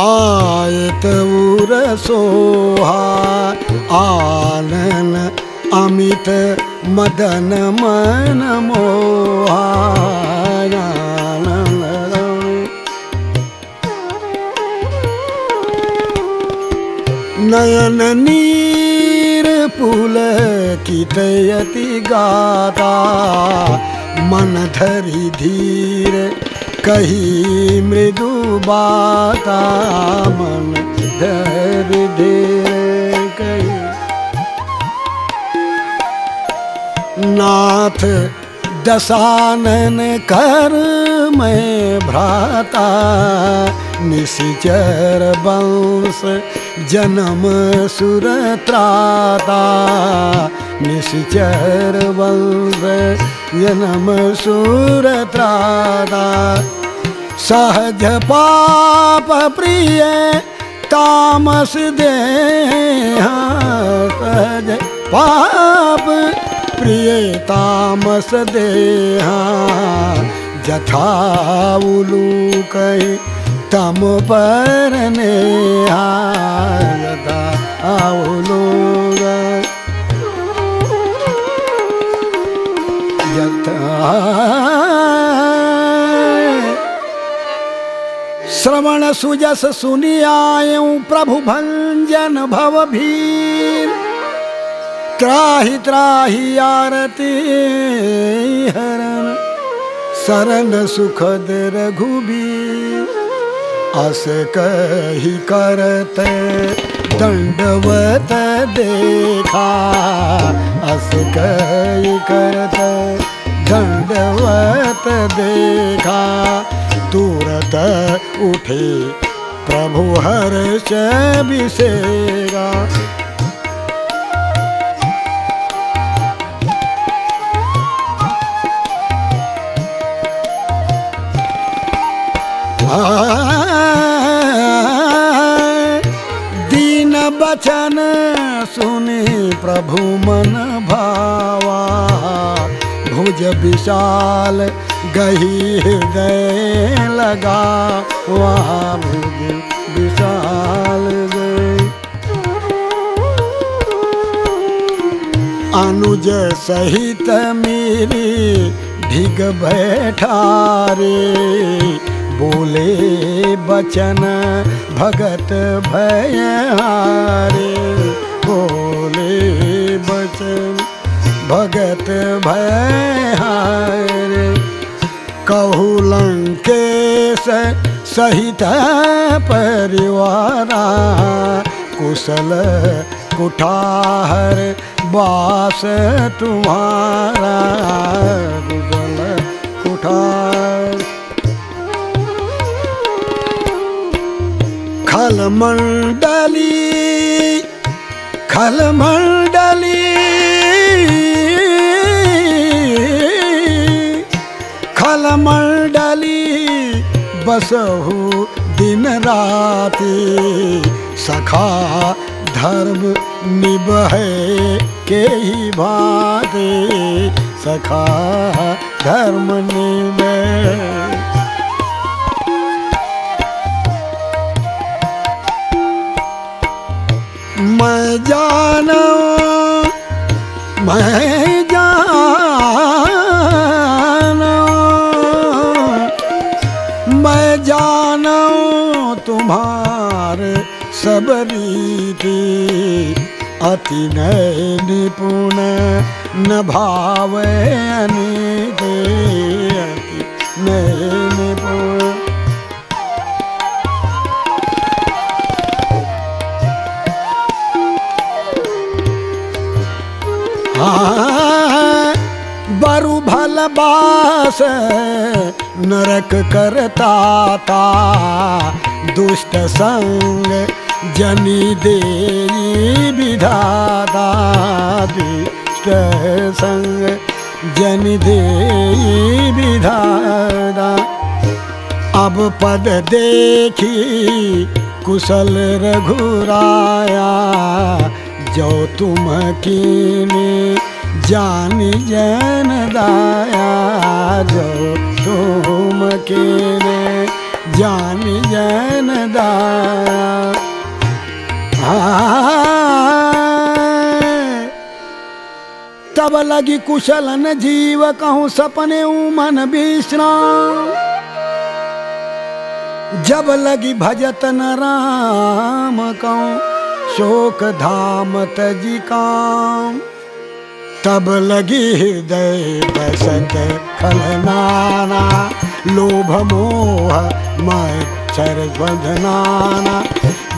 आयत उरसोहा आनन अमित मदन मनमोहा नयन नीर पुल कितयति गाता। मन धरि धीर, कही मृदु बाता। मन धरि धीर, कही। नाथ दशानन कर मैं भ्राता, निशिचर वंश जन्म सुर त्राता निशिचर वंश जन्म सुर त्राता सहज पाप प्रिय, तामस दे सहज पाप प्रिय, तामस देहा। जथा उलू कही परने हारता आवलो श्रवण सुजस सुनि प्रभु भञ्जन भव भी त्राहि त्राहि आरति शरण सुखद रघुबीर। अस कही करते, दंडवत देखा। अस कही करते, दंडवत देखा। तुरत उठे, प्रभु हर्ष विसेगा दीन बचन सुनी प्रभु मन भावा। भुज विशाल गही हृदय लगा। वहाँ भुज विशाल अनुज सहित मेरी ढिग बैठारे। बोले बचन भगत भयारे बोले बचन भगत भयारे कहू लंकेश सहित परिवार, कुशल कुठार बास तुम्हारा, कुशल कुठार खलमंडली खलमंडली खलमंडली बसहु दिन राति, सखा धर्म निबहे के ही भाते, सखा धर्म निबहे मैं जानो मैं जानो। मैं जानो तुम्हारे सब रीति, अति नय निपुण न भावे अति नय बरु भल बास नरक करता दुष्ट संग जनी दे विधाता। दुष्ट संग जन दे विधाता। अब पद देखी कुशल रघुराया। जो तुम कीने जान जन दाया, जो तुम कीने जान जन दाया। तब लगी कुशल न जीव कहूँ सपने मन विश्राम जब लगी भजत न राम कहूँ शोक धाम तजी काम तब लगी हृदय बसत खलनाना लोभ मोह मच्छर बंधनाना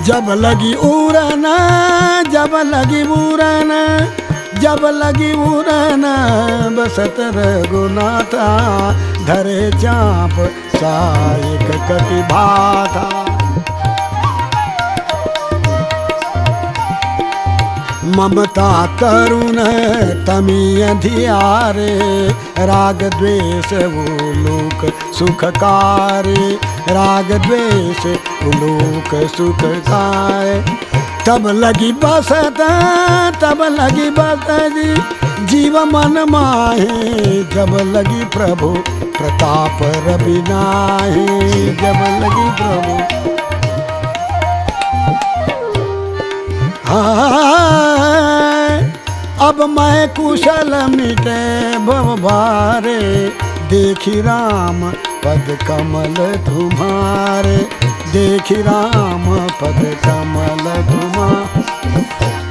जब लगी उड़ना, जब लगी उड़ना, जब लगी उड़ना बसत रघुनाथा, धरे चाप सायक कटि ममता तरुण तमी अधियारे राग द्वेष वो लोक सुखकारे, राग द्वेष वो लोक सुखकाय तब लगी बसत, तब लगी बसत जीव मन माहे, जब लगी प्रभु प्रताप रवि नाहे। जब लगी प्रभु अब मैं कुशल मिटे भवभारे, देखी राम पद कमल तुम्हारे देखी राम पद कमल धुमा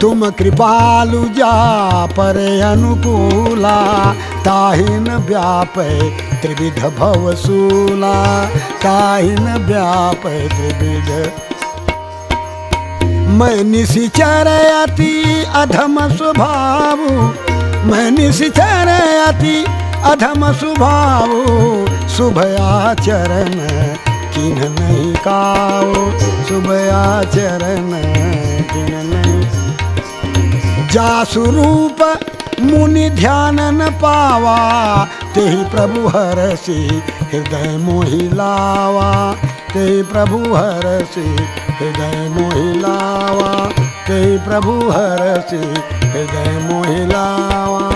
तुम कृपालु जा पर अनुकूला, ताहिन व्याप त्रिविध भवसूला, ताहिन व्याप त्रिविध मैं निशिचर अति अधम स्वभाव। मैं निशिचर अति अधम स्वभाव। शुभ आचरण किन नहीं काओ शुभ आचरण किन नहीं। जा स्वरूप मुनि ध्यान न पावा ते प्रभु हरसी हृदय मोहि ते प्रभु हरसी, हृदय मोहि लावा। ते प्रभु हरसी, हृदय मोहि लावा।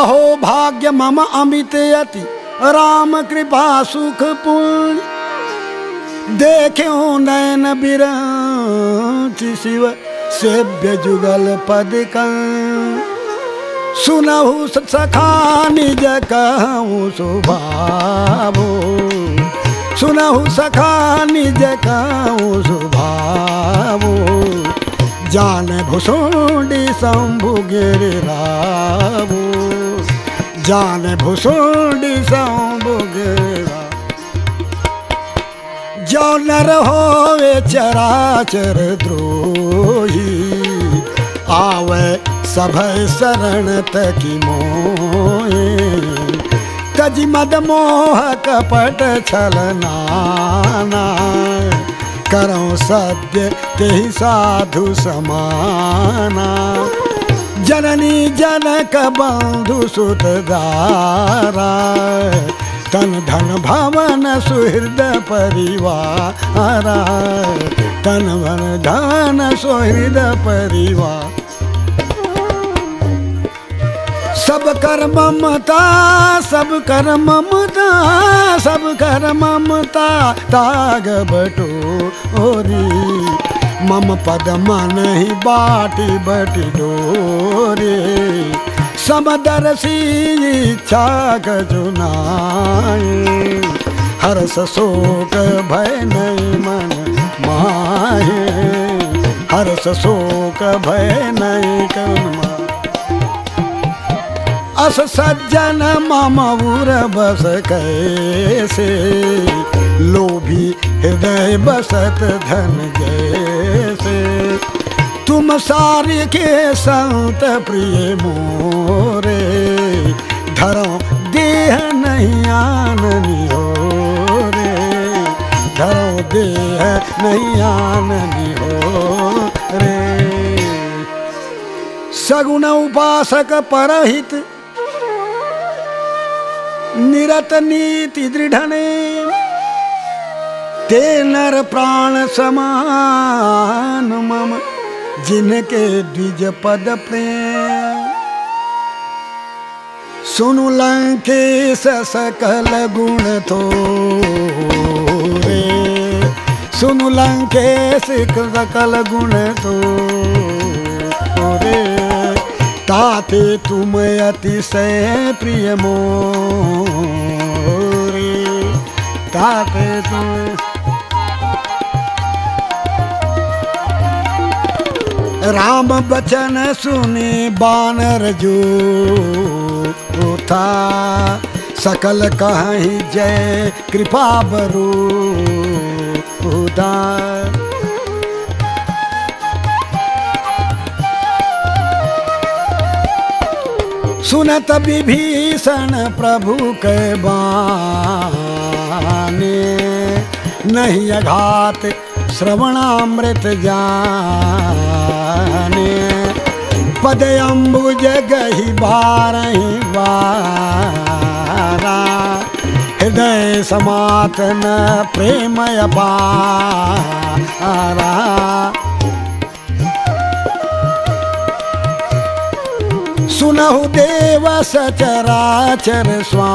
अहो भाग्य मम अमित अति राम कृपा सुख पुण्य देख्यो नयन बिरंच शिव, सेव्य जुगल पद सुनहु सखा निज कहूँ सुभावो। सुनहु सखा निज कहूँ जान भुसुंडी शंभु गिरिरावो जान भुसुंडी शंभु गिरा जो नर होवे चराचर द्रोही। आवे सभय शरण तकी मोए तज मद मोह कपट छलनाना करो सद्य ते साधु समाना। जननी जनक बंधु सुत दारा। तन धन भवन सुहृद परिवार। तन भन धन सुहृद परिवार। सब कर ममता, सब कर ममता, सब कर ममता ताग बटो ओरी। मम पद मन ही बाटी बटी डोरे। समदर्शी इच्छा जुनाए हर्ष शोक भय नहीं मन माहे। हर्ष शोक भय नहीं कन अस सज्जन मम उर बस कैसे? लोभी हृदय बसत धन जैसे। तुम सारे के संत प्रिय मोरे। धरो देह नहीं आननी हो रे धरो देह नहीं आननी हो रे सगुण उपासक परहित निरत नीति दृढ़ने ते नर प्राण समान मम, जिनके द्विज पद प्रेम। सुनु लंकेश सकल गुण तो रे सुनु लंकेश सकल गुण रे ताते तुम अतिशय प्रिय मोरे। ताते तुम राम बचन सुने बानर जो था सकल कहीं जय कृपा बरू उदार सुनत विभीषण प्रभु के बाने। नहीं अघात श्रवणामृत जाने। पद अम्बुज गही बारही बारा। हृदय समातन प्रेमय पारा। सुनहु देव सचराचर स्वामी,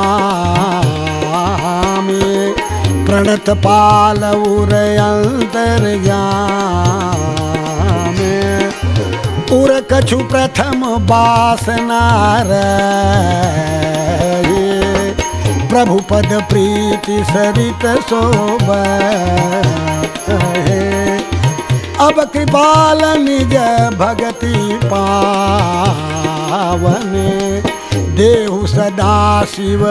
प्रणत पाल उर अंतर उर कछु प्रथम बासनार प्रभु पद प्रीति सरित शोभ अब कृपाल निज भगति पावन। देहु सदा शिव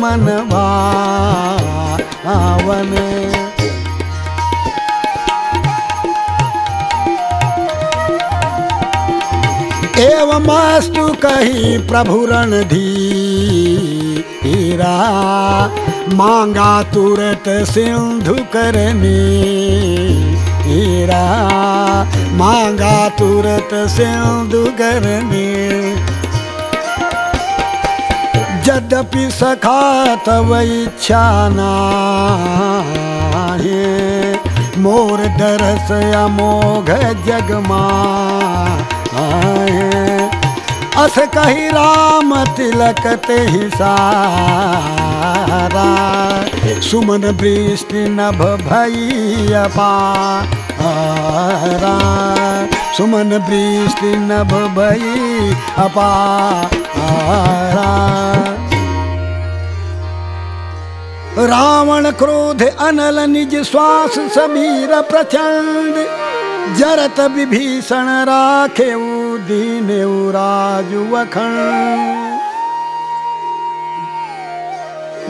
मन भावन। एवमस्तु कही प्रभु रणधीरा, मांगा तुरत सिंधु करनी। हीरा मांगा तुरत सिंधु करनी यद्यपि सखा तव इच्छा नाहे, मोर दरस अमोघ जगमा अस कही राम तिलक ते सारा। सुमन वृष्टि नभ भैया पारा सुमन वृष्टि नभ भई अपारा रावण क्रोध, अनल निज श्वास, समीर प्रचंड। जरत विभीषण राखे दीन राजु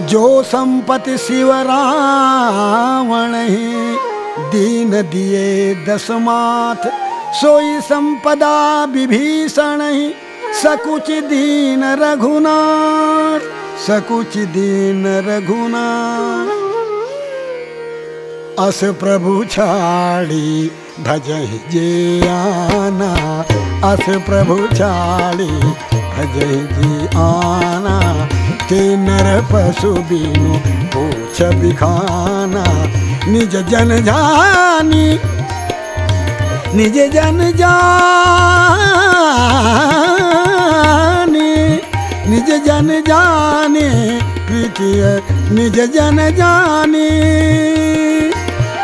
जो संपति शिव रावण ही दीन दिए दसमाथ, सोई संपदा विभीषण ही। सकुच दीन रघुनाथ, सकुच दीन रघुनाथ। अस प्रभु छाड़ी भजहि जे आना, अस प्रभु छाड़ी भजहि जी आना। ते नर पशु बिनु पूछ बिखाना निज जन जानी, निज जन जानी, निज जन जाने प्रीतिय निज जन जानी।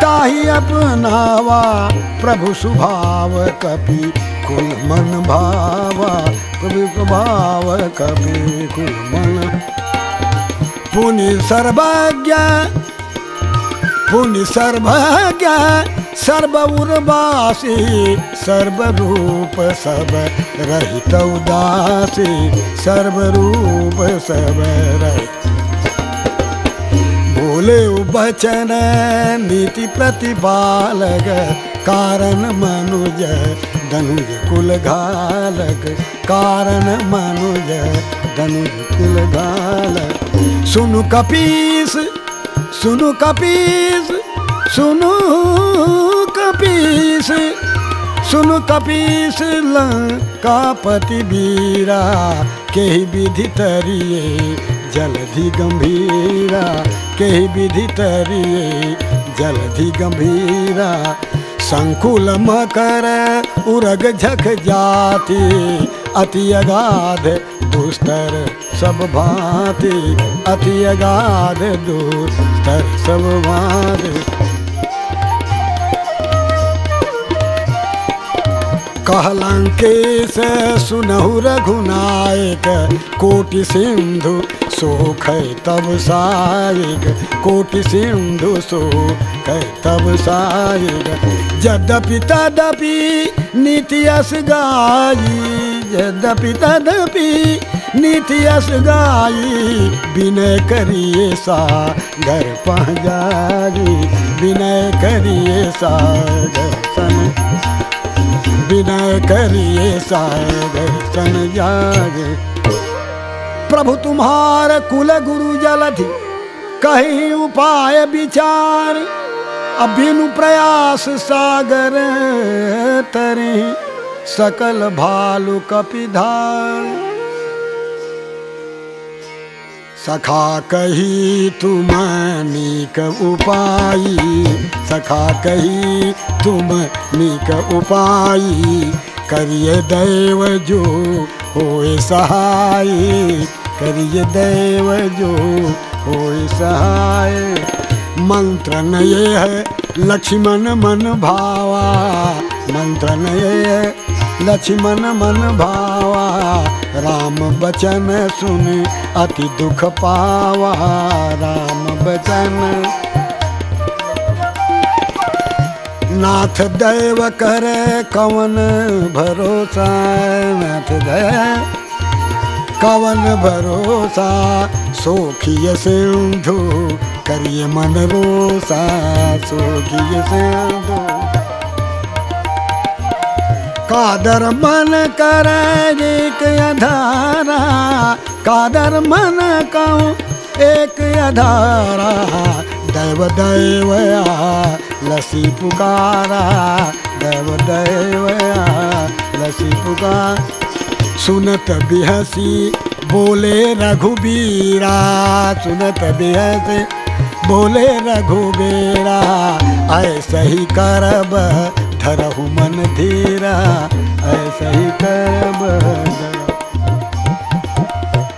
ताही अपनावा, प्रभु सुभाव कपि कुल मन भावा, प्रभु प्रभाव कपि कुल मन। पुनि सर्वज्ञ पुनि सर्वज्ञ सर्व उर्वासी सर्वरूप सब रहित उदासी, सर्वरूप सब रहित। बोले बचन नीति प्रतिपालक, कारण मनुज धनुज कुल घालक, कारण मनुज धनुज कुल घालक। सुनु कपीस सुनु कपीस सुनु कपीस सुनु कपीस लंकापति बीरा, के विधि तरिए जलधि गंभीरा, के विधि तरिए जलधि गंभीरा। संकुल मकर उरग झक जाति, अति अगाध दुस्तर सब भांति, अति अगाध दुस्तर सब भांति। कहलंकेश सुनहु रघुनायक, कोटि सिंधु सोख तब सायक कोटि सिंधु सोख तब सायक यद्यपि तदपि नित्यस गायी यद्यपि तदपि नित्यस गायी विनय करिए सा, घर पहुँचाई विनय करिए सा, घर सन विनय करिए सागर सन जागे प्रभु तुम्हार कुल गुरु जलधि कहीं उपाय विचार, अभिनु प्रयास सागर तरे। सकल भालु कपिधार सखा कही तुम नीक उपाई सखा कही तुम नीक उपाई करिए दैव जो होए सहाय। करिए दैव जो होए सहाय। मंत्र ये है लक्ष्मण मन भावा, मंत्र लक्ष्मण मन भावा, राम बचन सुन, अति दुख पावा, राम बचन। नाथ देव कर कवन भरोसा, नाथ दैव कवन भरोसा सोखिय सिंधु करिए मन सोखिय सिंधु। कादर मन कर एक अधारा, कादर मन कहूँ एक अधारा। देव दैवया, लसी पुकारा, देव देवया, लसी पुकार। सुनत बिहसी, बोले रघुबीरा। सुनत बिहसी बोले रघुबेरा, ऐसा ही करब धरहु मन धीरा, ऐसा ही करब।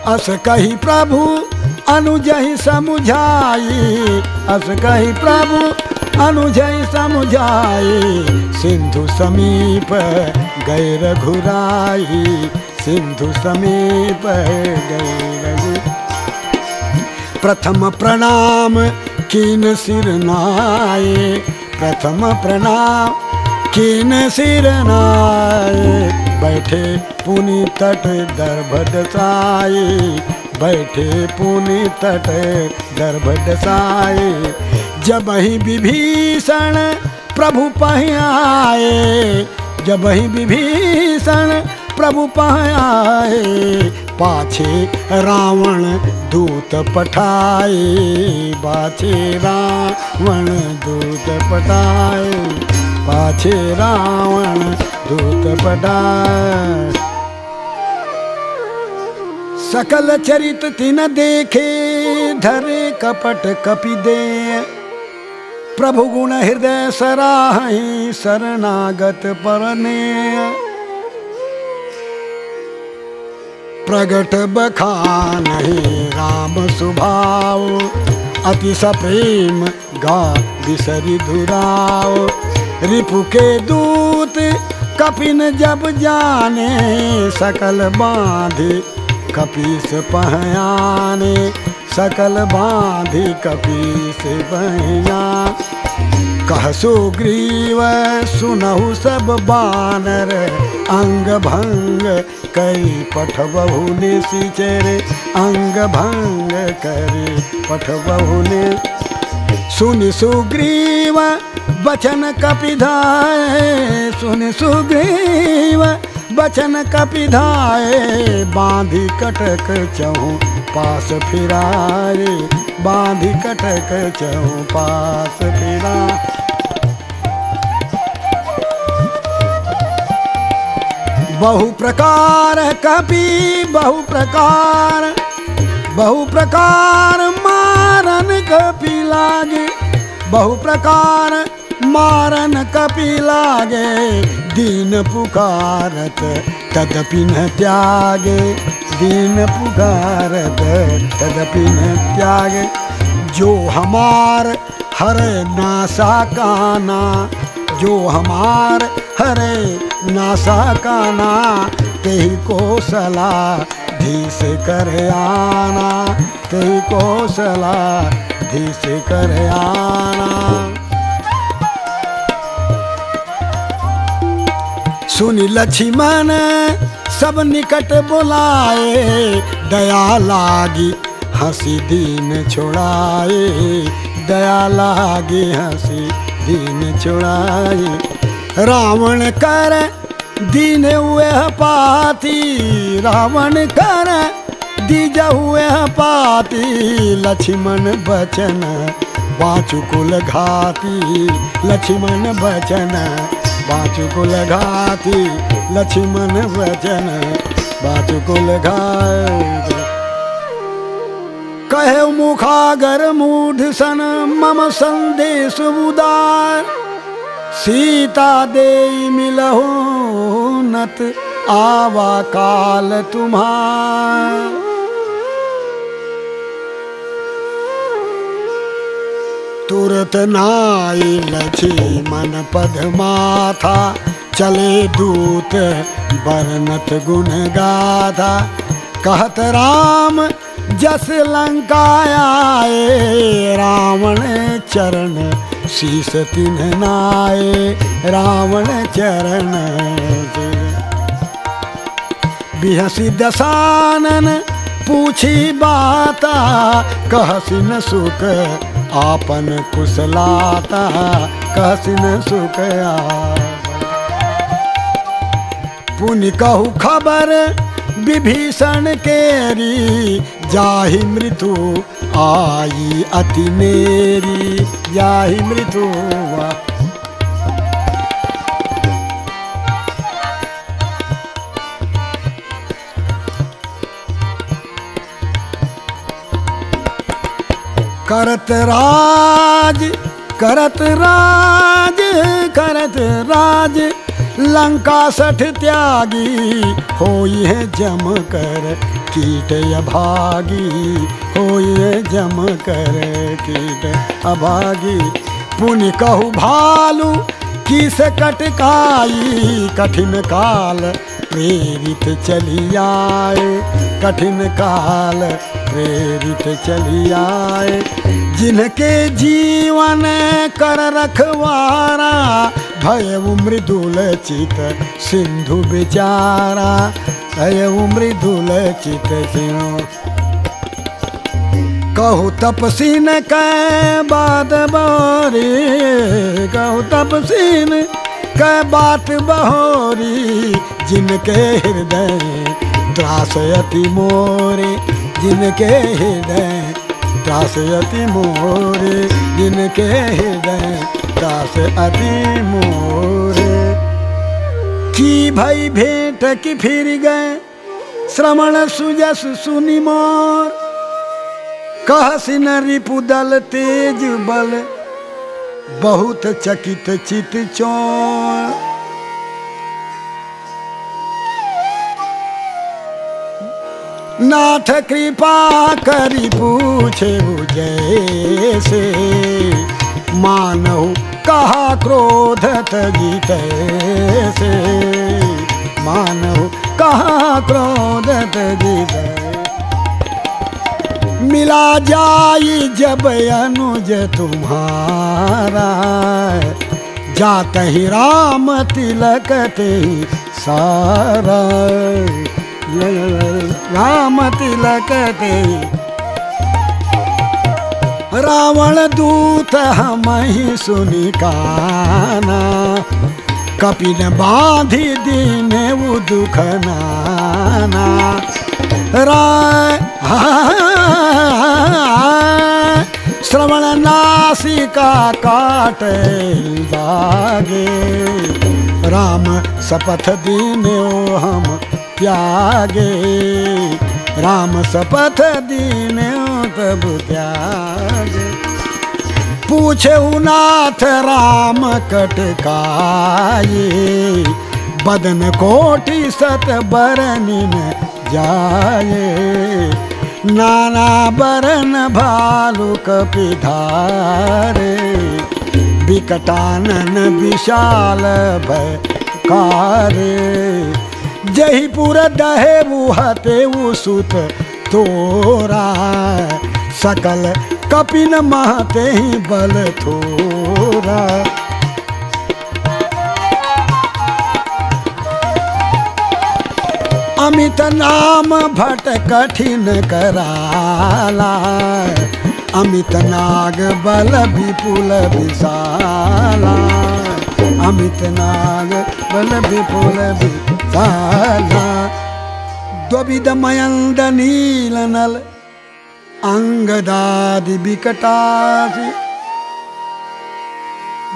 अस कही प्रभु अनुजहि समुझाई, अस कही प्रभु अनुजहि समुझाई, सिंधु समीप गए रघुराई, सिंधु समीप गए प्रथम प्रणाम, कीन सिर नाये। प्रथम प्रणाम, किन सिर नाये। बैठे पुनि तट दर्भ दसाए बैठे पुनि तट दर्भ दसाए जब ही विभीषण प्रभु पहआए जब ही विभीषण प्रभु पहआए पाछे रावण दूत पठाए, पाछे रावण दूत पठाए, पाछे रावण दूत पटा सकल चरित तिन देखे, धरे कपट कपि दे। प्रभु गुण हृदय सराहि, शरणागत परने। प्रगट बखान राम सुभाव। अति सप्रेम गा बिसरी धुराव। रिपु के दूत कपिन जब जाने, सकल बांधि कपीस पहयाने, सकल बांधि कपीस पहया कह सुग्रीव सुनहु सब बानर, अंग भंग कई पठ बहु ने सिचरे अंग भंग करे पठ बहु ने सुन सुग्रीव बचन कपिधाए। सुन सुग्रीव बचन कपिधाए। बांधी कटक चहु पास फिराए। बांधी कटक चहु पास फिरा बहु प्रकार कपि बहु प्रकार बहु प्रकार मारन कपि लागे बहु प्रकार मारन कपि लागे, दीन पुकारत तदपि न त्यागे, दीन पुकारत तदपि न त्यागे। जो हमार हर नासा काना, जो हमार हरे नासा काना ते को सलाह धीस कर आना। ते कौशला धीस कर आना। सुनी लक्ष्मण, सब निकट बुलाए, दया लागी हँसी दीन छोड़ाए। दया लागी हँसी दीन छोड़ाए। रावण कर, दीन हुए पाती। रावण कर, दीज हुए पाती। लक्ष्मण बचन बाचु कुल घाती। लक्ष्मण बचन बाचु कुल घाती। लक्ष्मण बचन बाचु कुल घाती। कहे मुखागर मूढ़ सन, मम संदेश उदार। सीता दे मिलहो नत आवा काल तुम्हार। तुरत नाई लछी मन पद माथा, चले दूत बरनत गुण गाथा कहत राम जस लंका आए रावण चरण, शीस तिन नाए, रावण चरण बिहसी दसानन पूछी बाता कहसी न सुख आपन कुशलाता कहसी न सुख पुनि कहू खबर विभीषण केरी जाहि मृत्यु आई अति मेरी, जाहि मृत्यु करत राज करत राज करत राज लंका सठ त्यागी, होई है जम कर कीट अभागी, होई है जम कर कीट अभागी। पुण्य कहु भालू, किस कटकाई? कठिन काल प्रेरित चली आए, कठिन काल प्रेरित चली आए। जिनके जीवन कर रखवारा भय मृदुल चित सिंधु बेचारा भय मृदुल चित सिंधु कहु तपसीन कै बात बहोरी। कहु तपसीन कै बात बहोरी, जिनके हृदय त्रासयति मोरे। जिनके हृदय त्रास अति मोरे, जिनके हृदय त्रास अति मोरे। की भई भेंट की फिर गए? श्रवण सुजस सुनि मोर। कहसी न रिपुदल तेज बल, बहुत चकित चित चोर। नाथ कृपा करी पूछे जैसे मानव कहा क्रोधत जीते से। मानव कहा क्रोधत जीते मिला जाई जब अनुज तुम्हारा। जात ही राम तिलक ते सारा। राम तिलक ते रावण दूत हम ही सुनी काना। कपिन बांधी दीन वो दुख नाना। राय, श्रवण नासिका काट बागे राम शपथ दीने हम त्यागे। राम शपथ दीने तब त्यागे पूछे नाथ राम कटकाये बदन कोटि सत बरनी जाए। नाना बरन भालु कपिधारे विकटानन विशाल भयकारे। जहीपुर दहे हते सुत तोरा सकल कपिन महते ही बल थोरा। अमित नाम भट कठिन कराला। अमित नाग बल विपुल विशाला। अमित नाग बल विपुल विशाला द्विध मयंद नील नल अंगदादि विकटासी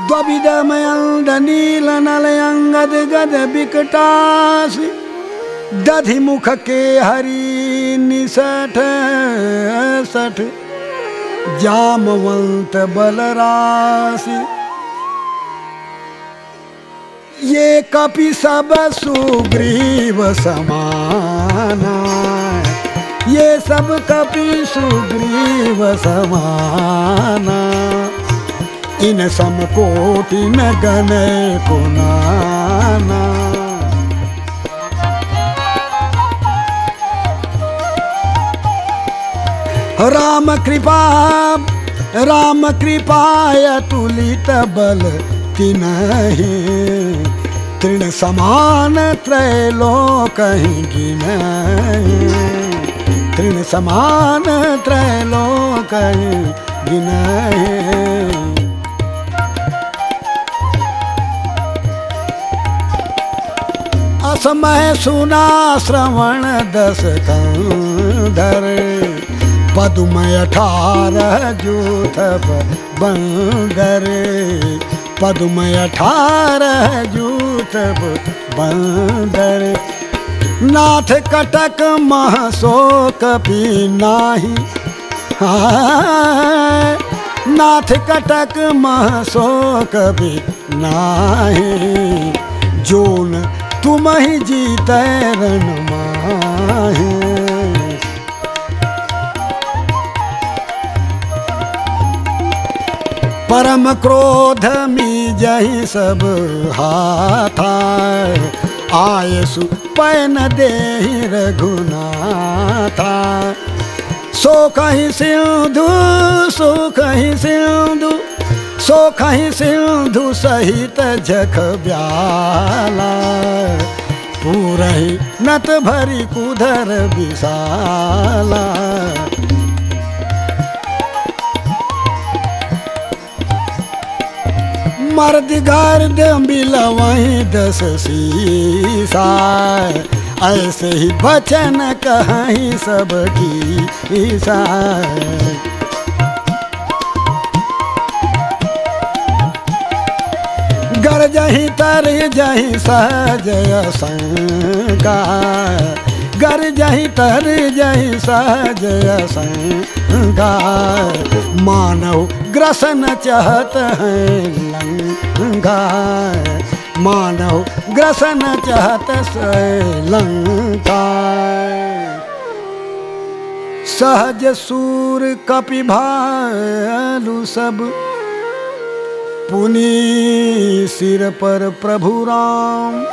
द्विध मयंद नील नल अंगद गद विकटासी दधि मुख के हरि निसठ सठ जामवंत बलराशि ये कपि सब सुग्रीव समाना ये सब कपि सुग्रीव समाना इन समकोटि न गण पुना राम कृपा, राम कृपाय तुलित बल तिनहि तृण समान त्रैलोक गिन तृण समान त्रैलोक गिन असमय सुना श्रवण दस कंधर पदुमय अठारह जूथ बंदर। पदुमय अठारह जूथ बंदर। नाथ कटक महशोक भी नाही। नाथ कटक महशोक भी नाही। जोन तुम ही जीते रण माहे परम क्रोध मी जही सब हाथा आय सु पैन दे रघुनाथा सो कहीं सिंधु, सो कहीं सिंधु, सो कहीं सिंधु सहित जख ब्याला पूरही नत भरी कुधर विशाला मर्द गर्द मिल वहीं दस सीसा। ऐसे ही बचन कहीं सबकी ईसा। गर जही तर जही सहजय शंका गर जही तर जही सहजय शंका मानव ग्रसन चाहत है लंका मानव ग्रसन चाहत से लंका सहज सूर कपि भालु सब। पुनि सिर पर प्रभु राम।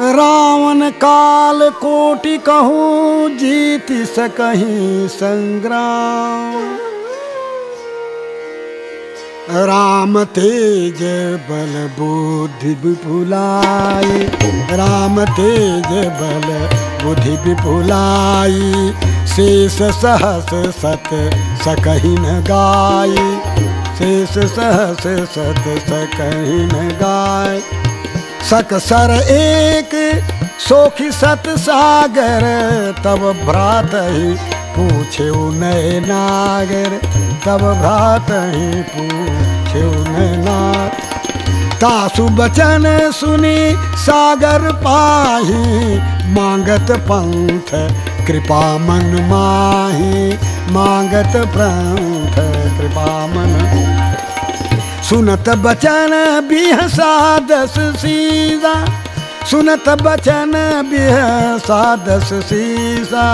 रावण काल कोटि कहूँ, जीत सकहीं संग्राम। राम तेज बल बुद्धि विपुलाई, राम तेज बल बुद्धि विपुलाई, शेष सहस सत सकही न गाय शेष सहस सत सकही न गाय सक सर एक, सोखी सत सागर, तब भ्रात ही पूछे नय नागर। तब भ्रात ही पूछे नय नाग तासु बचन सुनी सागर पाही, मांगत पंथ कृपा मन माही। मांगत पंथ कृपा मन सुनत बचन बिह सादस सीधा सुनत बचन बिह सादस सीसा।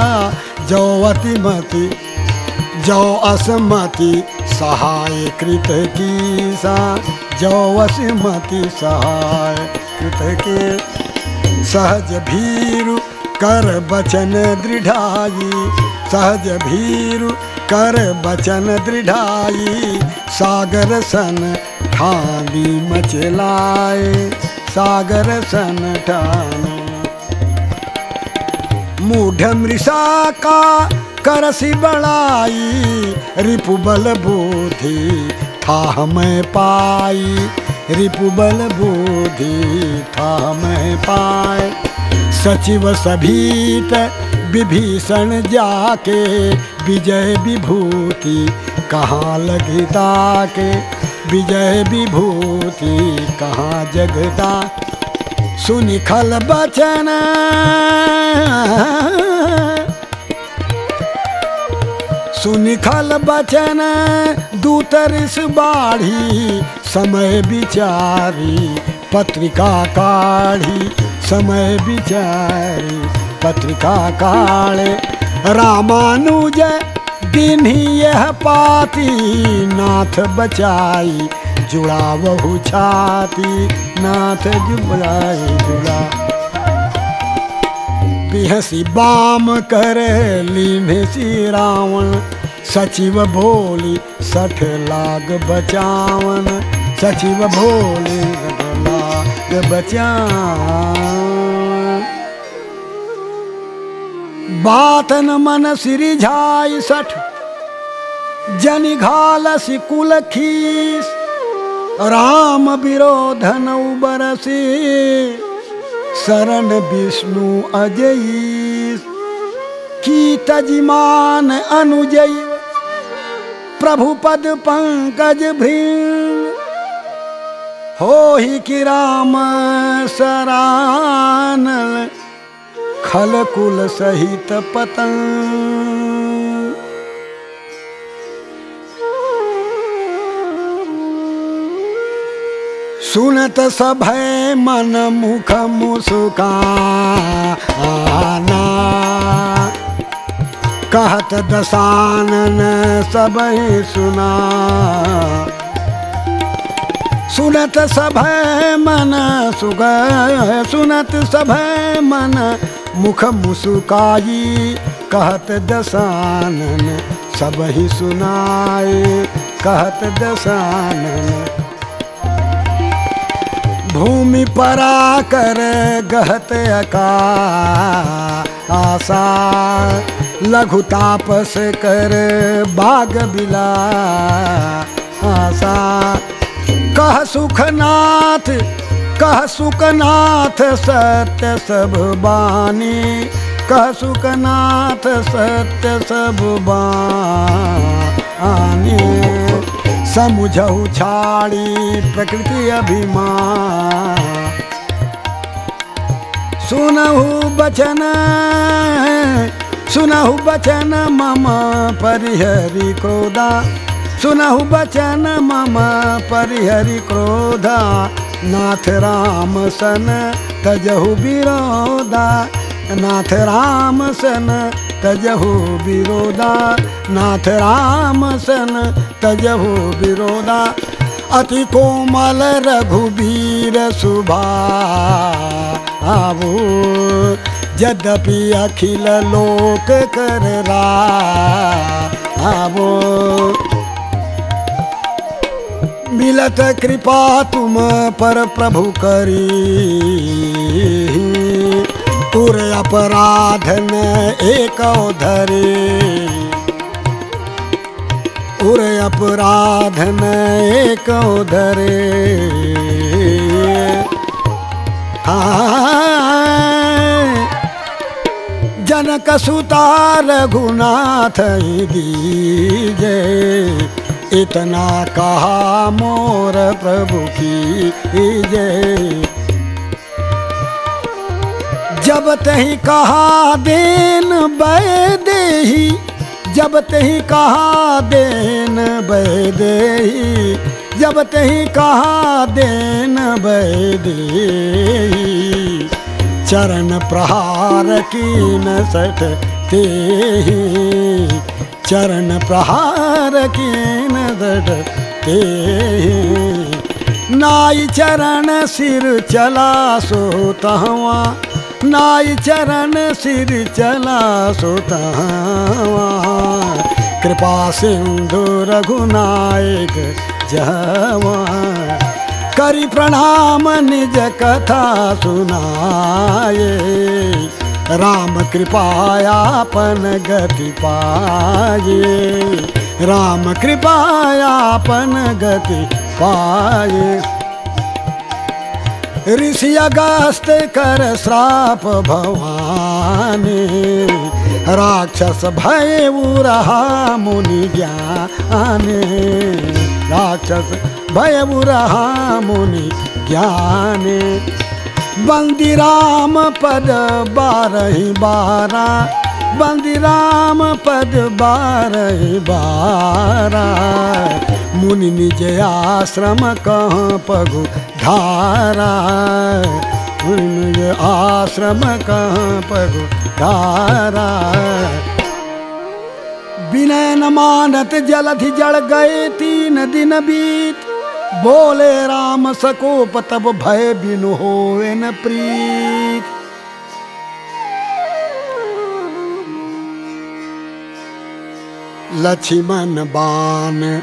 जो अतिमति, जो असमति सहाय कृत कीसा। जो असमति सहाय कृत के सहज भीरु। कर बचन दृढ़ाई। सहज भीरु कर बचन दृढ़ाई। सागर सन ठानी मचलाए। सागर सन ठानी। मूढ़ मृषा का करसी बड़ाई। रिपुबल बोधि था मैं पाई। रिपुबल बोधि था मैं पाए। सचिव सभीत विभीषण जाके विजय विभूति, कहाँ लगता के? विजय विभूति, कहाँ जगता? सुनिखल बचन। सुनिखल बचन, दूतरिस बाढ़ी, समय विचारी पत्रिका काढ़ी, समय विचारी पत्रिका काढ़े, रामानुज दिन ही यह पाती, नाथ बचाई जुड़ा बहु छाती, नाथ जुड़ाए जुड़ा। बिहसी बाम कर लीने रावण सचिव भोली सठ लाग बचावन। सचिव भोली बचावन बातन मन सिरिझाई सठ, जनि घालसी कुल खीस। राम विरोधन उबरसी, शरण विष्णु अजयी की तजिमान अनुजयी प्रभु पद पंकज भृंग हो ही कि राम सरानल खल कुल सहित पतंग सुनत सभय मन मुख मुस्काना कहत दसानन सब सुना सुनत सभय मन सुग सुनत सभय मन मुख मुसुकाई, कहत दसानन सब ही सुनाए, कहत दसानन। भूमि परा कर गहत आशा, लघु तापस कर बाग बिला, आशा कह सुखनाथ कह सुखनाथ सत्य सब बानी। कह सुखनाथ सत्य सब बानी। समुझऊ छाड़ी प्रकृति अभिमान। सुनहु बचन सुनहु बचन मम परिहरि क्रोधा सुनहु बचन मम परिहरि क्रोधा। नाथ राम सन तजहु विरोधा। नाथ राम सन तजहु विरोधा। नाथ राम सन तजहु विरोधा। अति कोमल रघुबीर सुभा। आवो, यद्यपि अखिल लोक कर आवो मिलत कृपा तुम पर प्रभु करी। पुर न एक धरे पुर न एक धरे जनक सुता रघुनाथ दीजे। इतना कहा मोर प्रभु की जय। जब तही कहा देन बैदेही जब तही कहा देन बैदेही जब तही कहा देन बैदेही चरण प्रहार की न सट तेही चरण प्रहार की नाई चरण सिर चला सो तहवा। नाई चरण सिर चला सुतवा कृपा सिंधु रघुनायक जवा करी प्रणाम निज कथा सुनाए राम कृपायापन गति पाए। राम कृपायापन गति पाए। ऋषि अगस्त कर श्राप भवानी। राक्षस भय रहा मुनि ज्ञाने। राक्षस भय रहा मुनि ज्ञाने। बंदी राम पद बारह बारा। बंदी राम पद बारह बारा। मुनि निज आश्रम कहाँ पगु धारा। मुनि निज आश्रम कहाँ पगु धारा। विनय मानत जलधि जड़ गए तीन दिन बीत। बोले राम सकोप, तब भय बिनु होवे न प्रीत। लक्ष्मण बाण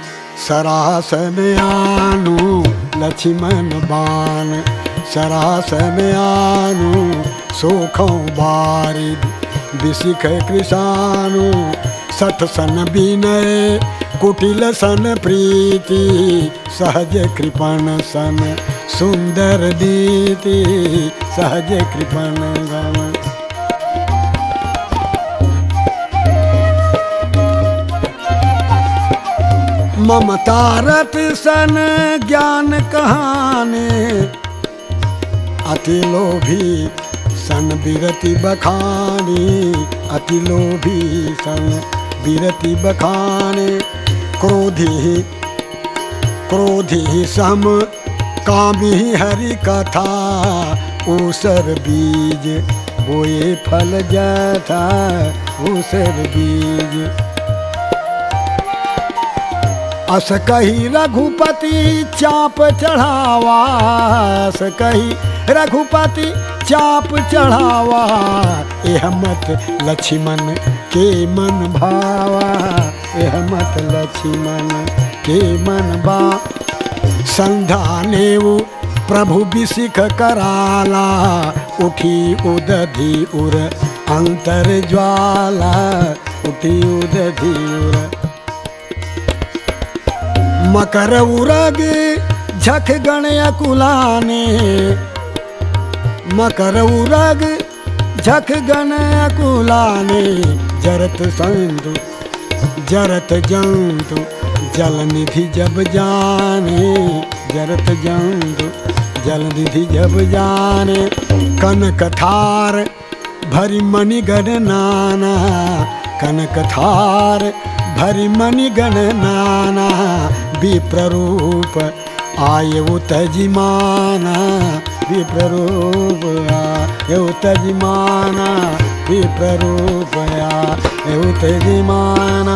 सरासन आनु, लक्ष्मण बाण सरासन आनु, सोखों बारिद बिसिख कृषानु सठ सन विनय, कुटिल सन प्रीति, सहज कृपण सन, सुंदर दीति, सहज कृपण गण। ममतारत सन ज्ञान कहाने, अति लोभी सन बिरति बखानी, अति लोभी सन बिरति बखाने। क्रोधी क्रोधी सम कामी हरि कथा, ऊसर बीज बोए फल जाता ऊसर बीज। अस कही रघुपति चाप चढ़ावा अस कही रघुपति चाप चढ़ावा। यह मत लक्ष्मण के मन भावा यह मत लक्ष्मण के मन बा संधा नेऊ प्रभु बिसिख कराला, उठी उदधि उर अंतर ज्वाला, उठी उदधि उर मकर उरग झक गण अकुलाने। मकर उरग झक गण अकुलाने। जरत संतु जरत जंतु, जल निधि जब जाने। जरत जंतु, जल निधि जब जाने। कनक थार, भरी मणि गण नाना। कनक थार, भरी मणि गण नाना। विप्ररूप, आय तजिमाना विप्ररूप आय तजिमाना विप्ररूप आय तजिमाना।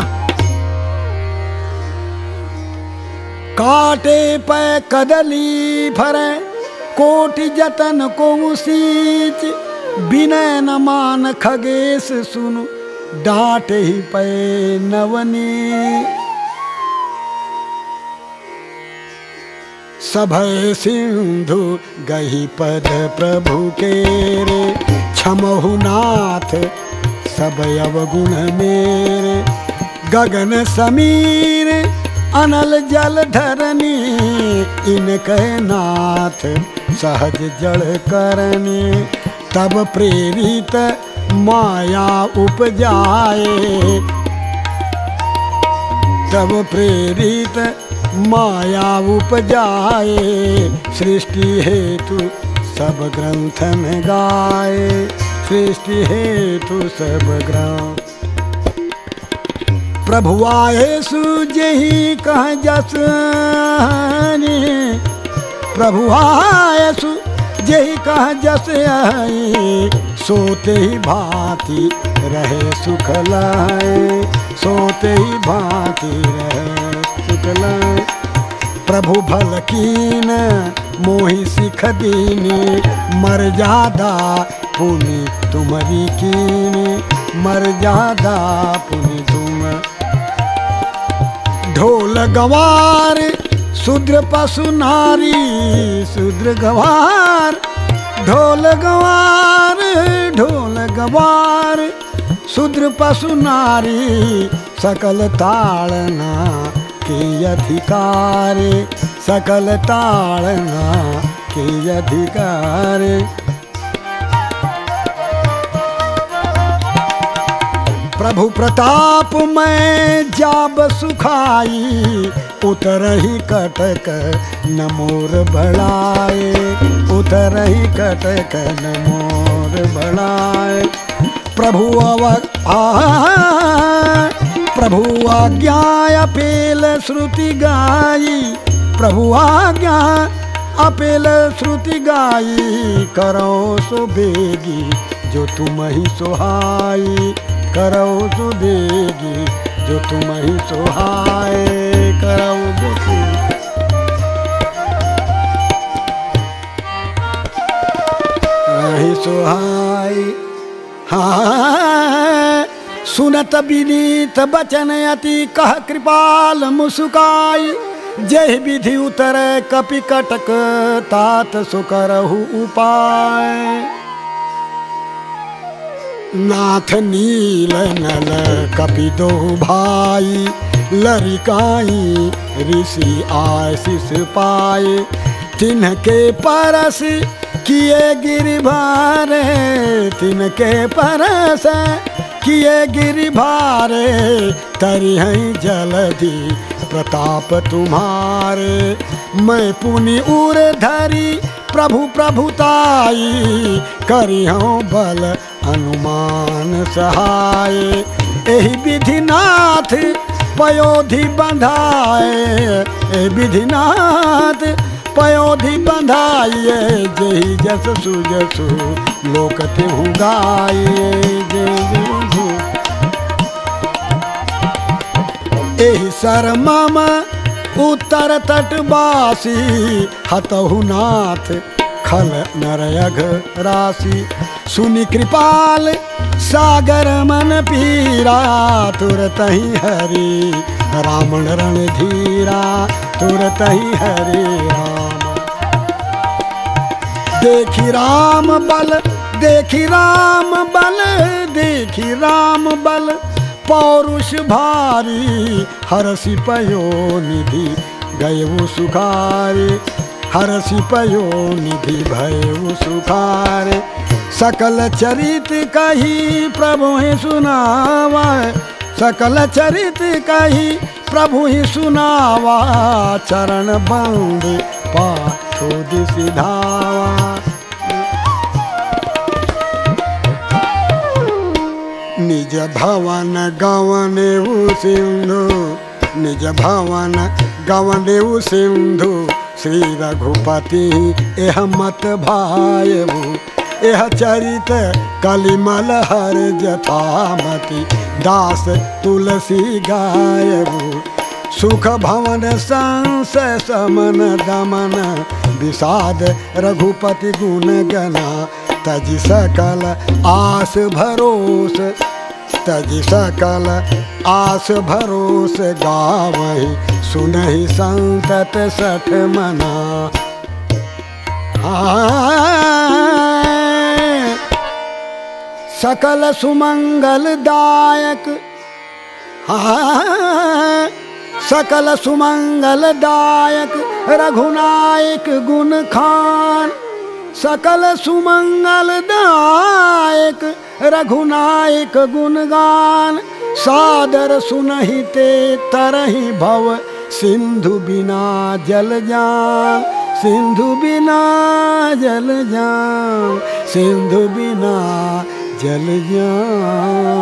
काटे पे कदली फरे, कोटि जतन को उसीच विनय न मान खगेश सुनु, डांट ही पे नवनी सभय सिंधु गही पद प्रभु के रे। क्षमहु नाथ सब अवगुण मेरे। गगन समीर, अनल जल धरनी, इनके नाथ, सहज जड़ करनी। तब प्रेरित माया उपजाए। तब प्रेरित माया उपजाए, सृष्टि हेतु सब ग्रंथ में गाए। सृष्टि हेतु सब ग्रंथ। प्रभु आए सुजही कह जस प्रभु आए सु जही कह जस आई सोते ही भांति रहे, सुख लाए। सोते ही भांति रहे, सुख लाए। प्रभु भल कीन, मोहि सिख दीनी, मर जादा पुनि तुम्हारी मर जादा पुनि तुम। ढोल गवार शूद्र पशु नारी शूद्र गवार, ढोल गवार ढोल गवार शूद्र पशु नारी, सकल ताड़ना के अधिकार, सकल ताड़ना के अधिकार। प्रभु प्रताप, मैं जाब सुखाई, उतर ही कटक न मोर बढ़ाए उतर ही कटक न मोर बढ़ाए प्रभु अव आ प्रभु आज्ञा अपेल श्रुति गाई प्रभु आज्ञा अपेल श्रुति गाई करो सो बेगी जो तुम ही सुहाई करो सो बेगी जो तुम ही सुहाए करो जो तुम ही सुहाई हाँ सुनत विनीत बचन अति, कह कृपाल मुस्काई। जय विधि उतर, कपि कटक तात सुकरहु उपाय। नाथ नील नल, कपि दो भाई। लरिकाई, ऋषि आशीष पाए। तिनके परस, किए गिर भारे तिनके परस किए गिर भारे तरी जलधि, प्रताप तुम्हारे। मैं पुनि उर धरी, प्रभु प्रभुताई करी हूँ बल अनुमान सहाय। एहि विधिनाथ पयोधि बंधाए विधिनाथ पयोधि बंधाइए जही जस सुजसु लोकते हूँ गाये जय। एहि शर्मम उत्तर तटवासी हतहु नाथ, खल नरयघ राशि सुनि कृपाल, सागर मन पीरा तुरत ही हरि, रावण रण धीरा तुरत ही हरि राम। देखी राम बल, देखी राम बल, देखी राम बल पौरुष भारी, हरसि पयो निधि गयु सुखारे। हरसि पयो निधि भयउ सुखारे। सकल चरित कही प्रभु ही सुनावा सकल चरित कही प्रभु ही सुनावा। चरण बंद पाठो दिसिधावा निज भवन गवने सिंधु। निज भवन गवने सिंधु। श्री रघुपति, एह मत भायु एह चरित कलिमल हर जथामति। दास तुलसी गायबु। सुख भवन संस समन दमन। विषाद रघुपति गुण गना। तज सकल आस भरोस। तज सकल आस भरोस गावही, सुनहि संतत सठ मना। सकल सुमंगल दायक। सकल सुमंगल दायक, रघुनायक गुण खान। सकल सुमंगल दायक, रघुनायक गुणगान। सादर सुनहिते तरही भव, सिंधु बिना जल जान सिंधु बिना जल जान सिंधु बिना जल जान